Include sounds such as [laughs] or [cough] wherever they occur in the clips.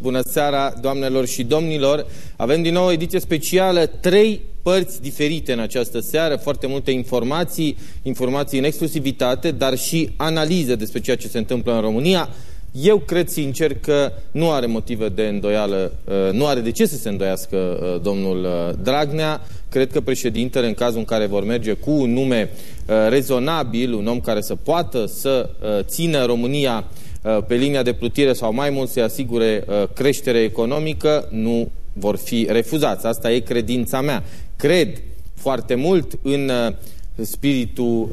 Bună seara, doamnelor și domnilor! Avem din nou o ediție specială, trei părți diferite în această seară, foarte multe informații, informații în exclusivitate, dar și analize despre ceea ce se întâmplă în România. Eu cred sincer că nu are motive de îndoială, uh, nu are de ce să se îndoiască uh, domnul uh, Dragnea. Cred că președintele, în cazul în care vor merge cu un nume rezonabil, un om care să poată să țină România Uh, pe linia de plutire sau mai mult să asigure uh, creștere economică, nu vor fi refuzați. Asta e credința mea. Cred foarte mult în uh, spiritul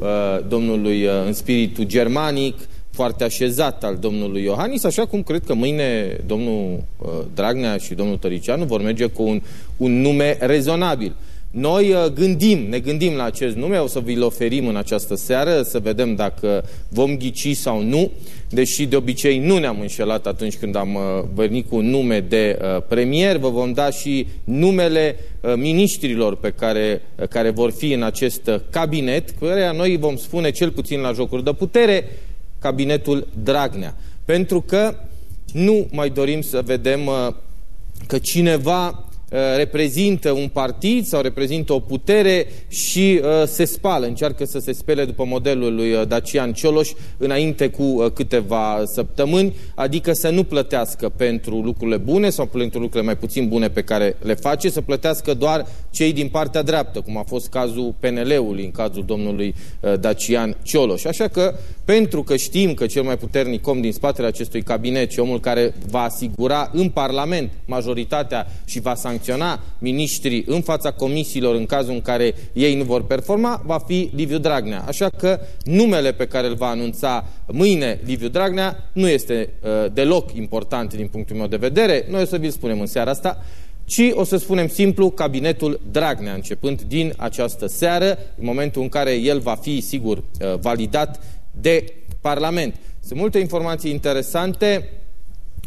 domnului, în spiritul germanic, foarte așezat al domnului Iohannis, așa cum cred că mâine domnul Dragnea și domnul Tăricianu vor merge cu un, un nume rezonabil. Noi uh, gândim, ne gândim la acest nume, o să vi-l oferim în această seară, să vedem dacă vom ghici sau nu, deși de obicei nu ne-am înșelat atunci când am uh, venit cu un nume de uh, premier, vă vom da și numele miniștrilor pe care, care vor fi în acest cabinet, care noi vom spune cel puțin la jocuri de putere, cabinetul Dragnea. Pentru că nu mai dorim să vedem că cineva Uh, reprezintă un partid sau reprezintă o putere și uh, se spală, încearcă să se spele după modelul lui uh, Dacian Cioloș înainte cu câteva săptămâni, adică să nu plătească pentru lucrurile bune sau pentru lucrurile mai puțin bune pe care le face, să plătească doar cei din partea dreaptă, cum a fost cazul PNL-ului în cazul domnului Dacian Cioloș. Așa că, pentru că știm că cel mai puternic om din spatele acestui cabinet și omul care va asigura în Parlament majoritatea și va sancționa sancționa miniștrii în fața comisiilor în cazul în care ei nu vor performa, va fi Liviu Dragnea. Așa că numele pe care îl va anunța mâine Liviu Dragnea nu este uh, deloc important din punctul meu de vedere. Noi o să vi-l spunem în seara asta ci o să spunem simplu cabinetul Dragnea, începând din această seară, în momentul în care el va fi, sigur, uh, validat de Parlament. Sunt multe informații interesante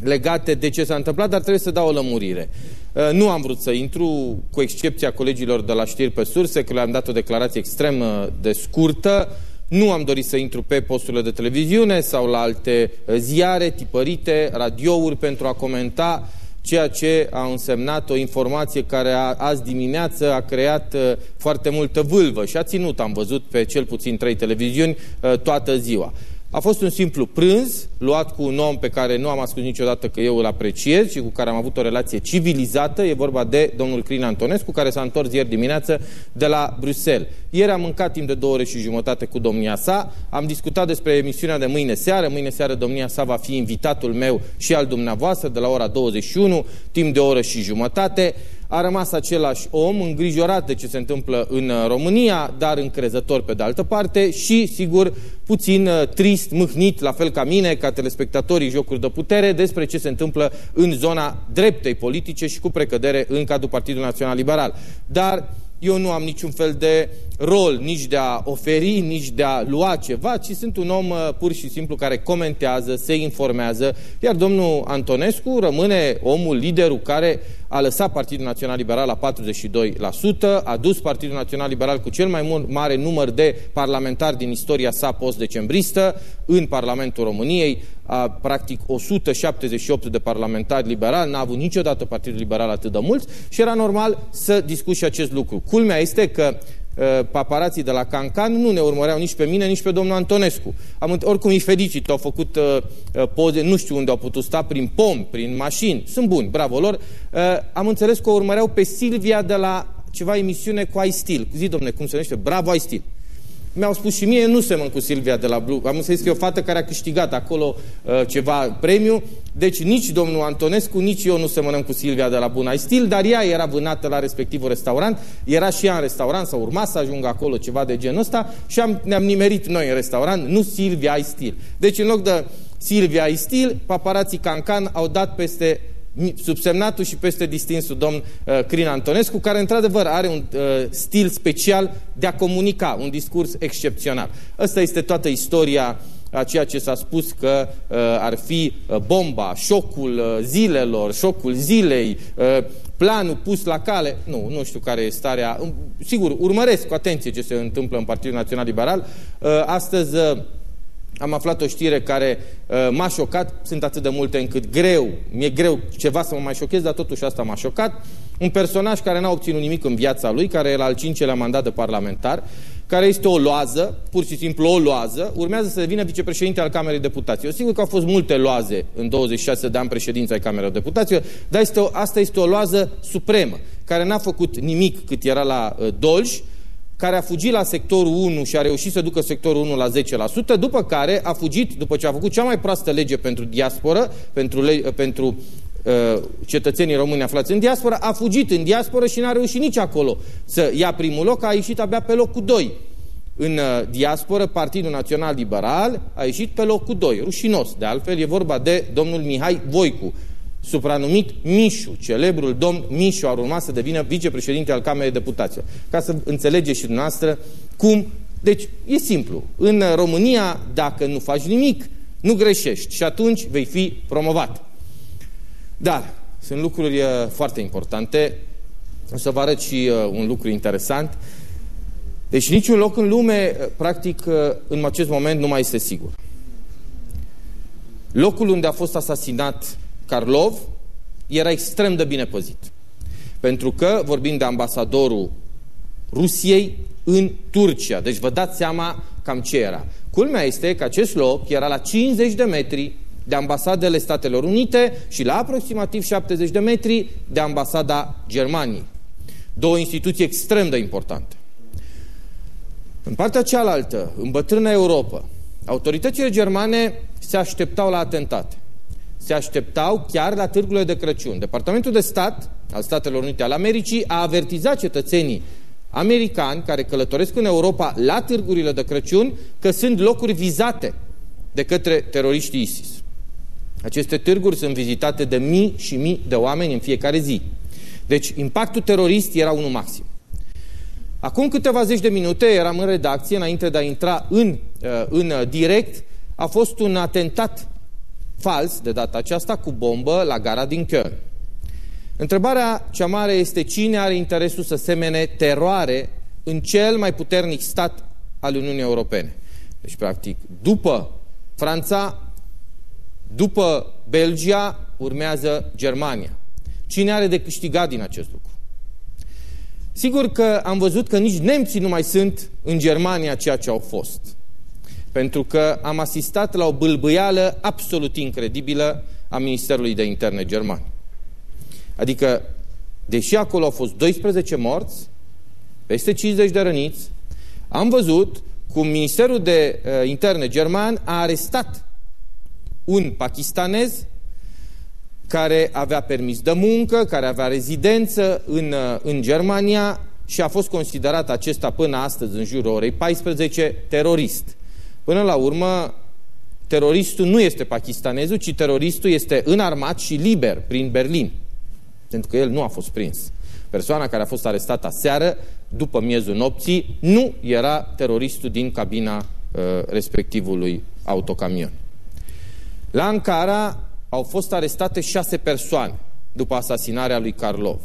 legate de ce s-a întâmplat, dar trebuie să dau o lămurire. Uh, nu am vrut să intru, cu excepția colegilor de la știri pe surse, că le-am dat o declarație extrem de scurtă. Nu am dorit să intru pe posturile de televiziune sau la alte uh, ziare tipărite, radiouri pentru a comenta ceea ce a însemnat o informație care a, azi dimineață a creat uh, foarte multă vâlvă și a ținut, am văzut, pe cel puțin trei televiziuni toată ziua. A fost un simplu prânz luat cu un om pe care nu am ascuns niciodată că eu îl apreciez și cu care am avut o relație civilizată. E vorba de domnul Crin Antonescu, care s-a întors ieri dimineață de la Bruxelles. Ieri am mâncat timp de două ore și jumătate cu domnia sa, am discutat despre emisiunea de mâine seară. Mâine seară domnia sa va fi invitatul meu și al dumneavoastră de la ora 21, timp de o oră și jumătate a rămas același om, îngrijorat de ce se întâmplă în uh, România, dar încrezător pe de altă parte și, sigur, puțin uh, trist, mâhnit, la fel ca mine, ca telespectatorii jocuri de putere, despre ce se întâmplă în zona dreptei politice și cu precădere în cadrul Partidului Național Liberal. Dar eu nu am niciun fel de rol nici de a oferi, nici de a lua ceva, ci sunt un om uh, pur și simplu care comentează, se informează, iar domnul Antonescu rămâne omul, liderul care a lăsat Partidul Național Liberal la 42%, a dus Partidul Național Liberal cu cel mai mare număr de parlamentari din istoria sa post-decembristă în Parlamentul României, a, practic 178 de parlamentari liberali, n-a avut niciodată Partidul Liberal atât de mulți și era normal să discuți acest lucru. Culmea este că Uh, paparații de la Cancan nu ne urmăreau nici pe mine, nici pe domnul Antonescu. Am, oricum îi felicit, au făcut uh, uh, poze, nu știu unde au putut sta, prin pom, prin mașini. Sunt buni, bravo lor. Uh, am înțeles că o urmăreau pe Silvia de la ceva emisiune cu iStil. Zi, domne, cum se numește? Bravo iStil mi-au spus și mie, nu semăn cu Silvia de la Blue. Am înțeles că e o fată care a câștigat acolo uh, ceva premiu. Deci nici domnul Antonescu, nici eu nu semănăm cu Silvia de la Bunai Stil, dar ea era vânată la respectivul restaurant. Era și ea în restaurant sau urma să ajungă acolo ceva de genul ăsta și am, ne-am nimerit noi în restaurant, nu Silvia ai stil. Deci în loc de Silvia ai stil, paparații Cancan au dat peste subsemnatul și peste distinsul domn uh, Crin Antonescu, care într-adevăr are un uh, stil special de a comunica, un discurs excepțional. Ăsta este toată istoria a ceea ce s-a spus că uh, ar fi uh, bomba, șocul uh, zilelor, șocul zilei, uh, planul pus la cale. Nu, nu știu care e starea. Sigur, urmăresc cu atenție ce se întâmplă în Partidul Național Liberal. Uh, astăzi uh, am aflat o știre care uh, m-a șocat, sunt atât de multe încât greu, mi-e greu ceva să mă mai șochez, dar totuși asta m-a șocat. Un personaj care n-a obținut nimic în viața lui, care e la al cincelea mandat de parlamentar, care este o loază, pur și simplu o loază, urmează să devină vicepreședinte al Camerei Deputaților. Sigur că au fost multe loaze în 26 de ani președința ai Camerei Deputaților, dar este o, asta este o loază supremă, care n-a făcut nimic cât era la uh, Dolj, care a fugit la sectorul 1 și a reușit să ducă sectorul 1 la 10%, după care a fugit, după ce a făcut cea mai proastă lege pentru diasporă, pentru, le, pentru uh, cetățenii români aflați în diasporă, a fugit în diasporă și n-a reușit nici acolo să ia primul loc, a ieșit abia pe locul 2. În uh, diasporă, Partidul Național Liberal a ieșit pe locul 2, rușinos. De altfel, e vorba de domnul Mihai Voicu, supranumit Mișu, celebrul domn Mișu ar urma să devină vicepreședinte al Camerei Deputaților. Ca să înțelegeți și dumneavoastră cum... Deci, e simplu. În România, dacă nu faci nimic, nu greșești și atunci vei fi promovat. Dar sunt lucruri uh, foarte importante. O să vă arăt și uh, un lucru interesant. Deci niciun loc în lume, uh, practic, în acest moment nu mai este sigur. Locul unde a fost asasinat Karlov era extrem de bine păzit. Pentru că vorbim de ambasadorul Rusiei în Turcia. Deci vă dați seama cam ce era. Culmea este că acest loc era la 50 de metri de ambasadele Statelor Unite și la aproximativ 70 de metri de ambasada Germaniei. Două instituții extrem de importante. În partea cealaltă, în bătrâna Europa, autoritățile germane se așteptau la atentate se așteptau chiar la târgurile de Crăciun. Departamentul de stat al Statelor Unite al Americii a avertizat cetățenii americani care călătoresc în Europa la târgurile de Crăciun că sunt locuri vizate de către teroriștii ISIS. Aceste târguri sunt vizitate de mii și mii de oameni în fiecare zi. Deci impactul terorist era unul maxim. Acum câteva zeci de minute eram în redacție, înainte de a intra în, uh, în direct, a fost un atentat fals, de data aceasta, cu bombă la gara din Köln. Întrebarea cea mare este cine are interesul să semene teroare în cel mai puternic stat al Uniunii Europene. Deci, practic, după Franța, după Belgia, urmează Germania. Cine are de câștigat din acest lucru? Sigur că am văzut că nici nemții nu mai sunt în Germania ceea ce au fost pentru că am asistat la o bâlbâială absolut incredibilă a Ministerului de Interne german. Adică, deși acolo au fost 12 morți, peste 50 de răniți, am văzut cum Ministerul de uh, Interne german a arestat un pakistanez care avea permis de muncă, care avea rezidență în, uh, în Germania și a fost considerat acesta până astăzi, în jurul orei 14, terorist. Până la urmă, teroristul nu este pakistanezul, ci teroristul este înarmat și liber prin Berlin. Pentru că el nu a fost prins. Persoana care a fost arestată aseară, după miezul nopții, nu era teroristul din cabina uh, respectivului autocamion. La Ankara au fost arestate șase persoane după asasinarea lui Karlov,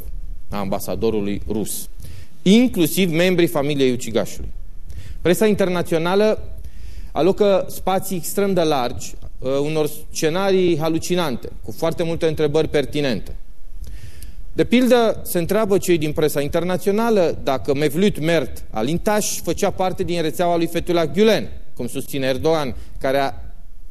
a ambasadorului rus, inclusiv membrii familiei ucigașului. Presa internațională alocă spații extrem de largi uh, unor scenarii halucinante, cu foarte multe întrebări pertinente. De pildă, se întreabă cei din presa internațională dacă Mevlut Mert Alintaș făcea parte din rețeaua lui Fethullah Gülen, cum susține Erdogan, care a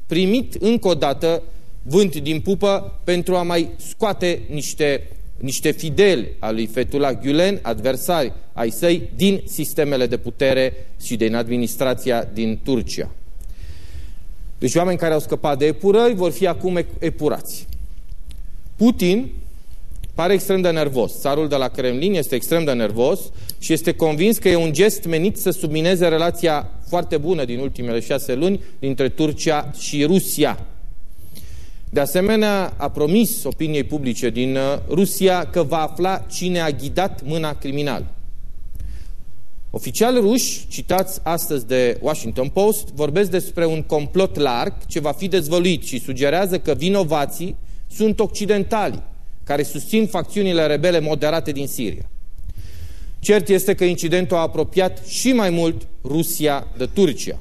primit încă o dată vânt din pupă pentru a mai scoate niște, niște fideli al lui Fethullah Gülen, adversari ai săi, din sistemele de putere și din administrația din Turcia. Deci oameni care au scăpat de epurări vor fi acum epurați. Putin pare extrem de nervos. Țarul de la Kremlin este extrem de nervos și este convins că e un gest menit să submineze relația foarte bună din ultimele șase luni dintre Turcia și Rusia. De asemenea, a promis opiniei publice din uh, Rusia că va afla cine a ghidat mâna criminală. Oficiali ruși, citați astăzi de Washington Post, vorbesc despre un complot larg ce va fi dezvăluit și sugerează că vinovații sunt occidentali, care susțin facțiunile rebele moderate din Siria. Cert este că incidentul a apropiat și mai mult Rusia de Turcia.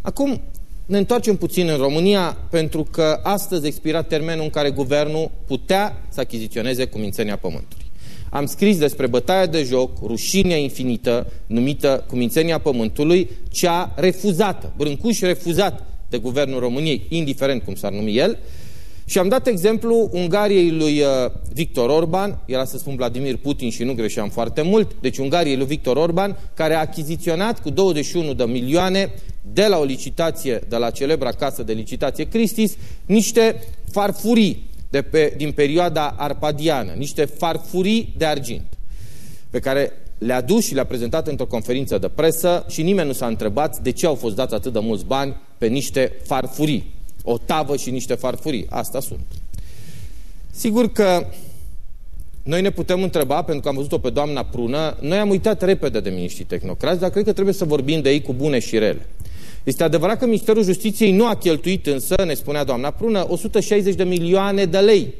Acum ne întoarcem puțin în România pentru că astăzi expira termenul în care guvernul putea să achiziționeze cumințenia pământului. Am scris despre bătaia de joc, rușinea infinită, numită cumințenia pământului, cea refuzată, brâncuș refuzat de guvernul României, indiferent cum s-ar numi el, și am dat exemplu Ungariei lui uh, Victor Orban, era să spun Vladimir Putin și nu greșeam foarte mult, deci Ungariei lui Victor Orban, care a achiziționat cu 21 de milioane de la o licitație, de la celebra casă de licitație Christis, niște farfurii de pe, din perioada arpadiană, niște farfurii de argint, pe care le-a dus și le-a prezentat într-o conferință de presă și nimeni nu s-a întrebat de ce au fost dați atât de mulți bani pe niște farfurii. O tavă și niște farfurii. Asta sunt. Sigur că noi ne putem întreba, pentru că am văzut-o pe doamna Prună, noi am uitat repede de miniștrii tehnocrați, dar cred că trebuie să vorbim de ei cu bune și rele. Este adevărat că Ministerul Justiției nu a cheltuit însă, ne spunea doamna Prună, 160 de milioane de lei.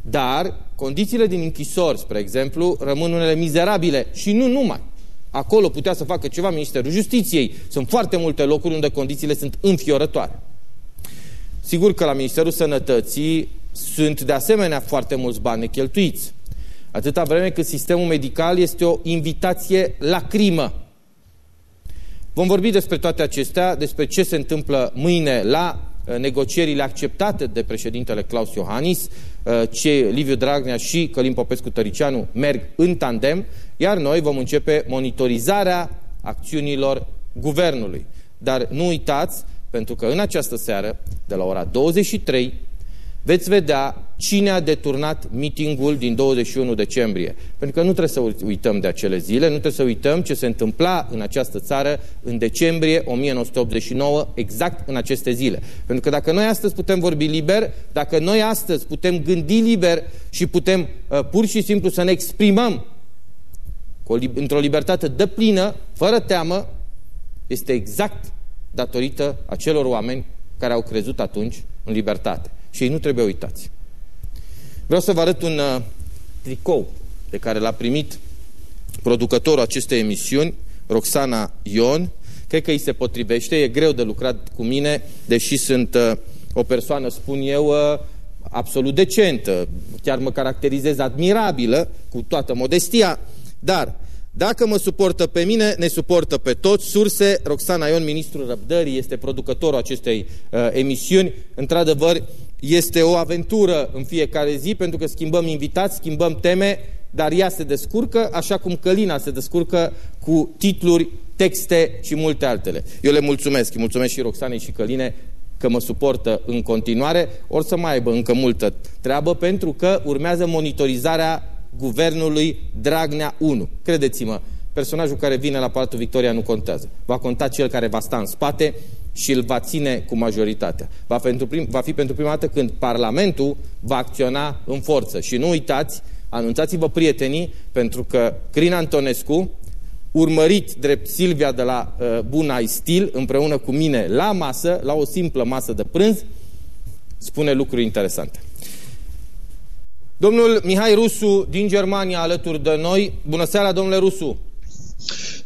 Dar condițiile din închisori, spre exemplu, rămân unele mizerabile și nu numai. Acolo putea să facă ceva Ministerul Justiției. Sunt foarte multe locuri unde condițiile sunt înfiorătoare. Sigur că la Ministerul Sănătății sunt de asemenea foarte mulți bani cheltuiți. Atâta vreme cât sistemul medical este o invitație la crimă. Vom vorbi despre toate acestea, despre ce se întâmplă mâine la uh, negocierile acceptate de președintele Claus Iohannis, uh, ce Liviu Dragnea și Călim Popescu-Tăricianu merg în tandem, iar noi vom începe monitorizarea acțiunilor guvernului. Dar nu uitați, pentru că în această seară, de la ora 23, veți vedea cine a deturnat mitingul din 21 decembrie. Pentru că nu trebuie să uităm de acele zile, nu trebuie să uităm ce se întâmpla în această țară în decembrie 1989, exact în aceste zile. Pentru că dacă noi astăzi putem vorbi liber, dacă noi astăzi putem gândi liber și putem uh, pur și simplu să ne exprimăm într-o libertate deplină, fără teamă, este exact datorită acelor oameni care au crezut atunci în libertate. Și ei nu trebuie uitați. Vreau să vă arăt un uh, tricou pe care l-a primit producătorul acestei emisiuni, Roxana Ion. Cred că îi se potrivește, e greu de lucrat cu mine, deși sunt uh, o persoană, spun eu, uh, absolut decentă, chiar mă caracterizez admirabilă, cu toată modestia, dar dacă mă suportă pe mine, ne suportă pe toți. Surse, Roxana Ion, ministrul răbdării, este producătorul acestei uh, emisiuni. Într-adevăr, este o aventură în fiecare zi, pentru că schimbăm invitați, schimbăm teme, dar ea se descurcă, așa cum Călina se descurcă cu titluri, texte și multe altele. Eu le mulțumesc, îi mulțumesc și Roxanei și Căline că mă suportă în continuare, or să mai aibă încă multă treabă, pentru că urmează monitorizarea guvernului Dragnea 1. Credeți-mă, personajul care vine la Palatul Victoria nu contează. Va conta cel care va sta în spate și îl va ține cu majoritatea. Va, pentru prim, va fi pentru prima dată când Parlamentul va acționa în forță. Și nu uitați, anunțați-vă prietenii, pentru că Crin Antonescu, urmărit drept Silvia de la uh, Bunai Stil, împreună cu mine la masă, la o simplă masă de prânz, spune lucruri interesante. Domnul Mihai Rusu din Germania alături de noi. Bună seara, domnule Rusu!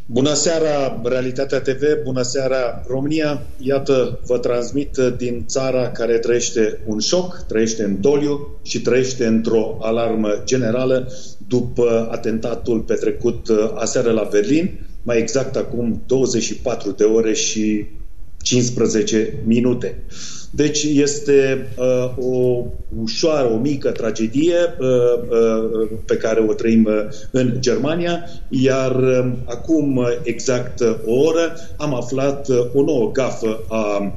Bună seara, Realitatea TV, bună seara, România. Iată, vă transmit din țara care trăiește un șoc, trăiește în doliu și trăiește într-o alarmă generală după atentatul petrecut uh, aseară la Berlin, mai exact acum 24 de ore și 15 minute. Deci este uh, o ușoară, o mică tragedie uh, uh, pe care o trăim uh, în Germania, iar uh, acum exact o oră am aflat uh, o nouă gafă a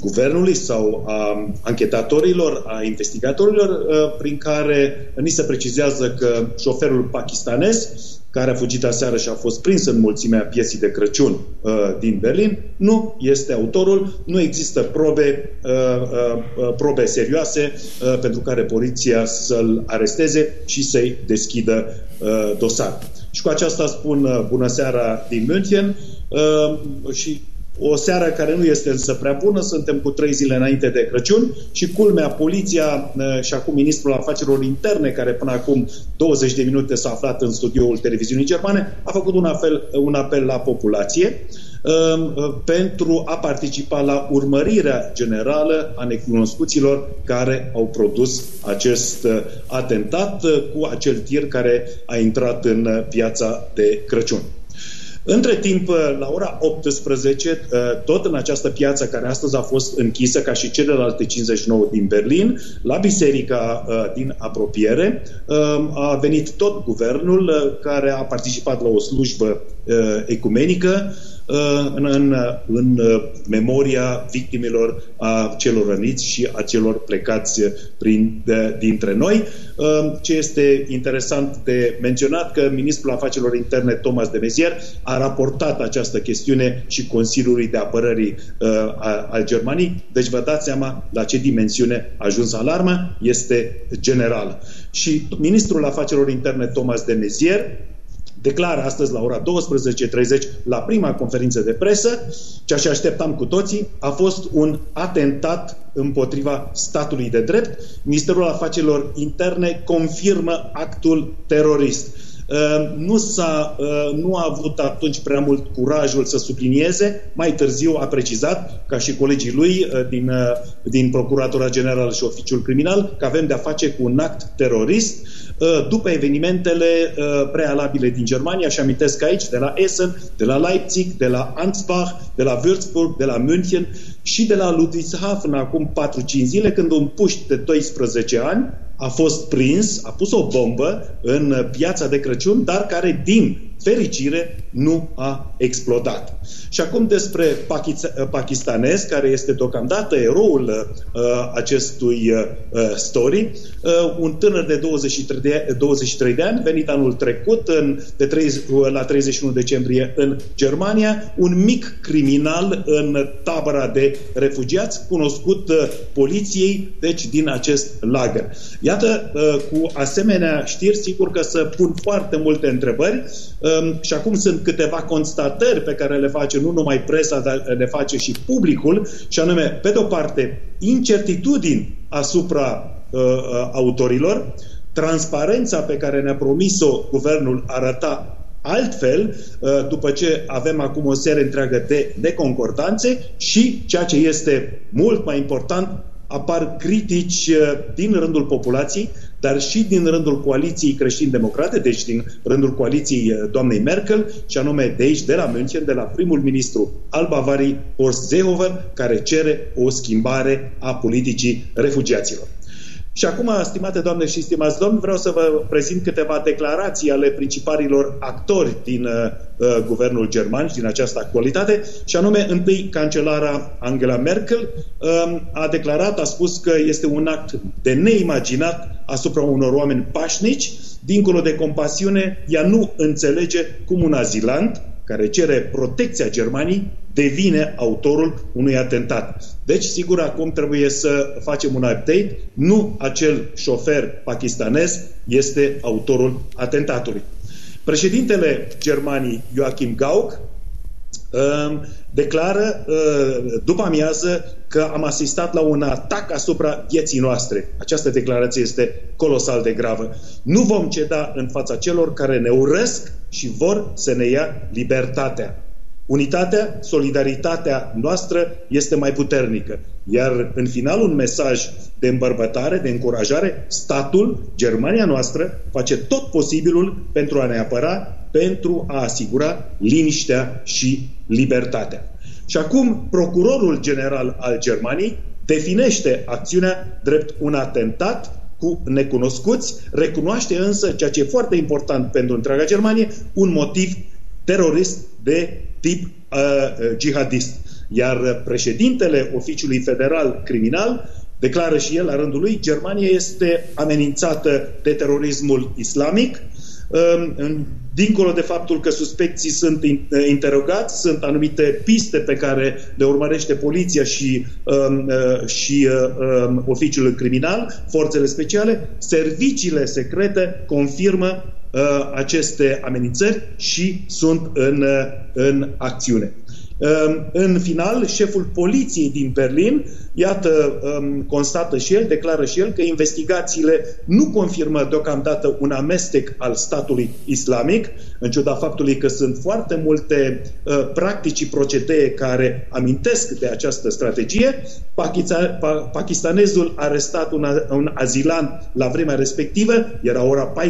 guvernului sau a anchetatorilor, a investigatorilor, uh, prin care ni se precizează că șoferul pakistanez care a fugit aseară și a fost prins în mulțimea piesii de Crăciun uh, din Berlin, nu este autorul, nu există probe, uh, uh, uh probe serioase uh, pentru care poliția să-l aresteze și să-i deschidă uh, dosar. Și cu aceasta spun uh, bună seara din München uh, și o seară care nu este însă prea bună, suntem cu trei zile înainte de Crăciun și culmea, poliția uh, și acum ministrul afacerilor interne, care până acum 20 de minute s-a aflat în studioul televiziunii germane, a făcut un apel, un apel la populație pentru a participa la urmărirea generală a necunoscuților care au produs acest atentat cu acel tir care a intrat în piața de Crăciun. Între timp, la ora 18, tot în această piață care astăzi a fost închisă, ca și celelalte 59 din Berlin, la biserica din apropiere, a venit tot guvernul care a participat la o slujbă ecumenică în, în, în memoria victimelor a celor răniți și a celor plecați prin, de, dintre noi. Ce este interesant de menționat că Ministrul Afacerilor Interne Thomas de Mezier a raportat această chestiune și Consiliului de Apărării al Germaniei. Deci vă dați seama la ce dimensiune a ajuns alarma, este general. Și Ministrul Afacerilor Interne Thomas de Mezier declară astăzi la ora 12.30 la prima conferință de presă, ceea ce așteptam cu toții, a fost un atentat împotriva statului de drept. Ministerul Afacerilor Interne confirmă actul terorist. Uh, nu, s-a, uh, nu a avut atunci prea mult curajul să sublinieze, mai târziu a precizat, ca și colegii lui uh, din, din Procuratura Generală și Oficiul Criminal, că avem de-a face cu un act terorist după evenimentele prealabile din Germania și amintesc aici de la Essen, de la Leipzig, de la Ansbach, de la Würzburg, de la München și de la Ludwigshafen acum 4-5 zile când un puști de 12 ani a fost prins, a pus o bombă în piața de Crăciun, dar care din fericire nu a explodat. Și acum despre pakistanez, care este deocamdată eroul uh, acestui uh, story, uh, un tânăr de 23 de, 23 de ani, venit anul trecut în, de 30, la 31 decembrie în Germania, un mic criminal în tabăra de refugiați, cunoscut uh, poliției, deci din acest lagăr. Iată, uh, cu asemenea știri, sigur că să pun foarte multe întrebări um, și acum sunt câteva constatări pe care le face nu numai presa, dar le face și publicul, și anume, pe de o parte, incertitudini asupra uh, uh, autorilor, transparența pe care ne-a promis-o guvernul arăta altfel, uh, după ce avem acum o serie întreagă de neconcordanțe și, ceea ce este mult mai important, apar critici uh, din rândul populației, dar și din rândul coaliției creștin-democrate, deci din rândul coaliției uh, doamnei Merkel, și anume de aici, de la München, de la primul ministru al Bavarii, Horst Seehofer, care cere o schimbare a politicii refugiaților. Și acum, stimate doamne și stimați domni, vreau să vă prezint câteva declarații ale principalilor actori din uh, uh, guvernul german și din această actualitate, și anume, întâi, cancelara Angela Merkel uh, a declarat, a spus că este un act de neimaginat asupra unor oameni pașnici, dincolo de compasiune, ea nu înțelege cum un azilant, care cere protecția Germaniei, devine autorul unui atentat. Deci, sigur, acum trebuie să facem un update. Nu acel șofer pakistanez este autorul atentatului. Președintele Germaniei, Joachim Gauck, um, declară uh, după amiază că am asistat la un atac asupra vieții noastre. Această declarație este colosal de gravă. Nu vom ceda în fața celor care ne urăsc și vor să ne ia libertatea. Unitatea, solidaritatea noastră este mai puternică. Iar în final un mesaj de îmbărbătare, de încurajare, statul, Germania noastră, face tot posibilul pentru a ne apăra, pentru a asigura liniștea și libertatea. Și acum procurorul general al Germaniei definește acțiunea drept un atentat cu necunoscuți, recunoaște însă, ceea ce e foarte important pentru întreaga Germanie, un motiv terorist de tip uh, uh, jihadist. Iar președintele Oficiului Federal Criminal declară și el la rândul lui, Germania este amenințată de terorismul islamic, um, dincolo de faptul că suspecții sunt uh, interogați, sunt anumite piste pe care le urmărește poliția și, um, uh, și um, oficiul criminal, forțele speciale, serviciile secrete confirmă uh, aceste amenințări și sunt în, uh, în acțiune. Uh, în final, șeful poliției din Berlin iată, um, constată și el, declară și el că investigațiile nu confirmă deocamdată un amestec al statului islamic, în ciuda faptului că sunt foarte multe uh, practici și procedee care amintesc de această strategie. Pakistanezul a arestat un, un azilant la vremea respectivă, era ora 14.30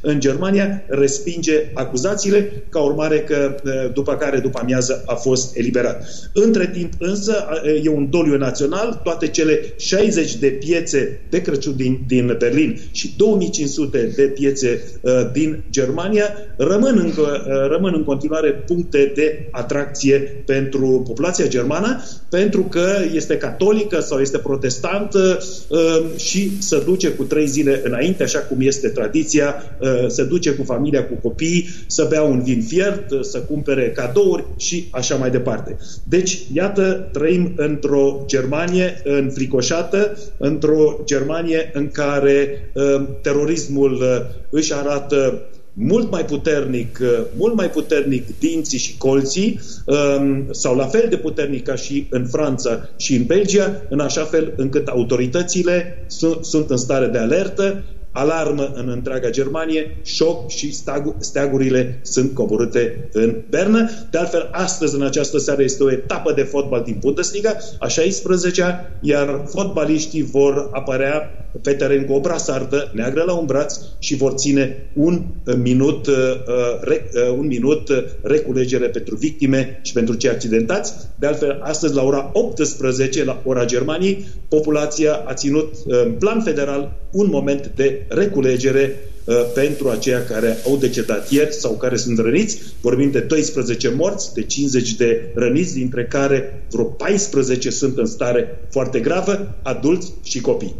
în Germania, respinge acuzațiile, ca urmare că uh, după care, după amiază, a fost eliberat. Între timp, însă, uh, e un doliu național, toate cele 60 de piețe de Crăciun din, din Berlin și 2500 de piețe uh, din Germania rămân, încă, uh, rămân în continuare puncte de atracție pentru populația germană, pentru că este catolică sau este protestantă uh, și se duce cu trei zile înainte, așa cum este tradiția, uh, se duce cu familia, cu copii, să bea un vin fiert, uh, să cumpere cadouri și așa mai departe. Deci, iată, trăim într-o Germanie înfricoșată, într-o Germanie în care uh, terorismul uh, își arată mult mai puternic, uh, mult mai puternic dinții și colții, um, sau la fel de puternic ca și în Franța și în Belgia, în așa fel încât autoritățile sunt în stare de alertă alarmă în întreaga Germanie, șoc și steagurile sunt coborâte în Bernă. De altfel, astăzi, în această seară, este o etapă de fotbal din Bundesliga, a 16-a, iar fotbaliștii vor apărea pe teren cu o brasardă neagră la un braț și vor ține un minut, uh, uh, un minut reculegere pentru victime și pentru cei accidentați. De altfel, astăzi, la ora 18, la ora Germaniei, populația a ținut uh, în plan federal un moment de reculegere uh, pentru aceia care au decedat ieri sau care sunt răniți. Vorbim de 12 morți, de 50 de răniți, dintre care vreo 14 sunt în stare foarte gravă, adulți și copii.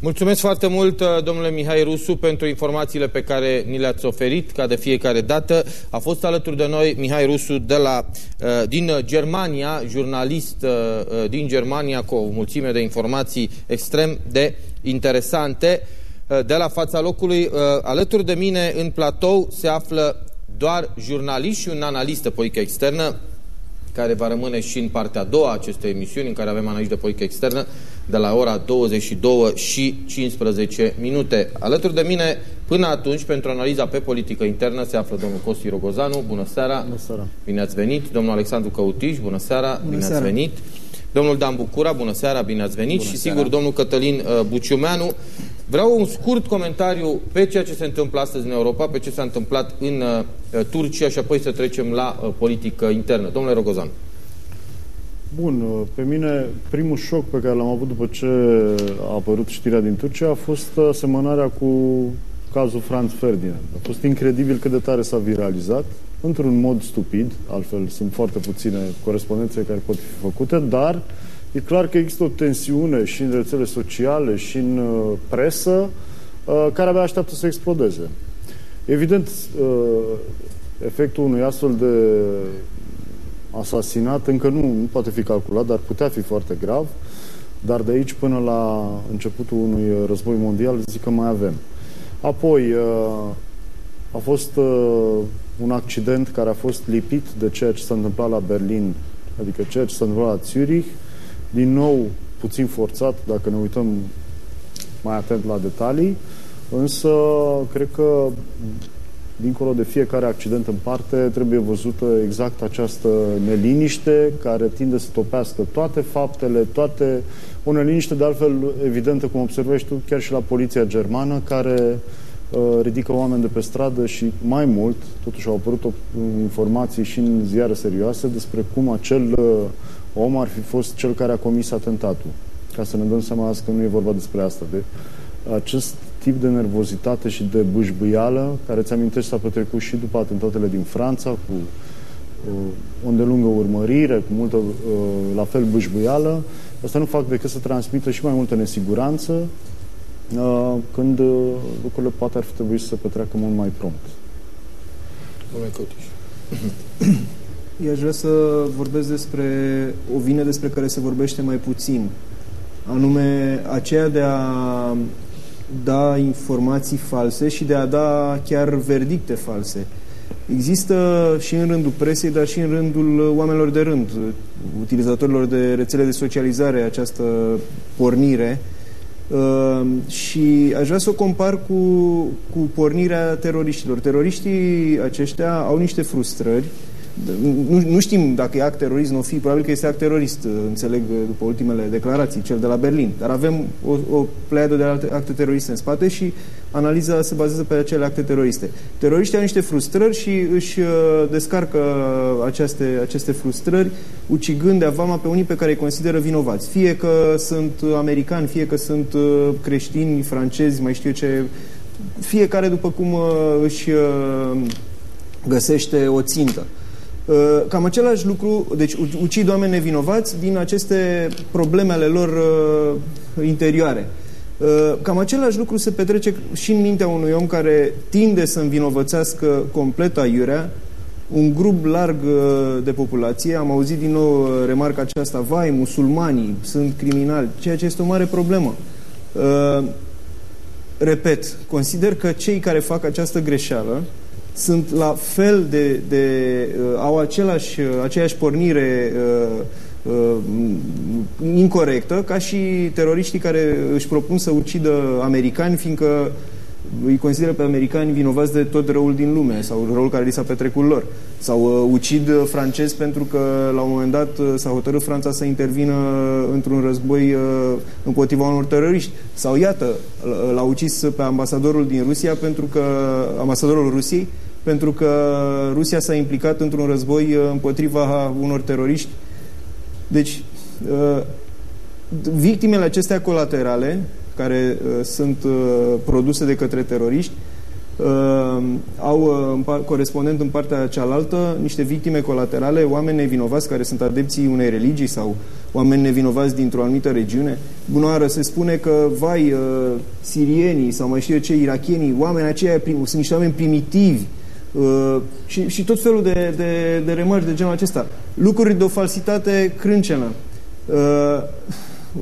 Mulțumesc foarte mult, uh, domnule Mihai Rusu, pentru informațiile pe care ni le-ați oferit, ca de fiecare dată. A fost alături de noi Mihai Rusu de la, uh, din Germania, jurnalist din Germania cu o mulțime de informații extrem de interesante. Uh, de la fața locului. Uh, alături de mine în platou se află doar jurnalist și un analist de politică externă, care va rămâne și în partea a doua a acestei emisiuni, în care avem analiz de politică externă, de la ora 22 și 15 minute. Alături de mine, până atunci, pentru analiza pe politică internă, se află domnul Costi Rogozanu. Bună seara! Bună seara! Bine ați venit! Domnul Alexandru Căutiș, bună seara! Bună bine seara. ați venit! Domnul Dan Bucura, bună seara, bine ați venit! Bună și seara. sigur, domnul Cătălin uh, Buciumeanu, Vreau un scurt comentariu pe ceea ce se întâmplă astăzi în Europa, pe ce s-a întâmplat în uh, Turcia și apoi să trecem la uh, politică internă. Domnule Rogozan. Bun, uh, pe mine primul șoc pe care l-am avut după ce a apărut știrea din Turcia a fost asemănarea cu cazul Franz Ferdinand. A fost incredibil cât de tare s-a viralizat, într-un mod stupid, altfel sunt foarte puține corespondențe care pot fi făcute, dar uh, E clar că există o tensiune și în rețele sociale și în uh, presă uh, care abia așteaptă să explodeze. Evident, uh, efectul unui astfel de asasinat încă nu, nu poate fi calculat, dar putea fi foarte grav. Dar de aici până la începutul unui război mondial, zic că mai avem. Apoi, a fost un accident care a fost lipit de ceea ce s-a întâmplat la Berlin, adică ceea ce s-a întâmplat la Zurich, din nou puțin forțat, dacă ne uităm mai atent la detalii, însă cred că dincolo de fiecare accident în parte, trebuie văzută exact această neliniște care tinde să topească toate faptele, toate... O neliniște de altfel evidentă, cum observești tu, chiar și la poliția germană, care uh, ridică oameni de pe stradă și mai mult, totuși au apărut o, informații și în ziare serioase despre cum acel uh, om ar fi fost cel care a comis atentatul. Ca să ne dăm seama că nu e vorba despre asta. De acest tip de nervozitate și de bâșbâială, care ți amintești s-a petrecut și după atentatele din Franța, cu uh, o îndelungă urmărire, cu multă, uh, la fel, bâșbâială, asta nu fac decât să transmită și mai multă nesiguranță, uh, când uh, lucrurile poate ar fi trebuit să se petreacă mult mai prompt. Domnule Cotiș. Eu aș vrea să vorbesc despre o vină despre care se vorbește mai puțin, anume aceea de a da informații false și de a da chiar verdicte false. există și în rândul presei, dar și în rândul oamenilor de rând, utilizatorilor de rețele de socializare, această pornire Uh, și aș vrea să o compar cu, cu pornirea teroriștilor. Teroriștii aceștia au niște frustrări nu, nu știm dacă e act terorist, nu fi, probabil că este act terorist, uh, înțeleg uh, după ultimele declarații, cel de la Berlin. Dar avem o, o pleiadă de alte acte teroriste în spate și analiza se bazează pe acele acte teroriste. Teroriștii au niște frustrări și își uh, descarcă aceste, aceste frustrări ucigând de avama pe unii pe care îi consideră vinovați. Fie că sunt americani, fie că sunt creștini, francezi, mai știu ce, fiecare după cum își găsește o țintă. Uh, cam același lucru, deci ucid oameni nevinovați din aceste probleme ale lor uh, interioare. Uh, cam același lucru se petrece și în mintea unui om care tinde să învinovățească complet aiurea un grup larg de populație. Am auzit din nou remarca aceasta, vai, musulmanii sunt criminali, ceea ce este o mare problemă. Repet, consider că cei care fac această greșeală sunt la fel de, de uh, au același, uh, aceeași pornire uh, uh, incorrectă ca și teroriștii care își propun să ucidă americani, fiindcă îi consideră pe americani vinovați de tot răul din lume sau răul care li s-a petrecut lor. Sau uh, ucid francezi pentru că la un moment dat uh, s-a hotărât Franța să intervină într-un război uh, împotriva unor teroriști. Sau iată, l-a ucis pe ambasadorul din Rusia pentru că ambasadorul Rusiei pentru că Rusia s-a implicat într-un război uh, împotriva unor teroriști. Deci, uh, victimele acestea colaterale, care uh, sunt produse de către teroriști, au corespondent în partea cealaltă niște victime colaterale, oameni nevinovați care sunt adepții unei religii sau oameni nevinovați dintr-o anumită regiune. Bunoară se spune că, vai, sirienii sau mai știu eu ce, irachienii, oameni aceia sunt niște oameni primitivi, Uh, și, și tot felul de, de, de remarci de genul acesta. Lucruri de o falsitate crâncenă. Uh,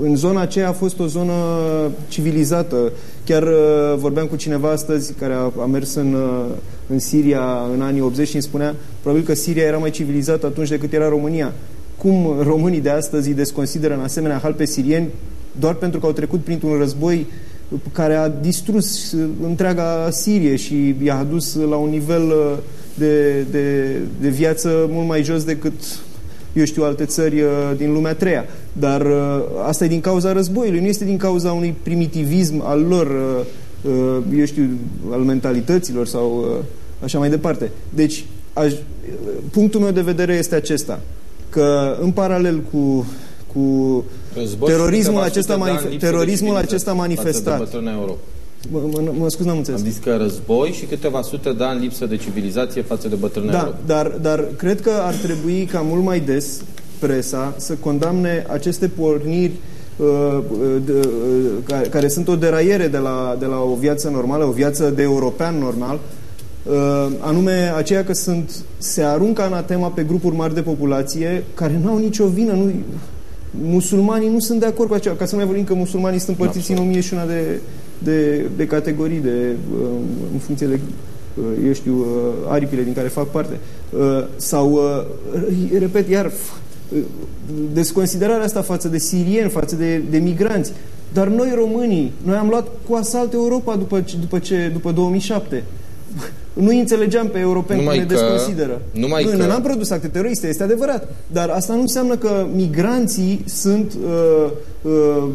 în zona aceea a fost o zonă civilizată. Chiar uh, vorbeam cu cineva astăzi care a, a mers în, uh, în Siria în anii 80 și îmi spunea probabil că Siria era mai civilizată atunci decât era România. Cum românii de astăzi îi desconsideră în asemenea hal pe sirieni doar pentru că au trecut printr-un război uh, care a distrus întreaga Sirie și i-a adus la un nivel uh, de, de, de viață mult mai jos decât eu știu, alte țări uh, din lumea treia. Dar uh, asta e din cauza războiului, nu este din cauza unui primitivism al lor, eu știu, al mentalităților sau așa mai departe. Deci, aș, punctul meu de vedere este acesta, că în paralel cu, cu Război terorismul acesta, manif terorismul acesta manifestat. Mă, mă, mă scuz, n-am înțeles. Am zis că război și câteva sute de ani lipsă de civilizație față de bătrâna da, Europa. Dar, dar cred că ar trebui ca mult mai des presa să condamne aceste porniri uh, uh, de, uh, care, care sunt o deraiere de la, de la o viață normală, o viață de european normal, uh, anume aceea că sunt, se aruncă anatema pe grupuri mari de populație care nu au nicio vină, nu, musulmanii nu sunt de acord cu aceea. Ca să nu mai vorbim că musulmanii sunt împărțiți în 1001 de, de, de categorii, de, uh, în funcție de, uh, eu știu, uh, aripile din care fac parte. Sau, repet, iar, desconsiderarea asta față de sirieni, față de, de migranți. Dar noi românii, noi am luat cu asalt Europa după, după, ce, după 2007 nu înțelegeam pe europeni cum ne că, desconsideră. Numai Noi că... n-am produs acte teroriste, este adevărat. Dar asta nu înseamnă că migranții sunt... Uh, uh,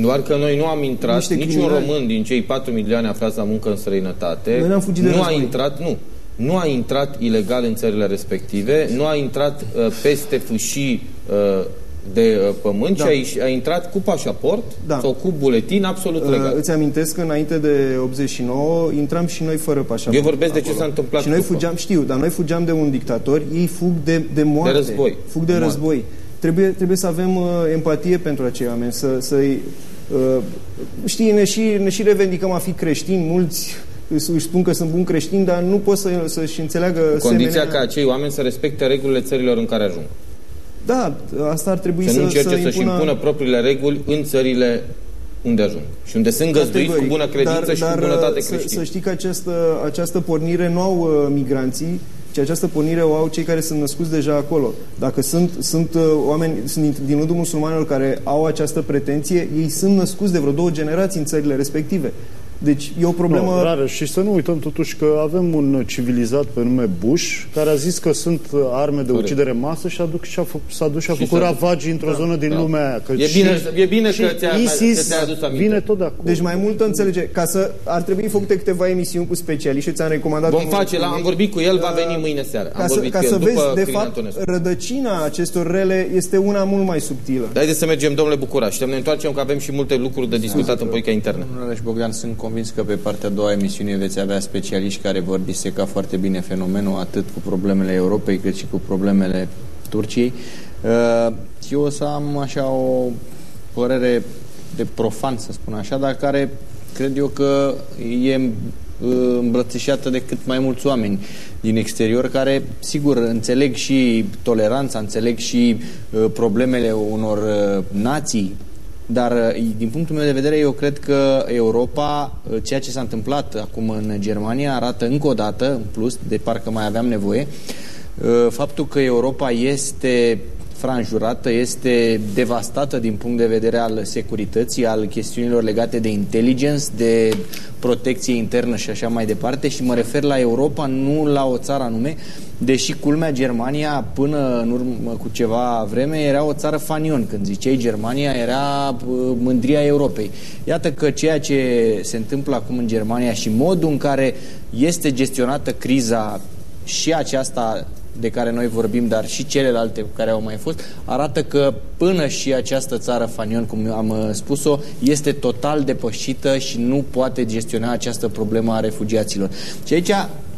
doar că noi nu am intrat, niciun criminali. român din cei 4 milioane aflați la muncă în străinătate, noi am fugit de nu război. a intrat, nu, nu a intrat ilegal în țările respective, nu a intrat uh, peste fâșii uh, de uh, pământ da. și a, a intrat cu pașaport da. sau cu buletin absolut uh, legal. Uh, îți amintesc că înainte de 89 intram și noi fără pașaport. Eu vorbesc acolo. de ce s-a întâmplat. Și noi fugeam, știu, dar noi fugeam de un dictator, ei fug de, de moarte. De război. Fug de, de război. Trebuie, trebuie să avem uh, empatie pentru acei oameni, să, să-i... Uh, știi, ne și, ne și revendicăm a fi creștini, mulți își spun că sunt bun creștini, dar nu pot să, să-și înțeleagă Condiția semenea... ca acei oameni să respecte regulile țărilor în care ajung. Da, asta ar trebui să, să, nu încerce să să-și impună... impună propriile reguli în țările unde ajung și unde sunt găzduiți cu bună credință dar, și dar, cu bunătate creștină. Să, să știi că această, această pornire nu au uh, migranții, ci această pornire o au cei care sunt născuți deja acolo. Dacă sunt, sunt uh, oameni sunt din rândul musulmanilor care au această pretenție, ei sunt născuți de vreo două generații în țările respective. Deci e o problemă... No, rară. Și să nu uităm totuși că avem un civilizat pe nume Bush care a zis că sunt arme de Corect. ucidere masă și, aduc, și a s-a dus și a și făcut ravagii într-o da, zonă din da. lumea aia. Că e, bine, și, e bine că ți-a, ISIS ți adus aminte. vine tot de acolo. Deci mai multă înțelege. Ca să ar trebui făcute câteva emisiuni cu specialiști și ți-am recomandat... Vom face, la, am vorbit cu el, va veni mâine seara. Ca să, ca să vezi, de fapt, rădăcina acestor rele este una mult mai subtilă. Haideți să mergem, domnule Bucuraș. Ne întoarcem că avem și multe lucruri de discutat în politica internă. Domnule Bogdan, sunt convins că pe partea partea a doua emisiune veți avea specialiști care vor diseca foarte bine fenomenul, atât cu problemele Europei, cât și cu problemele Turciei. Uh, eu o să am așa o părere de profan, să spun așa, dar care cred eu că e uh, îmbrățișată de cât mai mulți oameni din exterior care, sigur, înțeleg și toleranța, înțeleg și uh, problemele unor nații dar, uh, din punctul meu de vedere, eu cred că Europa, uh, ceea ce s-a întâmplat acum în Germania, arată încă o dată, în plus, de parcă mai aveam nevoie, uh, faptul că Europa este franjurată, este devastată din punct de vedere al securității, al chestiunilor legate de intelligence, de protecție internă și așa mai departe. Și mă refer la Europa, nu la o țară anume, deși culmea Germania până în urmă cu ceva vreme era o țară fanion. Când ziceai Germania era mândria Europei. Iată că ceea ce se întâmplă acum în Germania și modul în care este gestionată criza și aceasta de care noi vorbim, dar și celelalte care au mai fost, arată că până și această țară fanion, cum am uh, spus-o, este total depășită și nu poate gestiona această problemă a refugiaților. Și aici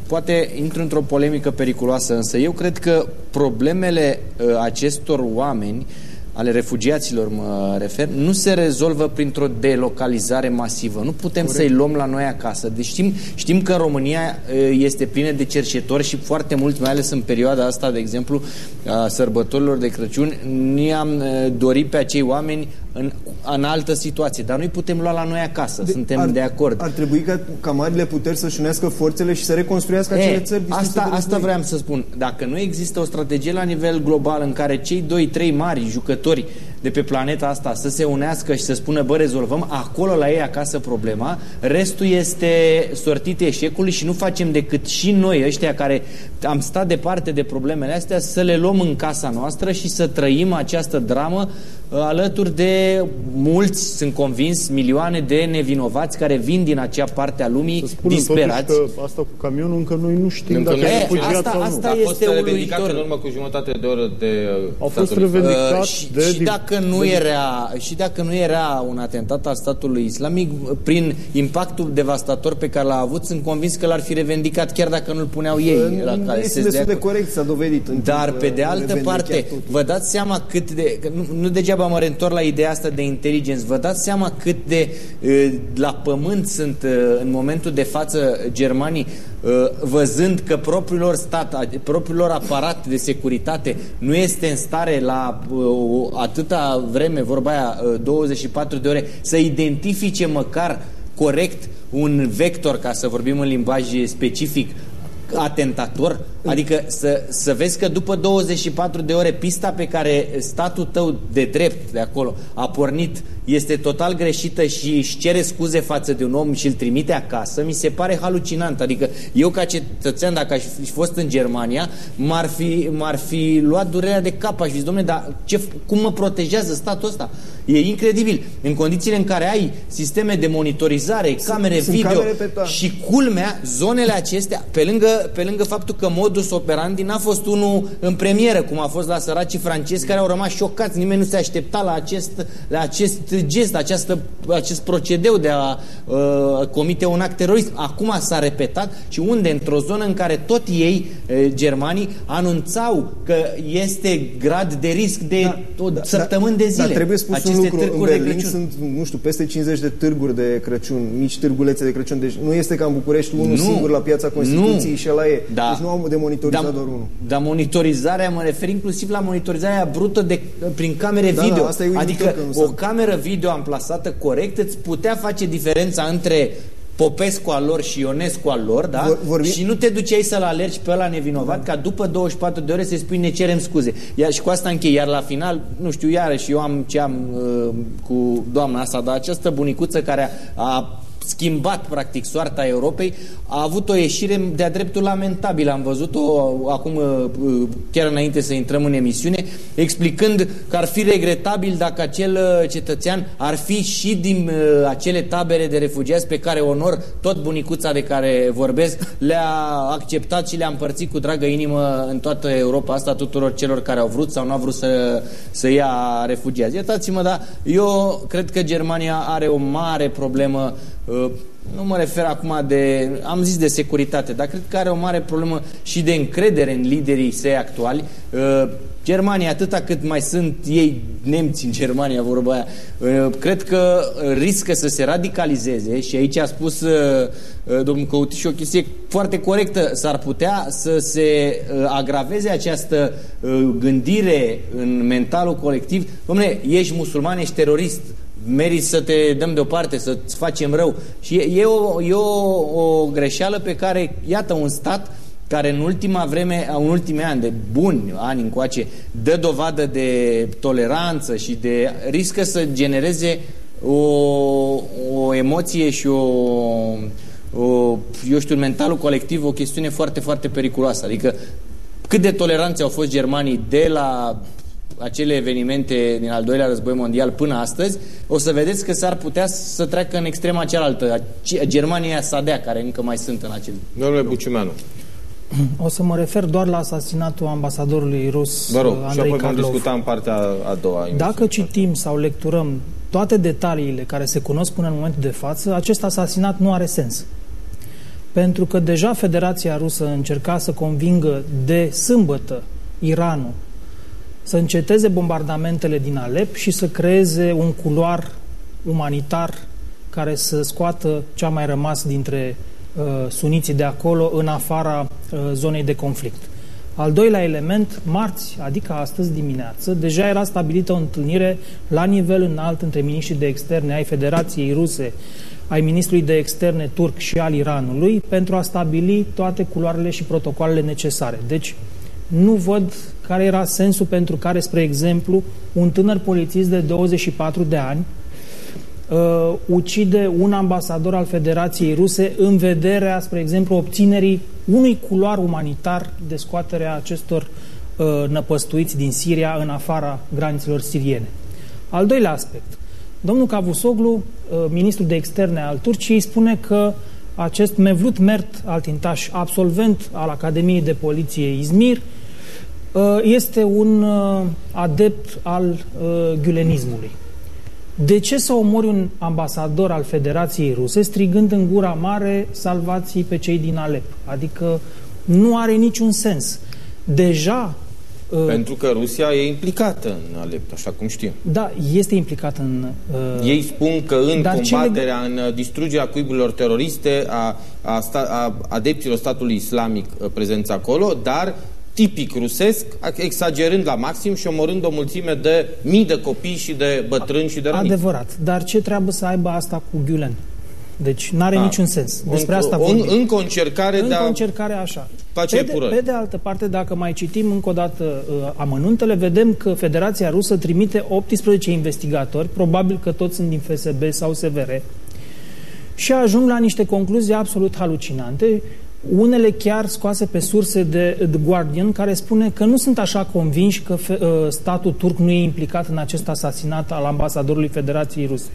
poate intru într-o polemică periculoasă, însă eu cred că problemele uh, acestor oameni uh, ale refugiaților mă refer, nu se rezolvă printr-o delocalizare masivă. Nu putem să-i luăm la noi acasă. Deci știm, știm că România este plină de cercetori și foarte mulți, mai ales în perioada asta, de exemplu, a sărbătorilor de Crăciun, ne-am dorit pe acei oameni în, în altă situație, dar noi putem lua la noi acasă, de, suntem ar, de acord. Ar trebui ca, ca marile puteri să-și unească forțele și să reconstruiască e, acele țări Asta, asta vreau să spun. Dacă nu există o strategie la nivel global în care cei doi, trei mari jucători de pe planeta asta să se unească și să spună, bă, rezolvăm acolo la ei acasă problema, restul este sortit eșecului și nu facem decât și noi, ăștia care am stat departe de problemele astea, să le luăm în casa noastră și să trăim această dramă uh, alături de mulți, sunt convins, milioane de nevinovați care vin din acea parte a lumii disperați. Că asta cu camionul încă noi nu știm încă dacă e refugiat asta, sau nu. Asta este uluitor. în urmă cu jumătate de oră de uh, Au fost revendicat uh, și, de... Și dacă, nu de... era, și dacă nu era un atentat al statului islamic, prin impactul devastator pe care l-a avut, sunt convins că l-ar fi revendicat chiar dacă nu-l puneau ei. La care este destul de corect, s-a dovedit. Dar, pe de altă parte, vă dați seama cât de... Nu, nu degeaba mă reîntorc la ideea asta de inteligență. Vă dați seama cât de la pământ sunt în momentul de față germanii văzând că propriul lor stat, propriul lor aparat de securitate nu este în stare la atâta vreme, vorba aia, 24 de ore, să identifice măcar corect un vector, ca să vorbim în limbaj specific, atentator? Adică să, să vezi că după 24 de ore pista pe care statul tău de drept de acolo a pornit este total greșită și își cere scuze față de un om și îl trimite acasă, mi se pare halucinant. Adică eu ca cetățean, dacă aș fi fost în Germania, m-ar fi, m-ar fi luat durerea de cap. Aș fi zis, domnule, dar ce, cum mă protejează statul ăsta? E incredibil. În condițiile în care ai sisteme de monitorizare, camere sunt, video camere și culmea, zonele acestea, pe lângă, pe lângă faptul că modus operandi n-a fost unul în premieră, cum a fost la săracii francezi care au rămas șocați, nimeni nu se aștepta la acest, la acest gest, această, acest procedeu de a uh, comite un act terorist. Acum s-a repetat și unde? Într-o zonă în care tot ei, uh, germanii, anunțau că este grad de risc de da, o da, săptămâni da, de zile. Dar trebuie spus un lucru, în Berlin sunt, nu știu, peste 50 de târguri de Crăciun, mici târgulețe de Crăciun, deci nu este ca în București unul nu, singur la piața Constituției nu, și la e. Da. Deci nu au, de monitorizat da, doar unul. Dar monitorizarea, mă refer inclusiv la monitorizarea brută de, prin camere Da, video. da, asta e uimitor adică că nu o s-a- cameră video amplasată corect îți putea face diferența între Popescu al lor și Ionescu al lor, da? Vor- vorbim- Și nu te duceai să-l alergi pe ăla nevinovat, ca după 24 de ore să-i spui ne cerem scuze. Iar, și cu asta închei. Iar la final, nu știu, iarăși eu am ce am uh, cu doamna asta, dar această bunicuță care a, a schimbat practic soarta Europei, a avut o ieșire de-a dreptul lamentabilă. Am văzut-o acum, uh, chiar înainte să intrăm în emisiune, explicând că ar fi regretabil dacă acel uh, cetățean ar fi și din uh, acele tabere de refugiați pe care onor tot bunicuța de care vorbesc le-a acceptat și le-a împărțit cu dragă inimă în toată Europa asta tuturor celor care au vrut sau nu au vrut să, să ia refugiați. Iertați-mă, dar eu cred că Germania are o mare problemă uh, nu mă refer acum de, am zis de securitate, dar cred că are o mare problemă și de încredere în liderii săi actuali. Uh, Germania, atâta cât mai sunt ei nemți în Germania, vorba aia, uh, cred că riscă să se radicalizeze și aici a spus uh, uh, domnul Căutiș o chestie foarte corectă, s-ar putea să se uh, agraveze această uh, gândire în mentalul colectiv. Dom'le, ești musulman, ești terorist, meriți să te dăm deoparte, să-ți facem rău. Și e, e, o, e o, o greșeală pe care, iată, un stat care în ultima vreme, în ultimii ani, de buni ani încoace, dă dovadă de toleranță și de riscă să genereze o, o emoție și o, o, eu știu, în mentalul colectiv, o chestiune foarte, foarte periculoasă. Adică cât de toleranți au fost germanii de la acele evenimente din al doilea război mondial până astăzi, o să vedeți că s-ar putea să treacă în extrema cealaltă, a Germania Sadea, care încă mai sunt în acel... Domnule Bucimeanu, O să mă refer doar la asasinatul ambasadorului rus vă rog, uh, și Andrei apoi vom Karlov. discuta în partea a doua. Dacă citim sau lecturăm toate detaliile care se cunosc până în momentul de față, acest asasinat nu are sens. Pentru că deja Federația Rusă încerca să convingă de sâmbătă Iranul să înceteze bombardamentele din Alep și să creeze un culoar umanitar care să scoată ce a mai rămas dintre uh, suniții de acolo în afara uh, zonei de conflict. Al doilea element, marți, adică astăzi dimineață, deja era stabilită o întâlnire la nivel înalt între miniștrii de externe ai Federației Ruse, ai ministrului de externe turc și al Iranului pentru a stabili toate culoarele și protocoalele necesare. Deci, nu văd care era sensul pentru care, spre exemplu, un tânăr polițist de 24 de ani uh, ucide un ambasador al Federației Ruse în vederea, spre exemplu, obținerii unui culoar umanitar de scoaterea acestor uh, năpăstuiți din Siria în afara granițelor siriene. Al doilea aspect. Domnul Cavusoglu, uh, ministrul de externe al Turciei, spune că acest Mevlut Mert Altintaș, absolvent al Academiei de Poliție Izmir, uh, este un uh, adept al uh, gülenismului. De ce să omori un ambasador al Federației Ruse strigând în gura mare salvații pe cei din Alep? Adică nu are niciun sens. Deja uh, Pentru că Rusia e implicată în Alep, așa cum știm. da, este implicat în uh, Ei spun că în Dar ce combaterea, în uh, distrugerea cuiburilor teroriste a, a, sta, a adepților statului islamic uh, prezenți acolo, dar tipic rusesc, exagerând la maxim și omorând o mulțime de mii de copii și de bătrâni și de răniți. adevărat. Dar ce treabă să aibă asta cu Gülen? Deci nu are Da. niciun sens. Despre O- asta o- vorbim. Încă o încercare de Încă a... o încercare așa. face pe de, epurări. pe de altă parte, dacă mai citim încă o dată uh, amănuntele, vedem că Federația Rusă trimite 18 investigatori, probabil că toți sunt din FSB sau SVR, și ajung la niște concluzii absolut halucinante, unele chiar scoase pe surse de The Guardian, care spune că nu sunt așa convinși că fe, uh, statul turc nu e implicat în acest asasinat al ambasadorului Federației Ruse.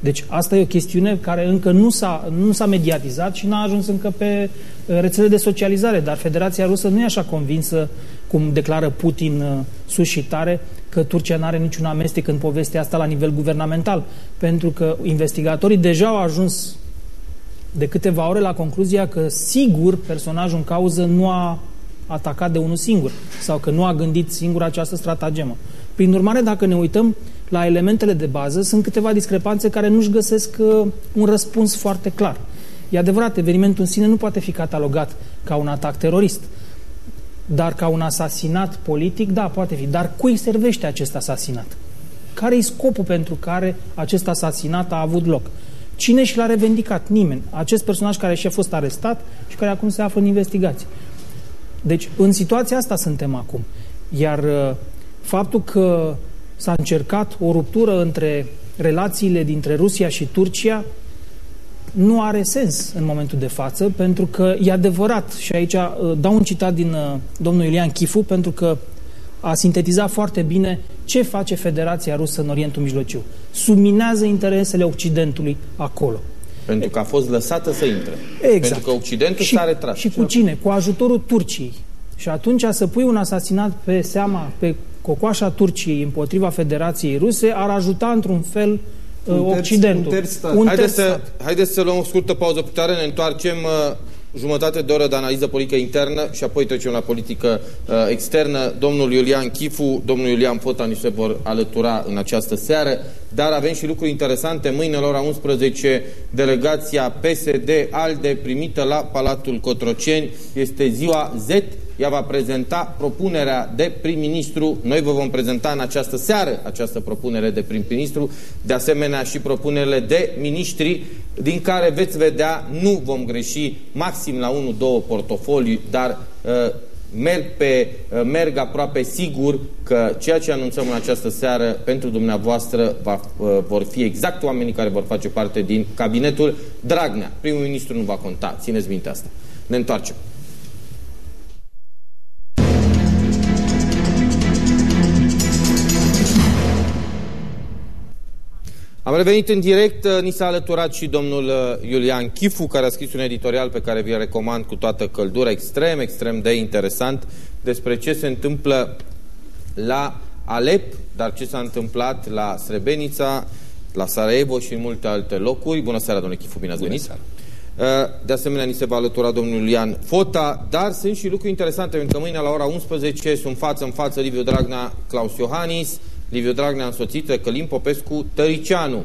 Deci asta e o chestiune care încă nu s-a, nu s-a mediatizat și n-a ajuns încă pe uh, rețele de socializare, dar Federația Rusă nu e așa convinsă, cum declară Putin uh, sus și tare, că Turcia nu are niciun amestec în povestea asta la nivel guvernamental, pentru că investigatorii deja au ajuns de câteva ore la concluzia că sigur personajul în cauză nu a atacat de unul singur sau că nu a gândit singur această stratagemă. Prin urmare, dacă ne uităm la elementele de bază, sunt câteva discrepanțe care nu-și găsesc uh, un răspuns foarte clar. E adevărat, evenimentul în sine nu poate fi catalogat ca un atac terorist, Dar ca un asasinat politic, da, poate fi. Dar cui servește acest asasinat? Care e scopul pentru care acest asasinat a avut loc? Cine și l-a revendicat? Nimeni. Acest personaj care și-a fost arestat și care acum se află în investigație. Deci, în situația asta suntem acum. Iar uh, faptul că s-a încercat o ruptură între relațiile dintre Rusia și Turcia nu are sens în momentul de față, pentru că e adevărat, și aici uh, dau un citat din uh, domnul Ilian Chifu, pentru că a sintetizat foarte bine ce face Federația Rusă în Orientul Mijlociu. Subminează interesele Occidentului acolo. Pentru că a fost lăsată să intre. Exact. Pentru că Occidentul și, s-a retras. Și cu cine? Cu ajutorul Turciei. Și atunci să pui un asasinat pe seama, pe cocoașa Turciei împotriva Federației Ruse ar ajuta într-un fel uh, Un terț- Occidentul. un terț stat. Un Haideți terț să, stat. haideți să luăm o scurtă pauză putere, ne întoarcem uh, jumătate de oră de analiză politică internă și apoi trecem la politică uh, externă. Domnul Iulian Chifu, domnul Iulian Fota ni se vor alătura în această seară, dar avem și lucruri interesante. Mâine la ora 11, delegația PSD-ALDE primită la Palatul Cotroceni. Este ziua Z ea va prezenta propunerea de prim-ministru. Noi vă vom prezenta în această seară această propunere de prim-ministru, de asemenea și propunerile de miniștri, din care veți vedea, nu vom greși maxim la 1-2 portofolii, dar uh, merg, pe, uh, merg aproape sigur că ceea ce anunțăm în această seară pentru dumneavoastră va, uh, vor fi exact oamenii care vor face parte din cabinetul Dragnea. Primul ministru nu va conta, țineți minte asta. Ne întoarcem. Am revenit în direct, uh, ni s-a alăturat și domnul uh, Iulian Chifu, care a scris un editorial pe care vi-l recomand cu toată căldura, extrem, extrem de interesant, despre ce se întâmplă la Alep, dar ce s-a întâmplat la Srebrenica, la Sarajevo și în multe alte locuri. Bună seara, domnule Chifu, bine ați venit! seara. Uh, De asemenea, ni se va alătura domnul Iulian Fota, dar sunt și lucruri interesante, pentru că mâine la ora 11 sunt față în față Liviu Dragnea, Claus Iohannis, Liviu Dragnea însoțit de Călim Popescu, Tăricianu.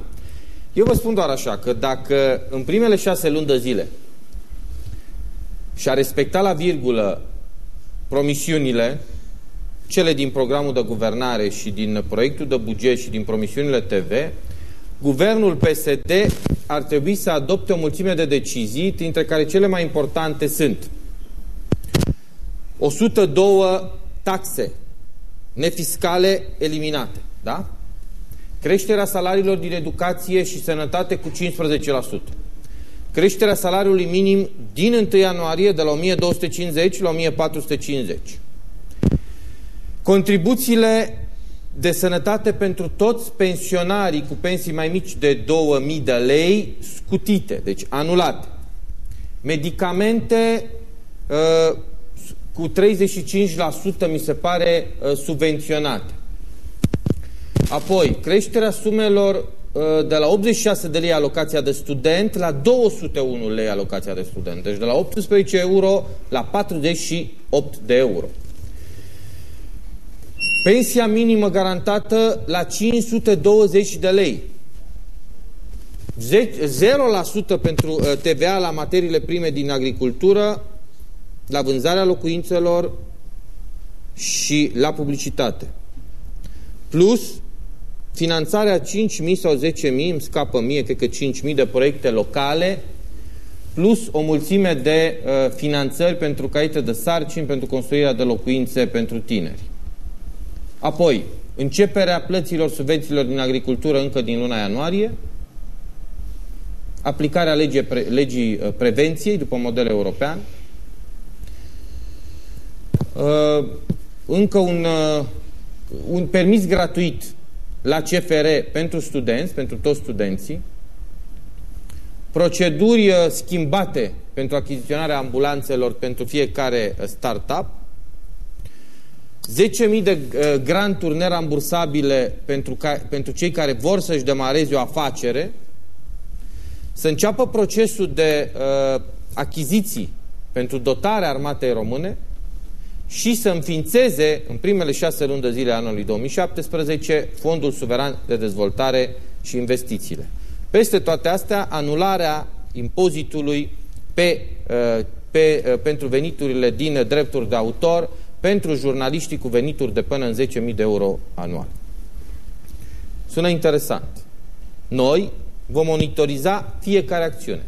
Eu vă spun doar așa, că dacă în primele șase luni de zile și-a respectat la virgulă promisiunile, cele din programul de guvernare și din proiectul de buget și din promisiunile TV, guvernul PSD ar trebui să adopte o mulțime de decizii, dintre care cele mai importante sunt 102 taxe nefiscale eliminate, da? Creșterea salariilor din educație și sănătate cu 15%. Creșterea salariului minim din 1 ianuarie de la 1250 la 1450. Contribuțiile de sănătate pentru toți pensionarii cu pensii mai mici de 2000 de lei scutite, deci anulate. Medicamente uh, cu 35% mi se pare uh, subvenționate. Apoi, creșterea sumelor uh, de la 86 de lei alocația de student la 201 lei alocația de student. Deci de la 18 euro la 48 de euro. Pensia minimă garantată la 520 de lei. 0% pentru uh, TVA la materiile prime din agricultură, la vânzarea locuințelor și la publicitate. Plus finanțarea 5.000 sau 10.000, îmi scapă mie, cred că 5.000 de proiecte locale, plus o mulțime de uh, finanțări pentru caiete de sarcini, pentru construirea de locuințe pentru tineri. Apoi, începerea plăților subvențiilor din agricultură încă din luna ianuarie, aplicarea legii, pre, legii uh, prevenției după model european, uh, încă un, uh, un permis gratuit la CFR pentru studenți, pentru toți studenții, proceduri uh, schimbate pentru achiziționarea ambulanțelor pentru fiecare uh, startup, 10.000 de uh, granturi nerambursabile pentru, ca, pentru cei care vor să-și demareze o afacere, să înceapă procesul de uh, achiziții pentru dotarea armatei române și să înființeze în primele șase luni de zile anului 2017 Fondul Suveran de Dezvoltare și Investițiile. Peste toate astea, anularea impozitului pe, uh, pe, uh, pentru veniturile din drepturi de autor pentru jurnaliștii cu venituri de până în 10.000 de euro anual. Sună interesant. Noi vom monitoriza fiecare acțiune.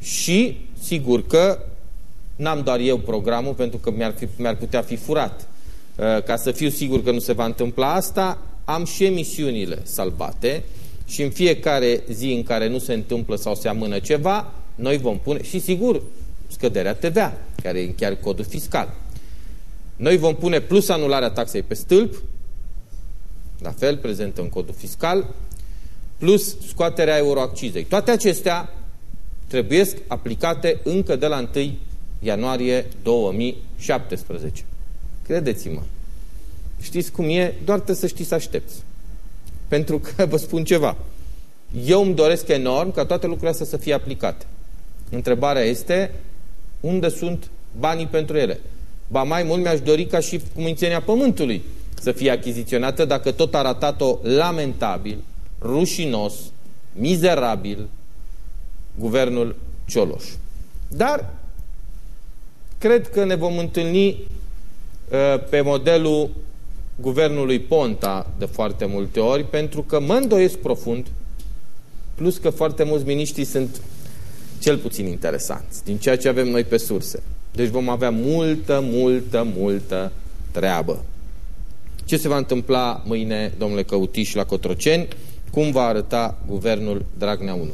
Și, sigur că n-am doar eu programul, pentru că mi-ar, fi, mi-ar putea fi furat. Uh, ca să fiu sigur că nu se va întâmpla asta, am și emisiunile salvate și în fiecare zi în care nu se întâmplă sau se amână ceva, noi vom pune, și sigur, scăderea TVA, care e chiar codul fiscal. Noi vom pune plus anularea taxei pe stâlp, la fel, prezentă în codul fiscal, plus scoaterea euroaccizei. Toate acestea trebuie aplicate încă de la 1 ianuarie 2017. Credeți-mă. Știți cum e? Doar trebuie să știți să aștepți. Pentru că vă spun ceva. Eu îmi doresc enorm ca toate lucrurile astea să fie aplicate. Întrebarea este unde sunt banii pentru ele. Ba mai mult mi-aș dori ca și cumințenia pământului să fie achiziționată dacă tot a ratat-o lamentabil, rușinos, mizerabil guvernul Cioloș. Dar cred că ne vom întâlni uh, pe modelul guvernului Ponta de foarte multe ori, pentru că mă îndoiesc profund, plus că foarte mulți miniștri sunt cel puțin interesanți, din ceea ce avem noi pe surse. Deci vom avea multă, multă, multă treabă. Ce se va întâmpla mâine, domnule Căutiș, la Cotroceni? Cum va arăta guvernul Dragnea 1?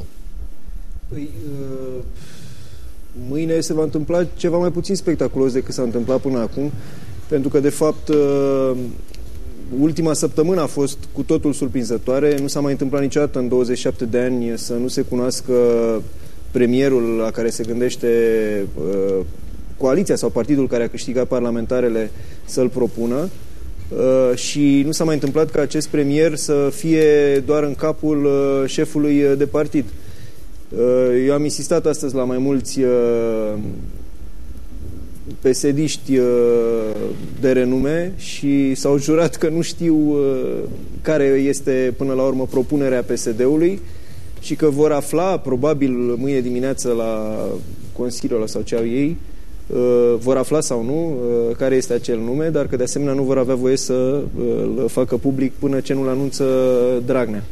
Păi, uh, mâine se va întâmpla ceva mai puțin spectaculos decât s-a întâmplat până acum, pentru că, de fapt, uh, ultima săptămână a fost cu totul surprinzătoare. Nu s-a mai întâmplat niciodată în 27 de ani să nu se cunoască premierul la care se gândește uh, coaliția sau partidul care a câștigat parlamentarele să-l propună. Uh, și nu s-a mai întâmplat ca acest premier să fie doar în capul uh, șefului de partid. Uh, eu am insistat astăzi la mai mulți uh, pesediști uh, de renume și s-au jurat că nu știu uh, care este până la urmă propunerea PSD-ului și că vor afla probabil mâine dimineață la Consiliul sau ce au ei uh, vor afla sau nu care este acel nume, dar că de asemenea nu vor avea voie să îl facă public până ce nu-l anunță Dragnea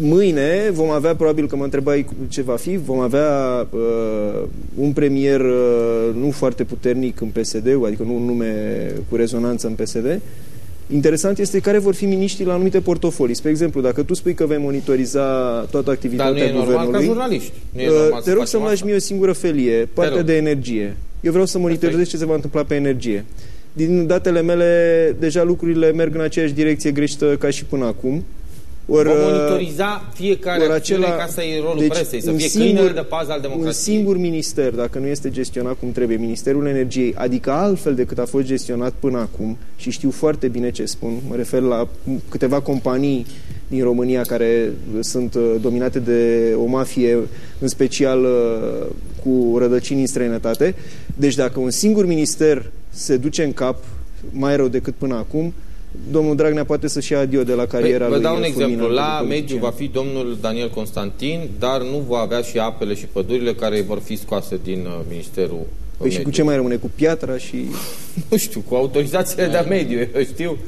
mâine vom avea, probabil că mă întrebai ce va fi, vom avea uh, un premier uh, nu foarte puternic în PSD, adică nu un nume cu rezonanță în PSD. Interesant este care vor fi miniștrii la anumite portofolii. Spre exemplu, dacă tu spui că vei monitoriza toată activitatea Dar nu e guvernului, normal ca jurnaliști. Nu e uh, te rog să-mi lași mie o singură felie, partea de energie. Eu vreau să monitorizez Perfect. ce se va întâmpla pe energie. Din datele mele, deja lucrurile merg în aceeași direcție greșită ca și până acum. Or, Vom monitoriza fiecare ori acela, ca să e rolul deci presei, să fie singur, de pază al democrației. Un singur minister, dacă nu este gestionat cum trebuie, Ministerul Energiei, adică altfel decât a fost gestionat până acum, și știu foarte bine ce spun, mă refer la câteva companii din România care sunt uh, dominate de o mafie, în special uh, cu rădăcini în străinătate. Deci dacă un singur minister se duce în cap mai rău decât până acum, domnul Dragnea poate să-și ia adio de la cariera păi, lui Vă dau un exemplu. La mediu va fi domnul Daniel Constantin, dar nu va avea și apele și pădurile care vor fi scoase din uh, Ministerul Păi mediu. și cu ce mai rămâne? Cu piatra și... [laughs] nu știu, cu autorizațiile de mediu, eu știu.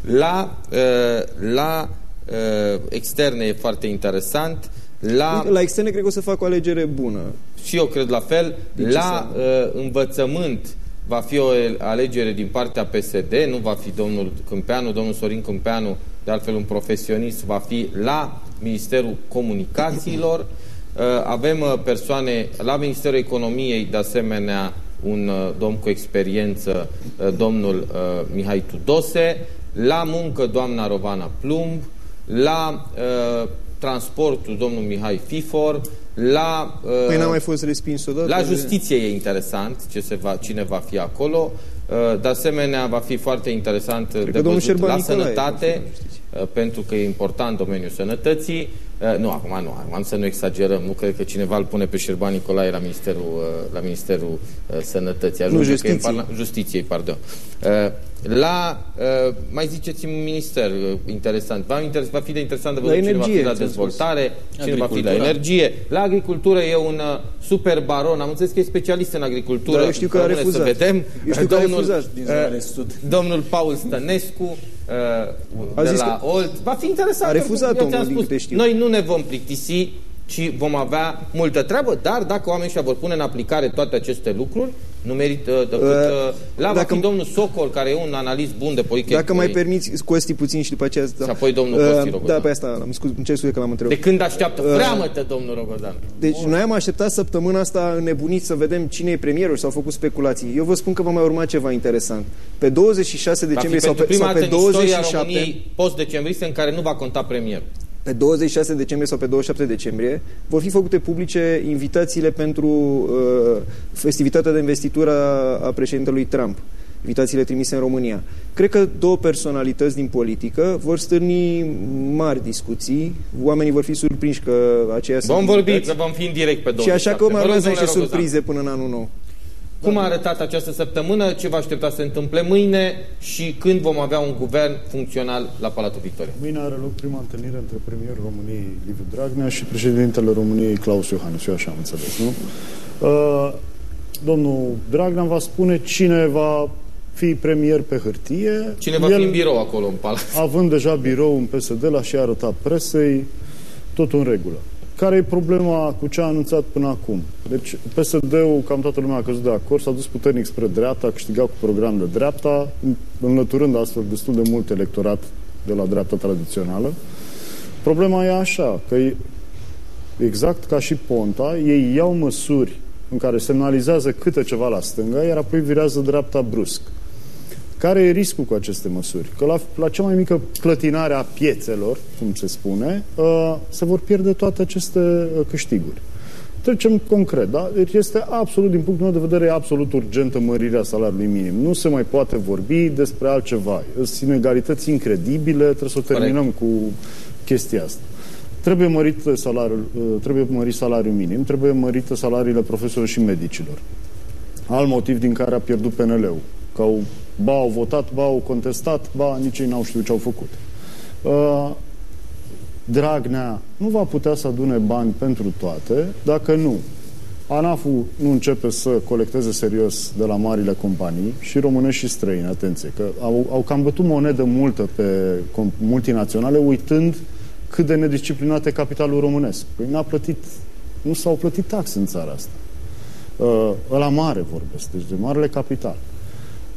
La, uh, la uh, externe e foarte interesant. La, la externe cred că o să fac o alegere bună. Și eu cred la fel. La uh, învățământ va fi o alegere din partea PSD, nu va fi domnul Câmpeanu, domnul Sorin Câmpeanu, de altfel un profesionist, va fi la Ministerul Comunicațiilor. [clears throat] Uh, avem uh, persoane la Ministerul Economiei, de asemenea, un uh, domn cu experiență, domnul Mihai Tudose, la muncă doamna Rovana Plumb, la transportul domnul Mihai Fifor, la, uh, păi n-a mai fost respins odată? La justiție e interesant ce se va, cine va fi acolo. Uh, de asemenea, va fi foarte interesant Cred de văzut la sănătate, uh, pentru că e important domeniul sănătății. Uh, nu, acum nu, acum să nu exagerăm. Nu cred că cineva îl pune pe Șerban Nicolae la Ministerul, uh, la Ministerul uh, Sănătății. Ajunge nu, justiției. Justiției, pardon. Uh, la, uh, mai ziceți un minister uh, interesant. Va, interes, va fi de interesant de văzut cine va fi la dezvoltare, cine va fi la energie. La agricultură e un uh, super baron. Am înțeles că e specialist în agricultură. Dar eu știu că a refuzat. Să vedem. Eu știu domnul, că a refuzat. Din uh, domnul Paul Stănescu uh, de la Olt. Va fi interesant. A refuzat omul, spus, din știu. Noi nu ne vom plictisi ci vom avea multă treabă, dar dacă oamenii ăștia vor pune în aplicare toate aceste lucruri, nu merită decât... Uh, uh la dacă, va domnul Socol, care e un analist bun de politică. Dacă mai permiți, Costi puțin și după aceea... Da. Și apoi domnul Costi uh, Rogodan. Da, pe asta, am scuz, îmi cer scuze că l-am întrebat. De când așteaptă uh, freamătă domnul Rogodan? Deci Bun. noi am așteptat săptămâna asta nebunit să vedem cine e premierul și s-au făcut speculații. Eu vă spun că va mai urma ceva interesant. Pe 26 decembrie sau pe, sau pe 27... post-decembriste în care nu va conta premierul pe 26 decembrie sau pe 27 decembrie vor fi făcute publice invitațiile pentru uh, festivitatea de investitură a președintelui Trump invitațiile trimise în România. Cred că două personalități din politică vor stârni mari discuții, oamenii vor fi surprinși că aceia sunt Vom vorbi, că vom fi în direct pe 27. Și așa că mai urmează niște surprize până în anul nou. Cum a arătat această săptămână, ce va aștepta să se întâmple mâine și când vom avea un guvern funcțional la Palatul Victoria? Mâine are loc prima întâlnire între premierul României Liviu Dragnea și președintele României Claus Iohannis, eu așa am înțeles, nu? Uh, domnul Dragnea va spune cine va fi premier pe hârtie. Cine va El, fi în birou acolo în palat? Având deja birou în PSD, l-a și arătat presei, tot în regulă. Care e problema cu ce a anunțat până acum? Deci PSD-ul, cam toată lumea a căzut de acord, s-a dus puternic spre dreapta, a câștigat cu program de dreapta, înlăturând astfel destul de mult electorat de la dreapta tradițională. Problema e așa, că e exact ca și Ponta, ei iau măsuri în care semnalizează câte ceva la stânga, iar apoi virează dreapta brusc. Care e riscul cu aceste măsuri? Că la, la cea mai mică clătinare a piețelor, cum se spune, uh, se vor pierde toate aceste uh, câștiguri. Trecem concret, da? Deci este absolut, din punctul meu de vedere, absolut urgentă mărirea salariului minim. Nu se mai poate vorbi despre altceva. Sunt inegalități incredibile, trebuie să o terminăm Corect. cu chestia asta. Trebuie mărit salariul, uh, trebuie mărit salariul minim, trebuie mărită salariile profesorilor și medicilor. Alt motiv din care a pierdut PNL-ul că au, ba au votat, ba au contestat, ba nici ei n-au știut ce au făcut. Uh, Dragnea nu va putea să adune bani pentru toate dacă nu. ANAF-ul nu începe să colecteze serios de la marile companii și românești și străini, atenție, că au, au cam bătut monedă multă pe multinaționale uitând cât de nedisciplinate capitalul românesc. Păi n-a plătit, nu s-au plătit taxe în țara asta. Uh, ăla mare vorbesc, deci de marele capital.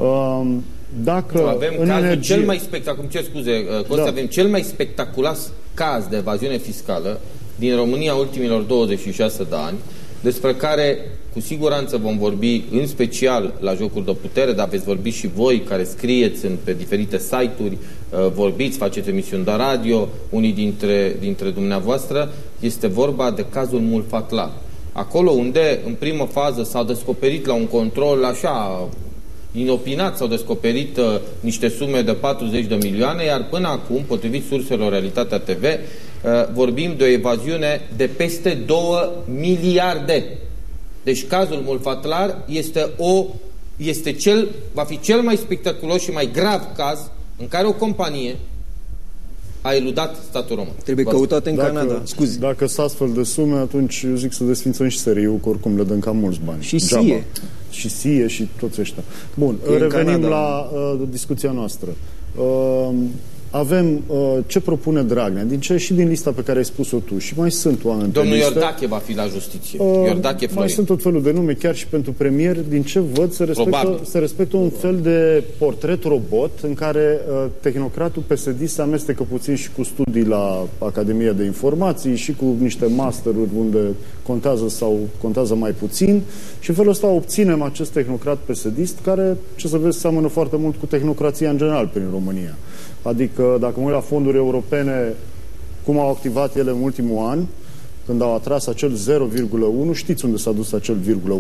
Um, dacă avem în cazul energie... cel mai spectaculos, ce scuze, uh, Costa, da. avem cel mai spectaculos caz de evaziune fiscală din România ultimilor 26 de ani, despre care cu siguranță vom vorbi în special la jocuri de putere, dar veți vorbi și voi care scrieți în, pe diferite site-uri, uh, vorbiți, faceți emisiuni de radio, unii dintre, dintre dumneavoastră, este vorba de cazul Mulfatla. Acolo unde, în primă fază, s-a descoperit la un control așa inopinat s-au descoperit uh, niște sume de 40 de milioane, iar până acum, potrivit surselor Realitatea TV, uh, vorbim de o evaziune de peste 2 miliarde. Deci cazul Mulfatlar este, o, este cel, va fi cel mai spectaculos și mai grav caz în care o companie a eludat statul român. Trebuie căutat în dacă, Canada. Scuzi. Dacă sunt astfel de sume, atunci eu zic să desfințăm și seriul, că oricum le dăm cam mulți bani. Și sie și SIE și toți ăștia. Bun, e revenim la uh, discuția noastră. Uh, avem uh, ce propune Dragnea, din ce și din lista pe care ai spus-o tu și mai sunt oameni Domnul pe listă. Iordache va fi la justiție. Uh, Iordache mai sunt tot felul de nume, chiar și pentru premier, din ce văd se respectă, se respectă un fel de portret robot în care uh, tehnocratul PSD se amestecă puțin și cu studii la Academia de Informații și cu niște masteruri unde contează sau contează mai puțin și în felul ăsta obținem acest tehnocrat psd care, ce să vezi, seamănă foarte mult cu tehnocrația în general prin România. Adică, dacă mă uit la fonduri europene, cum au activat ele în ultimul an, când au atras acel 0,1, știți unde s-a dus acel 0,1?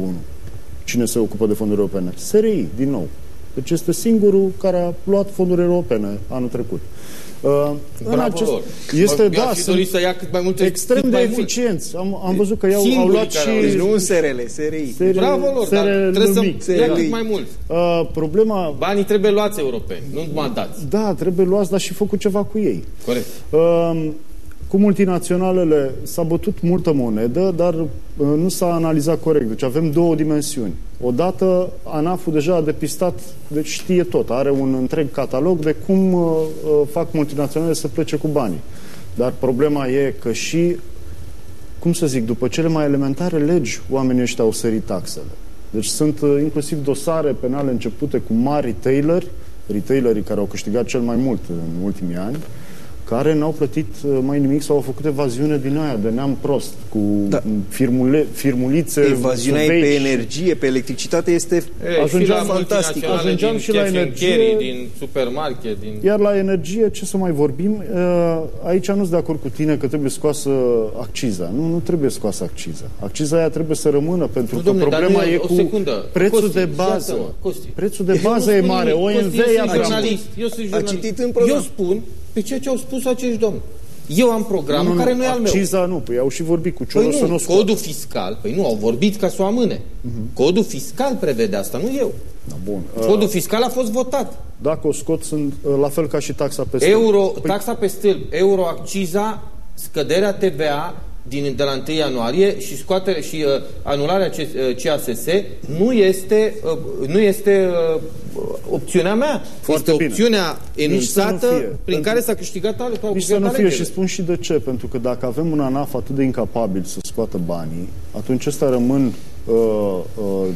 Cine se ocupă de fonduri europene? SRI, din nou. Deci este singurul care a luat fonduri europene anul trecut. Uh, în acest, lor. este, Eu da, aș fi dorit să ia cât mai multe extrem cât de mai mult. eficienți. Am, am văzut că iau, au Singurii luat care au- și Deci nu un SRL, SRI. SRI, Bravo lor, dar SRL trebuie mic. să ia SRL. cât mai mult. Uh, problema, Banii trebuie luați europeni, nu mandați. da, trebuie luați, dar și făcut ceva cu ei. Corect. Uh, cu multinaționalele s-a bătut multă monedă, dar uh, nu s-a analizat corect. Deci avem două dimensiuni. Odată, ANAF-ul deja a depistat, deci știe tot, are un întreg catalog de cum uh, uh, fac multinaționale să plece cu banii. Dar problema e că și, cum să zic, după cele mai elementare legi, oamenii ăștia au sărit taxele. Deci sunt uh, inclusiv dosare penale începute cu mari retaileri, retailerii care au câștigat cel mai mult în ultimii ani, care n-au plătit uh, mai nimic sau au făcut evaziune din aia, de neam prost, cu Da. firmule, firmulițe, Evaziunea e pe suveci. energie, pe electricitate este E, Ajungeam- și la fantastic. multinaționale Ajungeam din și la cash and energie. carry, din supermarket, din... Iar la energie, ce să mai vorbim, uh, aici nu sunt de acord cu tine că trebuie scoasă acciza. Nu, nu trebuie scoasă acciza. Acciza aia trebuie să rămână, pentru Nu, că domnule, dar problema nu, e o cu secundă. prețul Costi, de bază. iartă-mă, Costi. Prețul de Eu bază nu e spun mare. nimic. OMV Costi, eu ia sunt treaba. jurnalist. Eu sunt jurnalist. citit în program. Eu spun pe ceea ce au spus acești domni. Eu am programul care nu e al meu. Acciza nu, păi au și vorbit cu Păi Ciolo să nu, nu scoată. codul fiscal, păi nu, au vorbit ca să o amâne. Codul fiscal prevede asta, nu eu. Da, bun. Codul fiscal a fost votat. Dacă o scot, sunt uh, la fel ca și taxa pe stâlp. Euro, Păi, taxa pe stâlp, euro acciza, scăderea TVA din, de la 1 ianuarie și scoatere și uh, anularea C, uh, CASS nu este, uh, nu este uh, opțiunea mea. Foarte este bine. opțiunea Nici să nu enunțată fie. prin Pentru- care s-a câștigat ale, s-au Nici să câștigat nu fie alegerile. și spun și de ce. Pentru că dacă avem un ANAF atât de incapabil să scoată banii, atunci ăsta rămân uh, uh,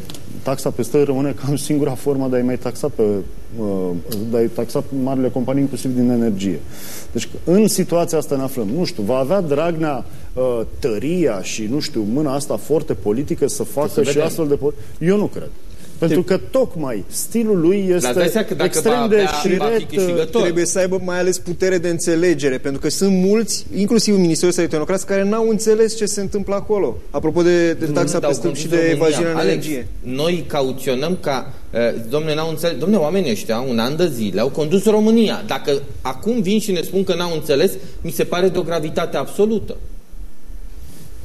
taxa pe stări rămâne cam [laughs] singura formă de a-i mai taxa pe uh, de a-i taxa pe marile companii, inclusiv din energie. Deci în situația asta ne aflăm. Nu știu, va avea Dragnea uh, tăria și, nu știu, mâna asta foarte politică să facă să și vedem. astfel de... poli- Eu nu cred. Pentru că tocmai stilul lui Dar dai este seama că dacă extrem va de avea- va fi șiret, câștigător. Trebuie să aibă mai ales putere de înțelegere, pentru că sunt mulți, inclusiv în Ministerul Statului Tehnocrați, care n-au înțeles ce se întâmplă acolo. Apropo de, de taxa dau pe stâlp și condus de România. evaziunea în Alex, energie. Noi cauționăm ca, uh, domnule, n-au înțeles, domnule, oamenii ăștia, un an de zile, au condus România. Dacă acum vin și ne spun că n-au înțeles, mi se pare de o gravitate absolută.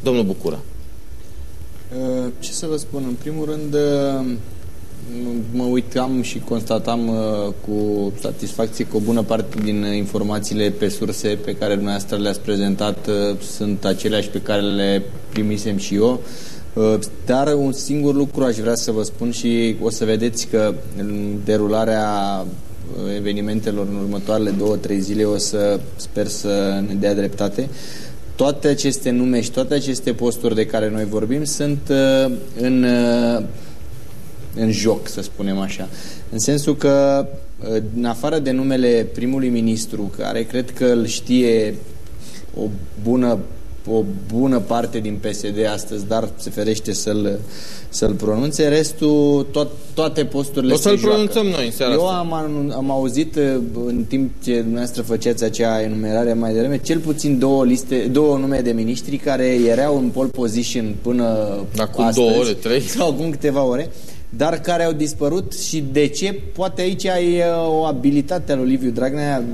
Domnul Bucura. Uh, Ce să vă spun? În primul rând, uh, mă uitam și constatam uh, cu satisfacție că o bună parte din uh, informațiile pe surse pe care dumneavoastră le-ați prezentat uh, sunt aceleași pe care le primisem și eu. Uh, Dar un singur lucru aș vrea să vă spun și o să vedeți că în derularea uh, evenimentelor în următoarele două, trei zile o să sper să ne dea dreptate. Toate aceste nume și toate aceste posturi de care noi vorbim sunt uh, în, uh, în joc, să spunem așa. În sensul că, uh, în afară de numele primului ministru, care cred că îl știe o bună o bună parte din PSD astăzi, dar se ferește să-l, să-l pronunțe. Restul, tot, toate posturile O se să-l joacă. pronunțăm noi în seara Eu asta. am, anun- am auzit uh, în timp ce dumneavoastră făceați acea enumerare mai devreme, cel puțin două liste, două nume de miniștri care erau în pole position până Acum astăzi, două ore, trei. [laughs] sau acum câteva ore, dar care au dispărut și de ce? Poate aici ai uh, o abilitate a lui Liviu Dragnea,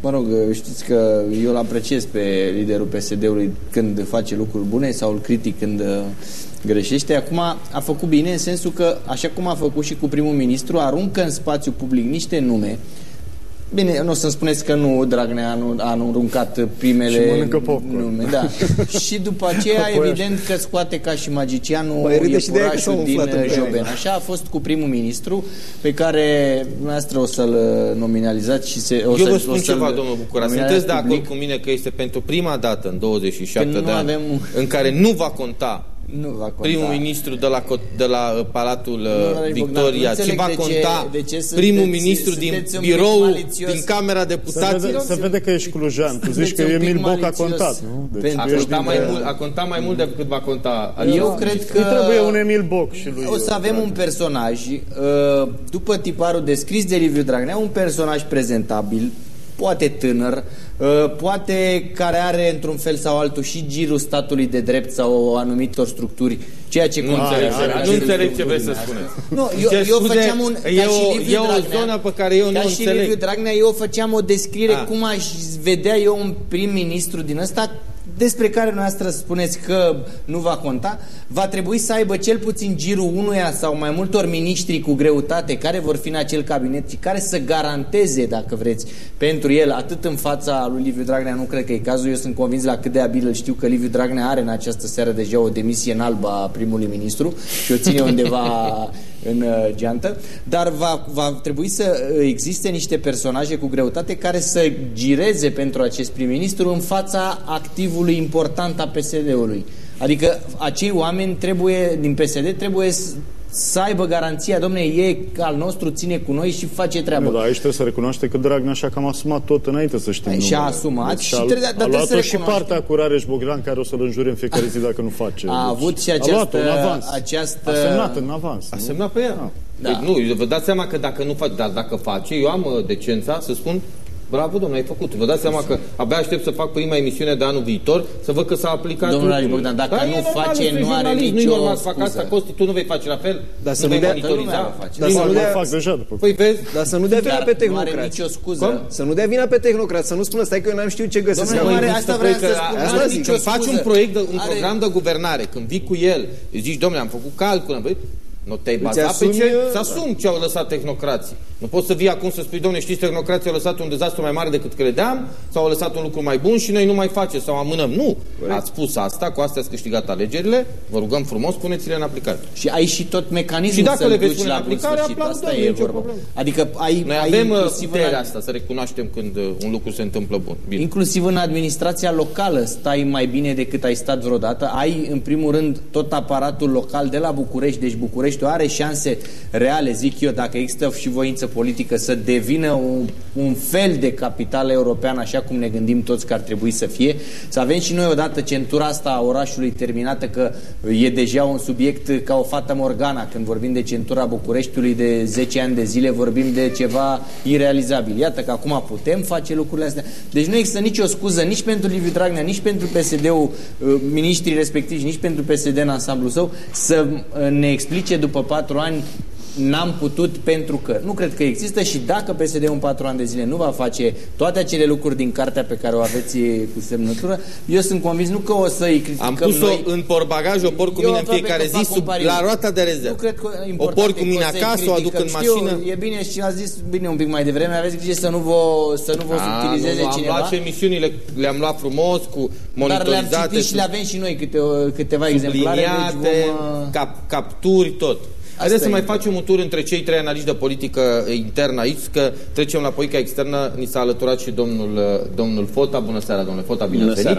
mă rog, uh, știți că eu îl apreciez pe liderul PSD-ului când face lucruri bune sau îl critic când uh, greșește. Acum a făcut bine în sensul că, așa cum a făcut și cu primul ministru, aruncă în spațiu public niște nume Bine, nu o să-mi spuneți că nu, Dragnea nu a aruncat primele Și mănâncă popcorn. nume, da. [laughs] și după aceea, Apoi evident că scoate ca și magicianul Mai râde și de aia că s-au iepurașul din umflat în Joben. teren. Așa a fost cu primul ministru, pe care dumneavoastră o să-l nominalizați și se, o Eu să, vă spun o să-l ceva, domnul Bucura. nominalizați Sunteți de acord public? cu mine că este pentru prima dată în 27 Când nu de ani avem- în care nu va conta Nu va conta. primul ministru de la, co- de la uh, Palatul uh, Nu, Bogdan, Victoria, nu ci înțeleg va de ce- conta de ce sunteți- primul ministru din sunteți un pic birou, malițios. din Camera Se vede, Deputaților. se vede că ești clujan. Tu zici Sunteți că un pic Emil Boc a malițios. contat, nu? Deci Pentru A tu ești contat, mai dintre- mult, a contat mai mult decât va conta Eu acest cred că Îi trebuie un Emil Boc și lui o să avem un personaj uh, după tiparul descris de Liviu Dragnea, un personaj prezentabil, poate tânăr, uh, poate care are într-un fel sau altul și girul statului de drept sau anumitor structuri, ceea ce Nu înțeleg, nu înțeleg ce vreți să spuneți. Nu, eu, Ce eu scuze, făceam un... e ca și o- Liviu e o Dragnea, zonă pe care eu ca nu și înțeleg. Liviu Dragnea, eu făceam o descriere Ah. cum aș vedea eu un prim-ministru din ăsta despre care noastră spuneți că nu va conta, va trebui să aibă cel puțin girul unuia sau mai multor miniștri cu greutate care vor fi în acel cabinet și care să garanteze, dacă vreți, pentru el, atât în fața lui Liviu Dragnea, nu cred că e cazul, eu sunt convins la cât de abil îl știu că Liviu Dragnea are în această seară deja o demisie în albă a primului ministru și o ține undeva [laughs] în uh, geantă, dar va, va trebui să existe niște personaje cu greutate care să gireze pentru acest prim-ministru în fața activului important a PSD-ului. Adică acei oameni trebuie, din PSD trebuie să, să aibă garanția, domne, e al nostru, ține cu noi și face treabă. Nu, dar aici trebuie să recunoaște că Dragnea așa că am asumat tot înainte să știm Păi, și-a numele. asumat și a, trebuie- dar a trebuie să luat-o și recunoaștem. partea cu Rareș Bogdan care o să-l înjure în fiecare zi dacă nu face. A Deci, avut și a această- luat-o în avans. această- A semnat în avans. A nu? semnat pe ea. Da. Păi, nu, vă dați seama că dacă nu face, dar dacă face, eu am uh, decența să spun Bravo, domnule, ai făcut. Vă dați seama că abia aștept să fac prima emisiune de anul viitor, să văd că s-a aplicat Domnule Ali lucrurile. Bogdan, dacă Da, nu e normal, face, ești nu are jurnalist, nicio Nu-i normal să fac scuză. asta, Costi, tu nu vei face la fel? Dar să nu nu vei dea- monitoriza? Lumea va face. Dar Nu, să nu mai dea- fac deja după Păi vezi, Dar să nu dea vina Dar pe nu are tehnocrați. nicio scuză. Cum? Să nu dea vina pe tehnocrați, să nu spună, stai că eu n-am știut ce găsesc. Domnule, acum. nu are- există asta vreau proiect, să spun, asta nu are zic, nicio când faci un scuză. proiect, de, un Are- program de guvernare, când vii cu el, îi zici, domnule, am făcut calcul, am văzut, nu te-ai bazat pe asumi, ce? uh, Să asumi ce au lăsat tehnocrații. Nu poți să vii acum să spui, domnule, știți, tehnocrații au lăsat un dezastru mai mare decât credeam, sau au lăsat un lucru mai bun și noi nu mai facem sau amânăm. Nu. Ați spus asta, cu astea ați câștigat alegerile, vă rugăm frumos, puneți-le în aplicare. Și ai și tot mecanismul Și dacă să-l le veți duci pune la în bun aplicare, sfârșit. aplaudăm, Asta nu e e nicio vorba. problemă. Adică ai, Noi ai avem uh, inclusiv în, puterea asta să recunoaștem când uh, un lucru se întâmplă bun. Bine. inclusiv în administrația locală stai mai bine decât ai stat vreodată. Ai, în primul rând, tot aparatul local de la București. Deci Bucureștiul are șanse reale, zic eu, dacă există și voință politică, să devină un, un fel de capitală europeană, așa cum ne gândim toți că ar trebui să fie. Să avem și noi odată centura asta a orașului terminată, că e deja un subiect ca o fată Morgana. Când vorbim de centura Bucureștiului de 10 ani de zile, vorbim de ceva irealizabil. Iată că acum putem face lucrurile astea. Deci nu există nicio scuză nici pentru Liviu Dragnea, nici pentru PSD-ul, uh, miniștrii respectivi, nici pentru PSD în ansamblu său, să uh, ne explice după patru ani n-am putut pentru că. Nu cred că există și dacă PSD în patru ani de zile nu va face toate acele lucruri din cartea pe care o aveți cu semnătură, eu sunt convins nu că o să-i criticăm Am pus-o noi. în porbagaj, o porc cu Eu mine în aproape fiecare că fac zi, un sub, pariu. la roata de rezervă. Nu cred că O important porc cu e mine că o să-i acasă, o aduc în criticăm. Știu, mașină. e bine și a zis bine un pic mai devreme, aveți grijă să nu vă, să nu vă A, subtilizeze nu, nu, cineva. Am luat și emisiunile, le-am luat frumos, cu dar le-am monitorizate, citit și le avem și noi câte, câteva exemplare. subliniate, Deci vom, uh, cap, capturi, tot. Haideți să e mai important. facem un tur între cei trei analiști de politică internă aici, că trecem la politica externă. Ni s-a alăturat și domnul, uh, domnul Fota. Bună seara, domnule Fota, bine Bună ați venit.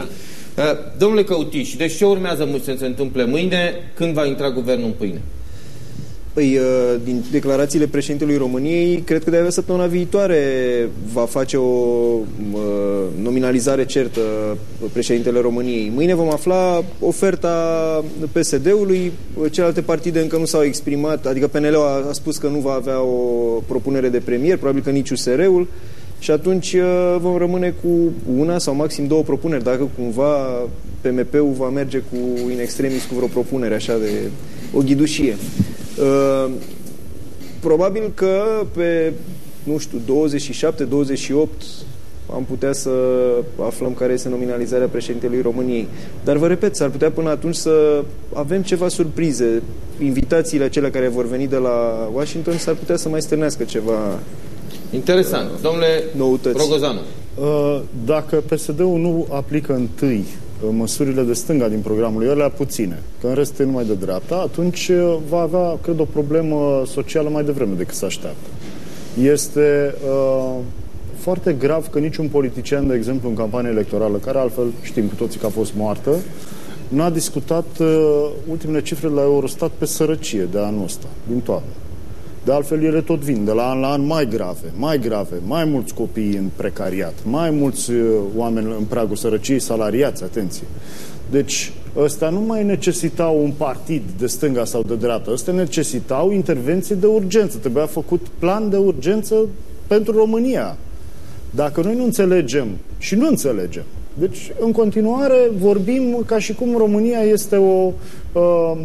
seara. Uh, Domnule Căutiș, deci ce urmează mâine să se întâmple mâine? Când va intra guvernul în pâine? Păi, uh, din declarațiile președintelui României, cred că de-abia săptămâna viitoare va face o uh, nominalizare certă președintele României. Mâine vom afla oferta PSD-ului, celelalte partide încă nu s-au exprimat, adică PNL-ul a, a spus că nu va avea o propunere de premier, probabil că nici USR-ul, și atunci uh, vom rămâne cu una sau maxim două propuneri, dacă cumva PMP-ul va merge cu in extremis cu vreo propunere așa de o ghidușie. Uh, probabil că pe, nu știu, 27-28 am putea să aflăm care este nominalizarea președintelui României. Dar vă repet, s-ar putea până atunci să avem ceva surprize. Invitațiile acelea care vor veni de la Washington s-ar putea să mai stârnească ceva Interesant. Domnule Noutăți. Rogozanu. Uh, Dacă PSD-ul nu aplică întâi uh, măsurile de stânga din programul lui, alea puține, că în rest e numai de dreapta, atunci uh, va avea, cred, o problemă socială mai devreme decât se așteaptă. Este uh, foarte grav că niciun politician, de exemplu, în campanie electorală, care altfel știm cu toții că a fost moartă, n-a discutat uh, ultimele cifre la Eurostat pe sărăcie de anul ăsta, din toamnă. De altfel, ele tot vin de la an la an mai grave, mai grave, mai mulți copii în precariat, mai mulți uh, oameni în pragul sărăciei, salariați, atenție. Deci, ăsta nu mai necesitau un partid de stânga sau de dreapta, ăsta necesitau intervenții de urgență. Trebuia făcut plan de urgență pentru România. Dacă noi nu înțelegem și nu înțelegem, deci în continuare vorbim ca și cum România este o uh,